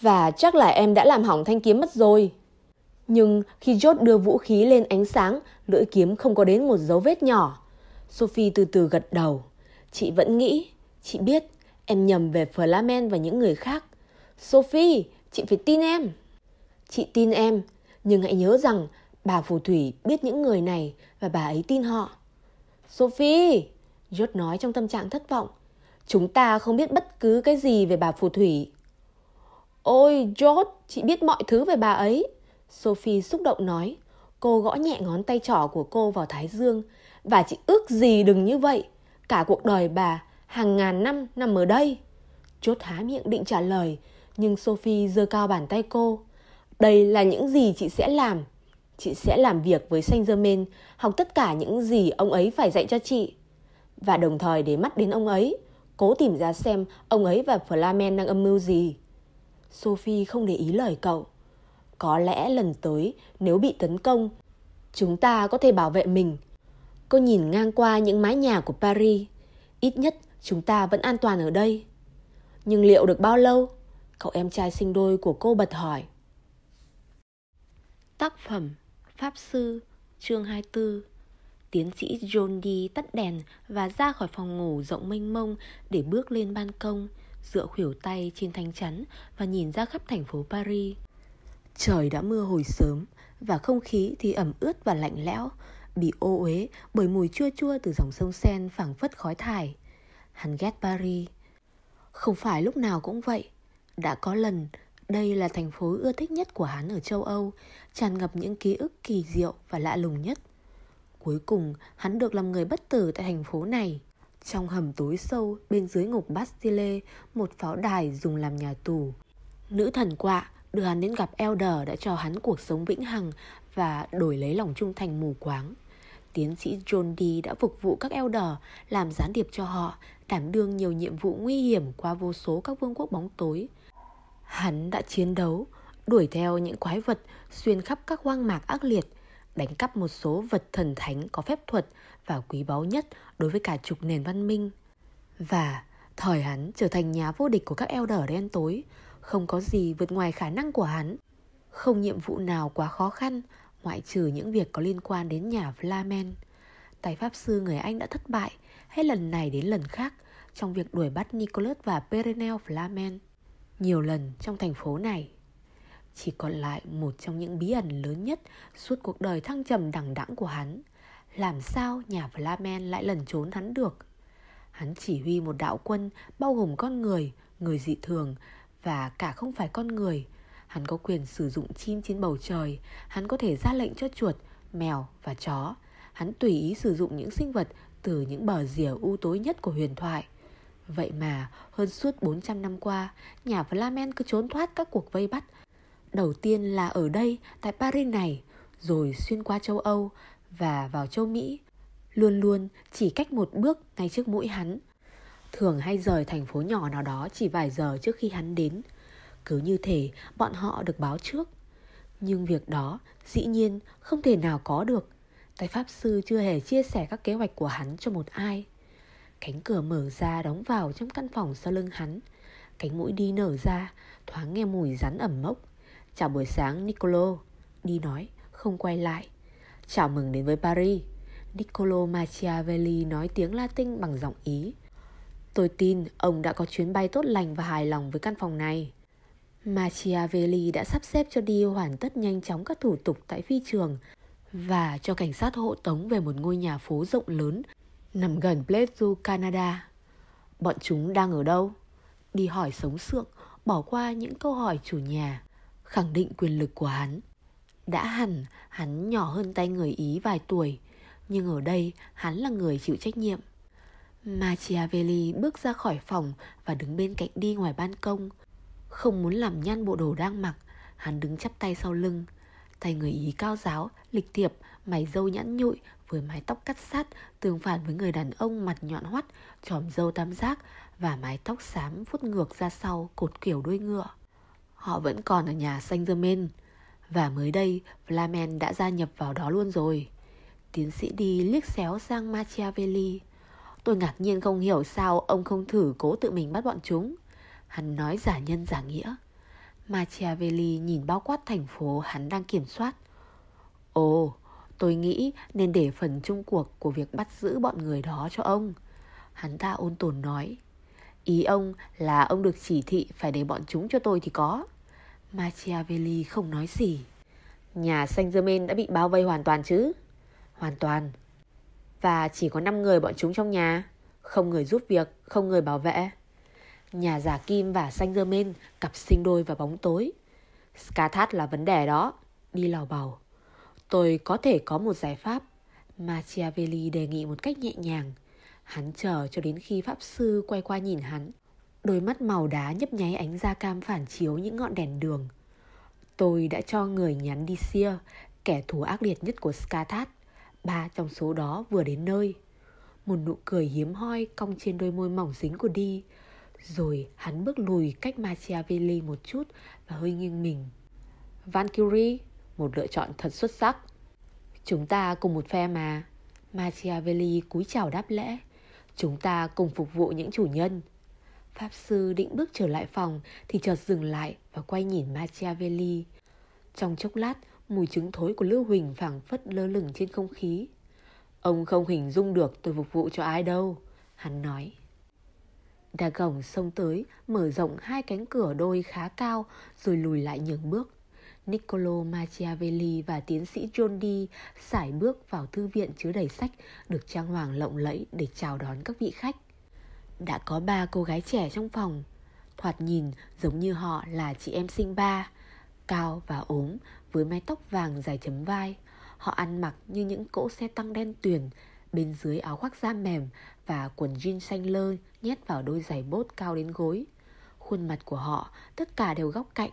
B: Và chắc là em đã làm hỏng thanh kiếm mất rồi. Nhưng khi George đưa vũ khí lên ánh sáng, lưỡi kiếm không có đến một dấu vết nhỏ. Sophie từ từ gật đầu. Chị vẫn nghĩ, chị biết, em nhầm về Flamen và những người khác. Sophie, chị phải tin em. Chị tin em, nhưng hãy nhớ rằng bà phù thủy biết những người này và bà ấy tin họ. Sophie, George nói trong tâm trạng thất vọng. Chúng ta không biết bất cứ cái gì về bà phù thủy. Ôi, George, chị biết mọi thứ về bà ấy. Sophie xúc động nói. Cô gõ nhẹ ngón tay trỏ của cô vào thái dương. Và chị ước gì đừng như vậy. Cả cuộc đời bà, hàng ngàn năm nằm ở đây. Chốt há miệng định trả lời, nhưng Sophie giơ cao bàn tay cô. Đây là những gì chị sẽ làm. Chị sẽ làm việc với Saint Germain, học tất cả những gì ông ấy phải dạy cho chị. Và đồng thời để mắt đến ông ấy, cố tìm ra xem ông ấy và Flamen đang âm mưu gì. Sophie không để ý lời cậu. Có lẽ lần tới nếu bị tấn công, chúng ta có thể bảo vệ mình. Cô nhìn ngang qua những mái nhà của Paris. Ít nhất chúng ta vẫn an toàn ở đây. Nhưng liệu được bao lâu? Cậu em trai sinh đôi của cô bật hỏi.
C: Tác phẩm Pháp Sư chương 24 Tiến sĩ John đi tắt đèn và ra khỏi phòng ngủ rộng mênh mông để bước lên ban công, dựa khuỷu tay trên thanh chắn và nhìn ra khắp thành phố Paris. Trời đã mưa hồi sớm và không khí thì ẩm ướt và lạnh lẽo, bị ô uế bởi mùi chua chua từ dòng sông Sen phảng phất khói thải. Hắn ghét Paris. Không phải lúc nào cũng vậy. Đã có lần, đây là thành phố ưa thích nhất của hắn ở châu Âu, tràn ngập những ký ức kỳ diệu và lạ lùng nhất. Cuối cùng, hắn được làm người bất tử tại thành phố này. Trong hầm tối sâu bên dưới ngục Bastille, một pháo đài dùng làm nhà tù. Nữ thần quạ đưa hắn đến gặp Elder đã cho hắn cuộc sống vĩnh hằng và đổi lấy lòng trung thành mù quáng. Tiến sĩ John Dee đã phục vụ các Elder, làm gián điệp cho họ, đảm đương nhiều nhiệm vụ nguy hiểm qua vô số các vương quốc bóng tối. Hắn đã chiến đấu, đuổi theo những quái vật xuyên khắp các hoang mạc ác liệt, đánh cắp một số vật thần thánh có phép thuật và quý báu nhất đối với cả chục nền văn minh. Và thời hắn trở thành nhà vô địch của các Elder đen tối, không có gì vượt ngoài khả năng của hắn. Không nhiệm vụ nào quá khó khăn, ngoại trừ những việc có liên quan đến nhà Flamen. Tài pháp sư người Anh đã thất bại hết lần này đến lần khác trong việc đuổi bắt Nicholas và Perenel Flamen. Nhiều lần trong thành phố này chỉ còn lại một trong những bí ẩn lớn nhất suốt cuộc đời thăng trầm đẳng đẳng của hắn. Làm sao nhà Flamen lại lẩn trốn hắn được? Hắn chỉ huy một đạo quân bao gồm con người, người dị thường và cả không phải con người. Hắn có quyền sử dụng chim trên bầu trời, hắn có thể ra lệnh cho chuột, mèo và chó. Hắn tùy ý sử dụng những sinh vật từ những bờ rìa u tối nhất của huyền thoại. Vậy mà hơn suốt 400 năm qua, nhà Flamen cứ trốn thoát các cuộc vây bắt. Đầu tiên là ở đây, tại Paris này, rồi xuyên qua châu Âu và vào châu Mỹ. Luôn luôn chỉ cách một bước ngay trước mũi hắn. Thường hay rời thành phố nhỏ nào đó chỉ vài giờ trước khi hắn đến. Cứ như thể bọn họ được báo trước. Nhưng việc đó dĩ nhiên không thể nào có được. Tay Pháp Sư chưa hề chia sẻ các kế hoạch của hắn cho một ai. Cánh cửa mở ra đóng vào trong căn phòng sau lưng hắn. Cánh mũi đi nở ra, thoáng nghe mùi rắn ẩm mốc. Chào buổi sáng Nicolo. Đi nói, không quay lại. Chào mừng đến với Paris. Niccolo Machiavelli nói tiếng Latin bằng giọng Ý. Tôi tin ông đã có chuyến bay tốt lành và hài lòng với căn phòng này.
A: Machiavelli đã sắp xếp cho đi hoàn tất nhanh chóng các thủ tục tại phi trường và cho cảnh sát hộ tống về một ngôi nhà phố rộng lớn nằm gần Plateau, Canada. Bọn chúng đang ở đâu? Đi hỏi sống sượng, bỏ qua những câu hỏi chủ nhà, khẳng định quyền lực của hắn. Đã hẳn, hắn nhỏ hơn tay người Ý vài tuổi, nhưng ở đây hắn là người chịu trách nhiệm. Machiavelli bước ra khỏi phòng và đứng bên cạnh đi ngoài ban công. Không muốn làm nhăn bộ đồ đang mặc, hắn đứng chắp tay sau lưng. Tay người Ý cao giáo, lịch thiệp, mày râu nhẵn nhụi với mái tóc cắt sát tương phản với người đàn ông mặt nhọn hoắt, tròm râu tam giác và mái tóc xám vuốt ngược ra sau cột kiểu đuôi ngựa. Họ vẫn còn ở nhà Saint Germain và mới đây Flamen đã gia nhập vào đó luôn rồi. Tiến sĩ đi liếc xéo sang Machiavelli. Tôi ngạc nhiên không hiểu sao ông không thử cố tự mình bắt bọn chúng. Hắn nói giả nhân giả nghĩa. Machiavelli nhìn bao quát thành phố hắn đang kiểm soát. Ồ, tôi nghĩ nên để phần chung cuộc của việc bắt giữ bọn người đó cho ông. Hắn ta ôn tồn nói. Ý ông là ông được chỉ thị phải để bọn chúng cho tôi thì có. Machiavelli không nói gì. Nhà Saint Germain đã bị bao vây hoàn toàn chứ? Hoàn toàn. Và chỉ có 5 người bọn chúng trong nhà. Không người giúp việc, không người bảo vệ. Nhà giả kim và Saint Germain cặp sinh đôi và bóng tối. Skathat là vấn đề đó. Đi lào bào. Tôi có thể có một giải pháp. Machiavelli đề nghị một cách nhẹ nhàng. Hắn chờ cho đến khi Pháp Sư quay qua nhìn hắn. Đôi mắt màu đá nhấp nháy ánh da cam phản chiếu những ngọn đèn đường. Tôi đã cho người nhắn đi xia, kẻ thù ác liệt nhất của Skathat. Ba trong số đó vừa đến nơi. Một nụ cười hiếm hoi cong trên đôi môi mỏng dính của đi. Rồi hắn bước lùi cách Machiavelli một chút và hơi nghiêng mình. Valkyrie, một lựa chọn thật xuất sắc. Chúng ta cùng một phe mà. Machiavelli cúi chào đáp lễ. Chúng ta cùng phục vụ những chủ nhân. Pháp sư định bước trở lại phòng thì chợt dừng lại và quay nhìn Machiavelli. Trong chốc lát, mùi trứng thối của Lưu Huỳnh phảng phất lơ lửng trên không khí. Ông không hình dung được tôi phục vụ cho ai đâu, hắn nói. Đà gồng xông tới, mở rộng hai cánh cửa đôi khá cao rồi lùi lại nhường bước. Niccolo Machiavelli và tiến sĩ John Dee sải bước vào thư viện chứa đầy sách được trang hoàng lộng lẫy để chào đón các vị khách. Đã có ba cô gái trẻ trong phòng, thoạt nhìn giống như họ là chị em sinh ba, cao và ốm với mái tóc vàng dài chấm vai. Họ ăn mặc như những cỗ xe tăng đen tuyền, bên dưới áo khoác da mềm và quần jean xanh lơ nhét vào đôi giày bốt cao đến gối. Khuôn mặt của họ tất cả đều góc cạnh,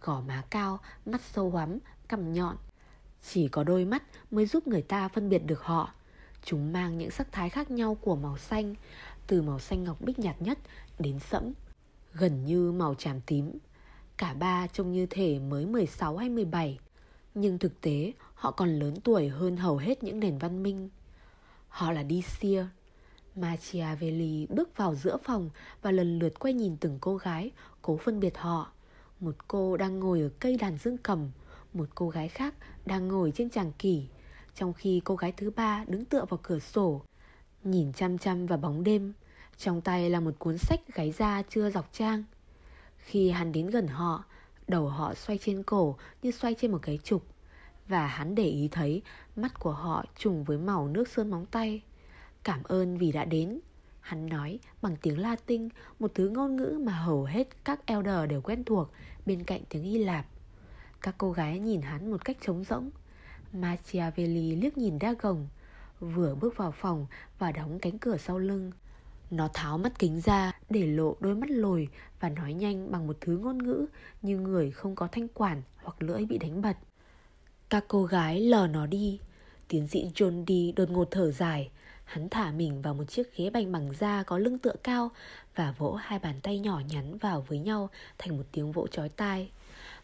A: gò má cao, mắt sâu hoắm, cằm nhọn. Chỉ có đôi mắt mới giúp người ta phân biệt được họ. Chúng mang những sắc thái khác nhau của màu xanh, từ màu xanh ngọc bích nhạt nhất đến sẫm, gần như màu tràm tím. Cả ba trông như thể mới 16 hay 17, nhưng thực tế họ còn lớn tuổi hơn hầu hết những nền văn minh. Họ là Dicia. Machiavelli bước vào giữa phòng và lần lượt quay nhìn từng cô gái, cố phân biệt họ. Một cô đang ngồi ở cây đàn dương cầm, một cô gái khác đang ngồi trên tràng kỷ, trong khi cô gái thứ ba đứng tựa vào cửa sổ, nhìn chăm chăm vào bóng đêm. Trong tay là một cuốn sách gáy da chưa dọc trang. Khi hắn đến gần họ, đầu họ xoay trên cổ như xoay trên một cái trục. Và hắn để ý thấy mắt của họ trùng với màu nước sơn móng tay. Cảm ơn vì đã đến. Hắn nói bằng tiếng Latin, một thứ ngôn ngữ mà hầu hết các elder đều quen thuộc bên cạnh tiếng Hy Lạp. Các cô gái nhìn hắn một cách trống rỗng. Machiavelli liếc nhìn Dagon, vừa bước vào phòng và đóng cánh cửa sau lưng. Nó tháo mắt kính ra để lộ đôi mắt lồi và nói nhanh bằng một thứ ngôn ngữ như người không có thanh quản hoặc lưỡi bị đánh bật. Các cô gái lờ nó đi. Tiến sĩ John đi đột ngột thở dài. Hắn thả mình vào một chiếc ghế bành bằng da có lưng tựa cao và vỗ hai bàn tay nhỏ nhắn vào với nhau thành một tiếng vỗ chói tai.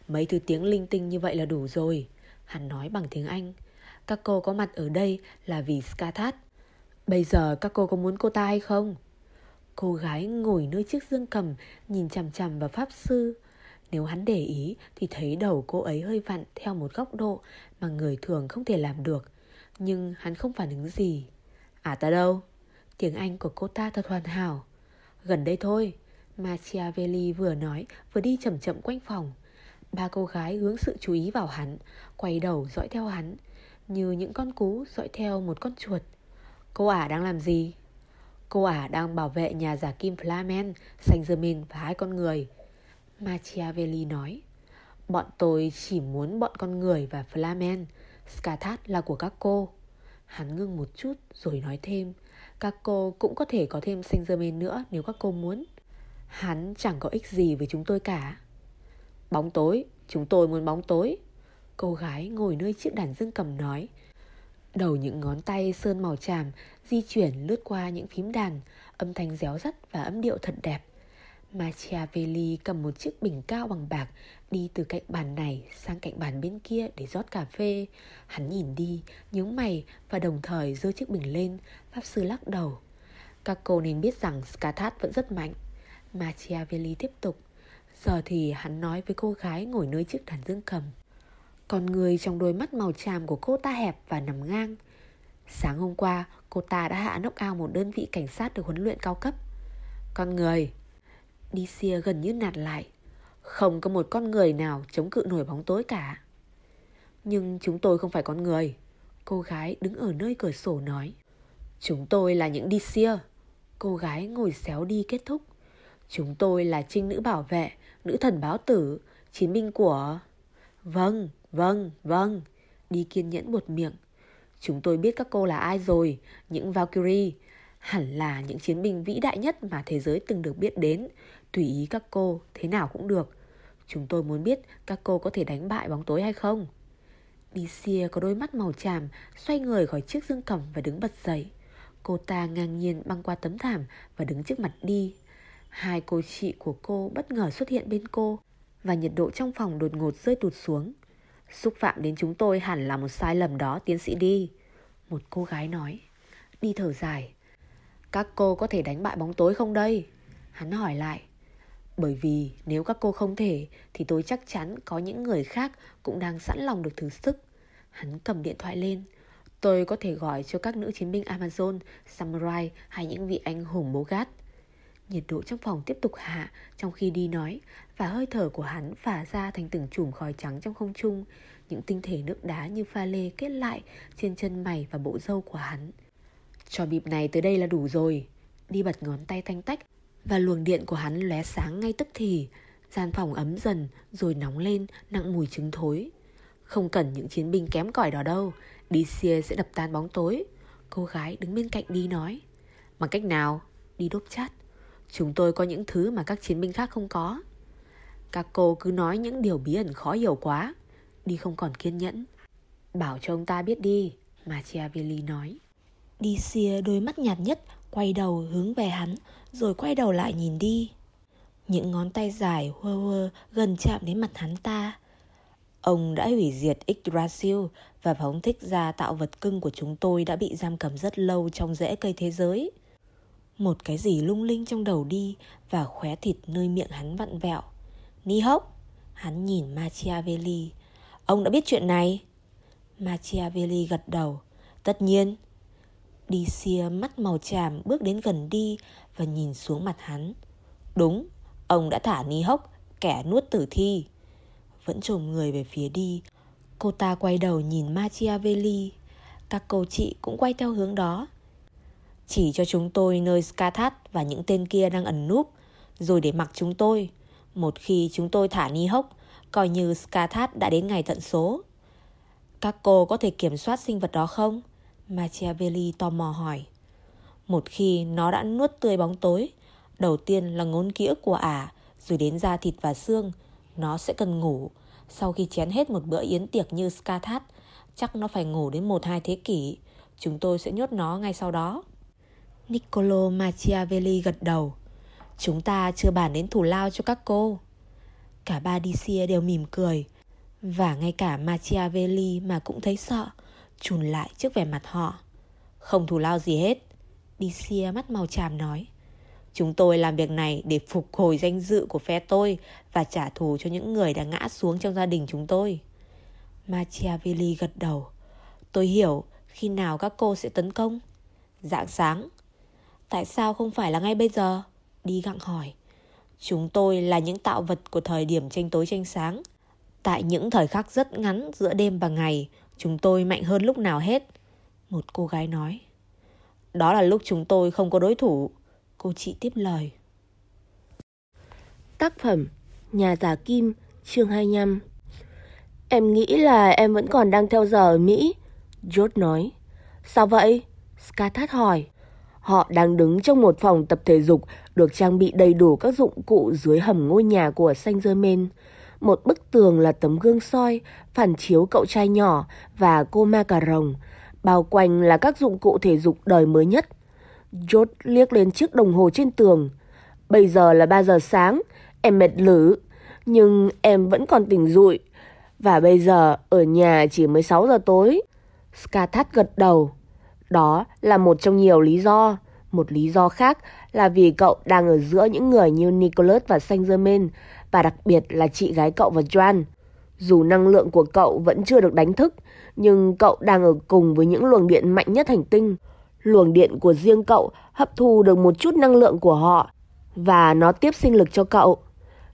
A: Mấy thứ tiếng linh tinh như vậy là đủ rồi. Hắn nói bằng tiếng Anh. Các cô có mặt ở đây là vì Skathat. Bây giờ các cô có muốn cô ta hay không? Cô gái ngồi nơi chiếc dương cầm nhìn chằm chằm vào pháp sư. Nếu hắn để ý thì thấy đầu cô ấy hơi vặn theo một góc độ mà người thường không thể làm được. Nhưng hắn không phản ứng gì. À ta đâu? Tiếng Anh của cô ta thật hoàn hảo. Gần đây thôi. Machiavelli vừa nói vừa đi chậm chậm quanh phòng. Ba cô gái hướng sự chú ý vào hắn, quay đầu dõi theo hắn, như những con cú dõi theo một con chuột. Cô ả đang làm gì? Cô ả đang bảo vệ nhà giả kim Flamen, Saint Germain và hai con người. Machiavelli nói. Bọn tôi chỉ muốn bọn con người và Flamen. Skathat là của các cô. Hắn ngưng một chút rồi nói thêm. Các cô cũng có thể có thêm Saint Germain nữa nếu các cô muốn. Hắn chẳng có ích gì với chúng tôi cả. Bóng tối, chúng tôi muốn bóng tối. Cô gái ngồi nơi chiếc đàn dương cầm nói. Đầu những ngón tay sơn màu tràm di chuyển lướt qua những phím đàn, âm thanh réo rắt và âm điệu thật đẹp. Machiavelli cầm một chiếc bình cao bằng bạc đi từ cạnh bàn này sang cạnh bàn bên kia để rót cà phê. Hắn nhìn đi, nhướng mày và đồng thời giơ chiếc bình lên, pháp sư lắc đầu. Các cô nên biết rằng Skathat vẫn rất mạnh. Machiavelli tiếp tục. Giờ thì hắn nói với cô gái ngồi nơi chiếc đàn dương cầm. Con người trong đôi mắt màu tràm của cô ta hẹp và nằm ngang. Sáng hôm qua, cô ta đã hạ nóc ao một đơn vị cảnh sát được huấn luyện cao cấp. Con người, Đi xia gần như nạt lại. Không có một con người nào chống cự nổi bóng tối cả. Nhưng chúng tôi không phải con người. Cô gái đứng ở nơi cửa sổ nói. Chúng tôi là những đi xia. Cô gái ngồi xéo đi kết thúc. Chúng tôi là trinh nữ bảo vệ, nữ thần báo tử, chiến binh của... Vâng, vâng, vâng. Đi kiên nhẫn buột miệng. Chúng tôi biết các cô là ai rồi, những Valkyrie. Hẳn là những chiến binh vĩ đại nhất mà thế giới từng được biết đến. Tùy ý các cô, thế nào cũng được. Chúng tôi muốn biết các cô có thể đánh bại bóng tối hay không. Dicia có đôi mắt màu tràm, xoay người khỏi chiếc dương cầm và đứng bật dậy. Cô ta ngang nhiên băng qua tấm thảm và đứng trước mặt đi. Hai cô chị của cô bất ngờ xuất hiện bên cô và nhiệt độ trong phòng đột ngột rơi tụt xuống. Xúc phạm đến chúng tôi hẳn là một sai lầm đó tiến sĩ đi. Một cô gái nói. Đi thở dài. Các cô có thể đánh bại bóng tối không đây? Hắn hỏi lại. Bởi vì nếu các cô không thể thì tôi chắc chắn có những người khác cũng đang sẵn lòng được thử sức. Hắn cầm điện thoại lên. Tôi có thể gọi cho các nữ chiến binh Amazon, Samurai hay những vị anh hùng bố gát. Nhiệt độ trong phòng tiếp tục hạ trong khi đi nói, và hơi thở của hắn phả ra thành từng chùm khói trắng trong không trung. Những tinh thể nước đá như pha lê kết lại trên chân mày và bộ râu của hắn. Cho bịp này tới đây là đủ rồi. Đi bật ngón tay thanh tách, và luồng điện của hắn lóe sáng ngay tức thì. Gian phòng ấm dần, rồi nóng lên, nặng mùi trứng thối. Không cần những chiến binh kém cỏi đó đâu. Đi xia sẽ đập tan bóng tối. Cô gái đứng bên cạnh đi nói. Bằng cách nào? Đi đốt chát. Chúng tôi có những thứ mà các chiến binh khác không có. Các cô cứ nói những điều bí ẩn khó hiểu quá. Đi không còn kiên nhẫn. Bảo cho ông ta biết đi, Machiavelli nói.
C: Đi xia đôi mắt nhạt nhất quay đầu hướng về hắn rồi quay đầu lại nhìn đi. Những ngón tay dài hơ hơ gần chạm đến mặt hắn ta. Ông đã hủy diệt Yggdrasil và phóng thích ra tạo vật cưng của chúng tôi đã bị giam cầm rất lâu trong rễ cây thế giới. Một cái gì lung linh trong đầu đi và khóe thịt nơi miệng hắn vặn vẹo. Ni hốc! Hắn nhìn Machiavelli. Ông đã biết chuyện này? Machiavelli gật đầu. Tất nhiên. Đi xia mắt màu tràm bước đến gần đi và nhìn xuống mặt hắn. Đúng, ông đã thả Ni hốc, kẻ nuốt tử thi. Vẫn trồm người về phía đi. Cô ta quay đầu nhìn Machiavelli. Các cô chị cũng quay theo hướng đó. Chỉ cho chúng tôi nơi Skathat và những tên kia đang ẩn núp, rồi để mặc chúng tôi. Một khi chúng tôi thả Ni hốc, coi như Skathat đã đến ngày tận số. Các cô có thể kiểm soát sinh vật đó không? Machiavelli tò mò hỏi. Một khi nó đã nuốt tươi bóng tối, đầu tiên là ngốn ký ức của ả, rồi đến da thịt và xương, nó sẽ cần ngủ. Sau khi chén hết một bữa yến tiệc như Skathat, chắc nó phải ngủ đến một hai thế kỷ. Chúng tôi sẽ nhốt nó ngay sau đó. Niccolo Machiavelli gật đầu. Chúng ta chưa bàn đến thủ lao cho các cô. Cả ba Dicia đều mỉm cười. Và ngay cả Machiavelli mà cũng thấy sợ, chùn lại trước vẻ mặt họ. Không thủ lao gì hết. Dicia mắt màu tràm nói. Chúng tôi làm việc này để phục hồi danh dự của phe tôi và trả thù cho những người đã ngã xuống trong gia đình chúng tôi. Machiavelli gật đầu. Tôi hiểu khi nào các cô sẽ tấn công. Dạng sáng. Tại sao không phải là ngay bây giờ? Đi gặng hỏi. Chúng tôi là những tạo vật của thời điểm tranh tối tranh sáng. Tại những thời khắc rất ngắn giữa đêm và ngày, chúng tôi mạnh hơn lúc nào hết. Một cô gái nói. Đó là lúc chúng tôi không có đối thủ. Cô chị tiếp lời.
D: Tác phẩm Nhà giả kim, chương 25 Em nghĩ là em vẫn còn đang theo giờ ở Mỹ. George nói. Sao vậy? Scarlett hỏi. Họ đang đứng trong một phòng tập thể dục được trang bị đầy đủ các dụng cụ dưới hầm ngôi nhà của Saint Germain. Một bức tường là tấm gương soi, phản chiếu cậu trai nhỏ và cô ma cà rồng. Bao quanh là các dụng cụ thể dục đời mới nhất. George liếc lên chiếc đồng hồ trên tường. Bây giờ là 3 giờ sáng, em mệt lử, nhưng em vẫn còn tỉnh rụi. Và bây giờ ở nhà chỉ mới 6 giờ tối. Scarlett gật đầu. Đó là một trong nhiều lý do. Một lý do khác là vì cậu đang ở giữa những người như Nicholas và Saint Germain và đặc biệt là chị gái cậu và Joan. Dù năng lượng của cậu vẫn chưa được đánh thức, nhưng cậu đang ở cùng với những luồng điện mạnh nhất hành tinh. Luồng điện của riêng cậu hấp thu được một chút năng lượng của họ và nó tiếp sinh lực cho cậu.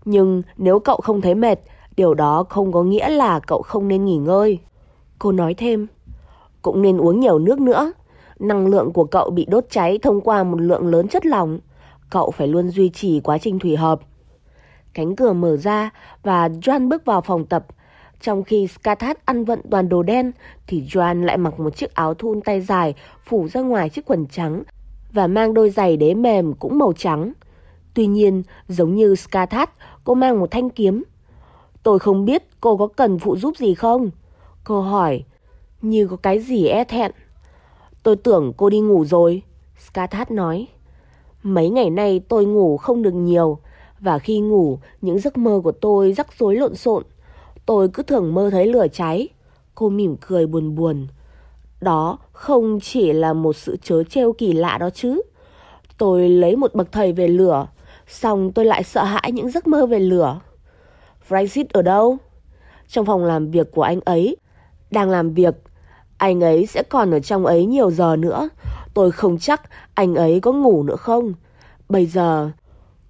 D: Nhưng nếu cậu không thấy mệt, điều đó không có nghĩa là cậu không nên nghỉ ngơi. Cô nói thêm, cũng nên uống nhiều nước nữa. Năng lượng của cậu bị đốt cháy thông qua một lượng lớn chất lỏng. Cậu phải luôn duy trì quá trình thủy hợp. Cánh cửa mở ra và Joan bước vào phòng tập. Trong khi Skathat ăn vận toàn đồ đen thì Joan lại mặc một chiếc áo thun tay dài phủ ra ngoài chiếc quần trắng và mang đôi giày đế mềm cũng màu trắng. Tuy nhiên, giống như Skathat, cô mang một thanh kiếm. Tôi không biết cô có cần phụ giúp gì không? Cô hỏi, như có cái gì e thẹn. Tôi tưởng cô đi ngủ rồi, Skathat nói. Mấy ngày nay tôi ngủ không được nhiều, và khi ngủ, những giấc mơ của tôi rắc rối lộn xộn. Tôi cứ thường mơ thấy lửa cháy. Cô mỉm cười buồn buồn. Đó không chỉ là một sự chớ trêu kỳ lạ đó chứ. Tôi lấy một bậc thầy về lửa, xong tôi lại sợ hãi những giấc mơ về lửa. Francis ở đâu? Trong phòng làm việc của anh ấy. Đang làm việc. Anh ấy sẽ còn ở trong ấy nhiều giờ nữa. Tôi không chắc anh ấy có ngủ nữa không. Bây giờ...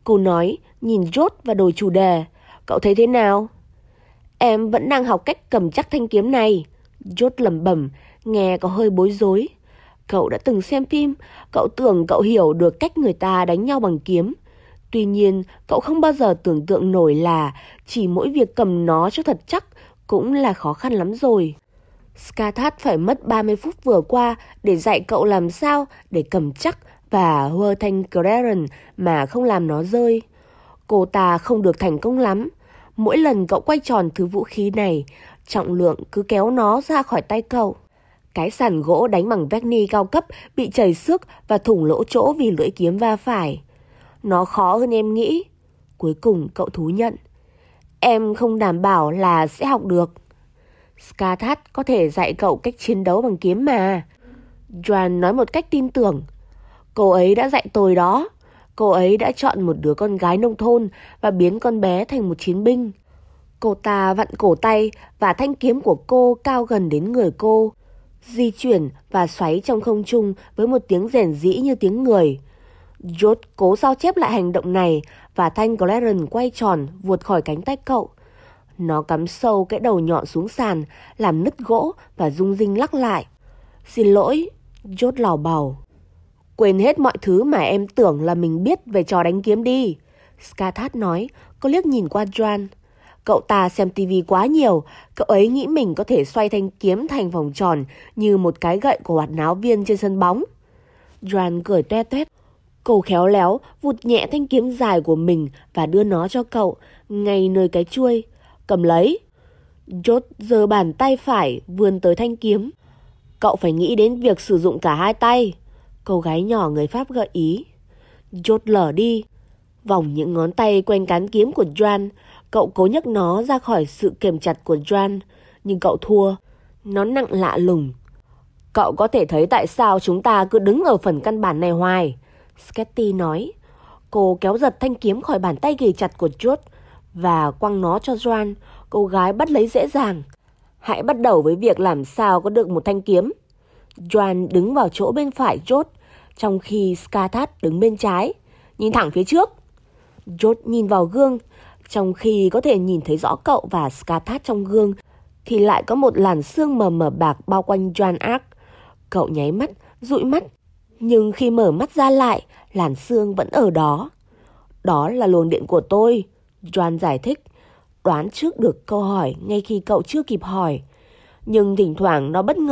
D: Cô nói, nhìn rốt và đổi chủ đề. Cậu thấy thế nào? Em vẫn đang học cách cầm chắc thanh kiếm này. Rốt lẩm bẩm, nghe có hơi bối rối. Cậu đã từng xem phim, cậu tưởng cậu hiểu được cách người ta đánh nhau bằng kiếm. Tuy nhiên, cậu không bao giờ tưởng tượng nổi là chỉ mỗi việc cầm nó cho thật chắc cũng là khó khăn lắm rồi. Skathat phải mất 30 phút vừa qua để dạy cậu làm sao để cầm chắc và hơ thanh Creren mà không làm nó rơi. Cô ta không được thành công lắm. Mỗi lần cậu quay tròn thứ vũ khí này, trọng lượng cứ kéo nó ra khỏi tay cậu. Cái sàn gỗ đánh bằng verni cao cấp bị chảy xước và thủng lỗ chỗ vì lưỡi kiếm va phải. Nó khó hơn em nghĩ. Cuối cùng cậu thú nhận. Em không đảm bảo là sẽ học được. Skathat có thể dạy cậu cách chiến đấu bằng kiếm mà. Joan nói một cách tin tưởng. Cô ấy đã dạy tôi đó. Cô ấy đã chọn một đứa con gái nông thôn và biến con bé thành một chiến binh. Cô ta vặn cổ tay và thanh kiếm của cô cao gần đến người cô. Di chuyển và xoáy trong không trung với một tiếng rèn rĩ như tiếng người. George cố sao chép lại hành động này và thanh Claren quay tròn vụt khỏi cánh tay cậu. Nó cắm sâu cái đầu nhọn xuống sàn, làm nứt gỗ và rung rinh lắc lại. Xin lỗi, chốt lào bào. Quên hết mọi thứ mà em tưởng là mình biết về trò đánh kiếm đi. Skathat nói, cô liếc nhìn qua Joan. Cậu ta xem tivi quá nhiều, cậu ấy nghĩ mình có thể xoay thanh kiếm thành vòng tròn như một cái gậy của hoạt náo viên trên sân bóng. Joan cười toe toét. Cô khéo léo vụt nhẹ thanh kiếm dài của mình và đưa nó cho cậu, ngay nơi cái chuôi. Cầm lấy. Chốt giơ bàn tay phải vươn tới thanh kiếm. Cậu phải nghĩ đến việc sử dụng cả hai tay. Cô gái nhỏ người Pháp gợi ý. Chốt lở đi. Vòng những ngón tay quanh cán kiếm của Joan. Cậu cố nhấc nó ra khỏi sự kềm chặt của Joan. Nhưng cậu thua. Nó nặng lạ lùng. Cậu có thể thấy tại sao chúng ta cứ đứng ở phần căn bản này hoài. Sketty nói. Cô kéo giật thanh kiếm khỏi bàn tay ghì chặt của George và quăng nó cho Joan. Cô gái bắt lấy dễ dàng. Hãy bắt đầu với việc làm sao có được một thanh kiếm. Joan đứng vào chỗ bên phải chốt, trong khi Skathat đứng bên trái. Nhìn thẳng phía trước. George nhìn vào gương, trong khi có thể nhìn thấy rõ cậu và Skathat trong gương, thì lại có một làn sương mờ mờ bạc bao quanh Joan Ark. Cậu nháy mắt, dụi mắt, nhưng khi mở mắt ra lại, làn sương vẫn ở đó. Đó là luồng điện của tôi, Joan giải thích, đoán trước được câu hỏi ngay khi cậu chưa kịp hỏi. Nhưng thỉnh thoảng nó bất ngờ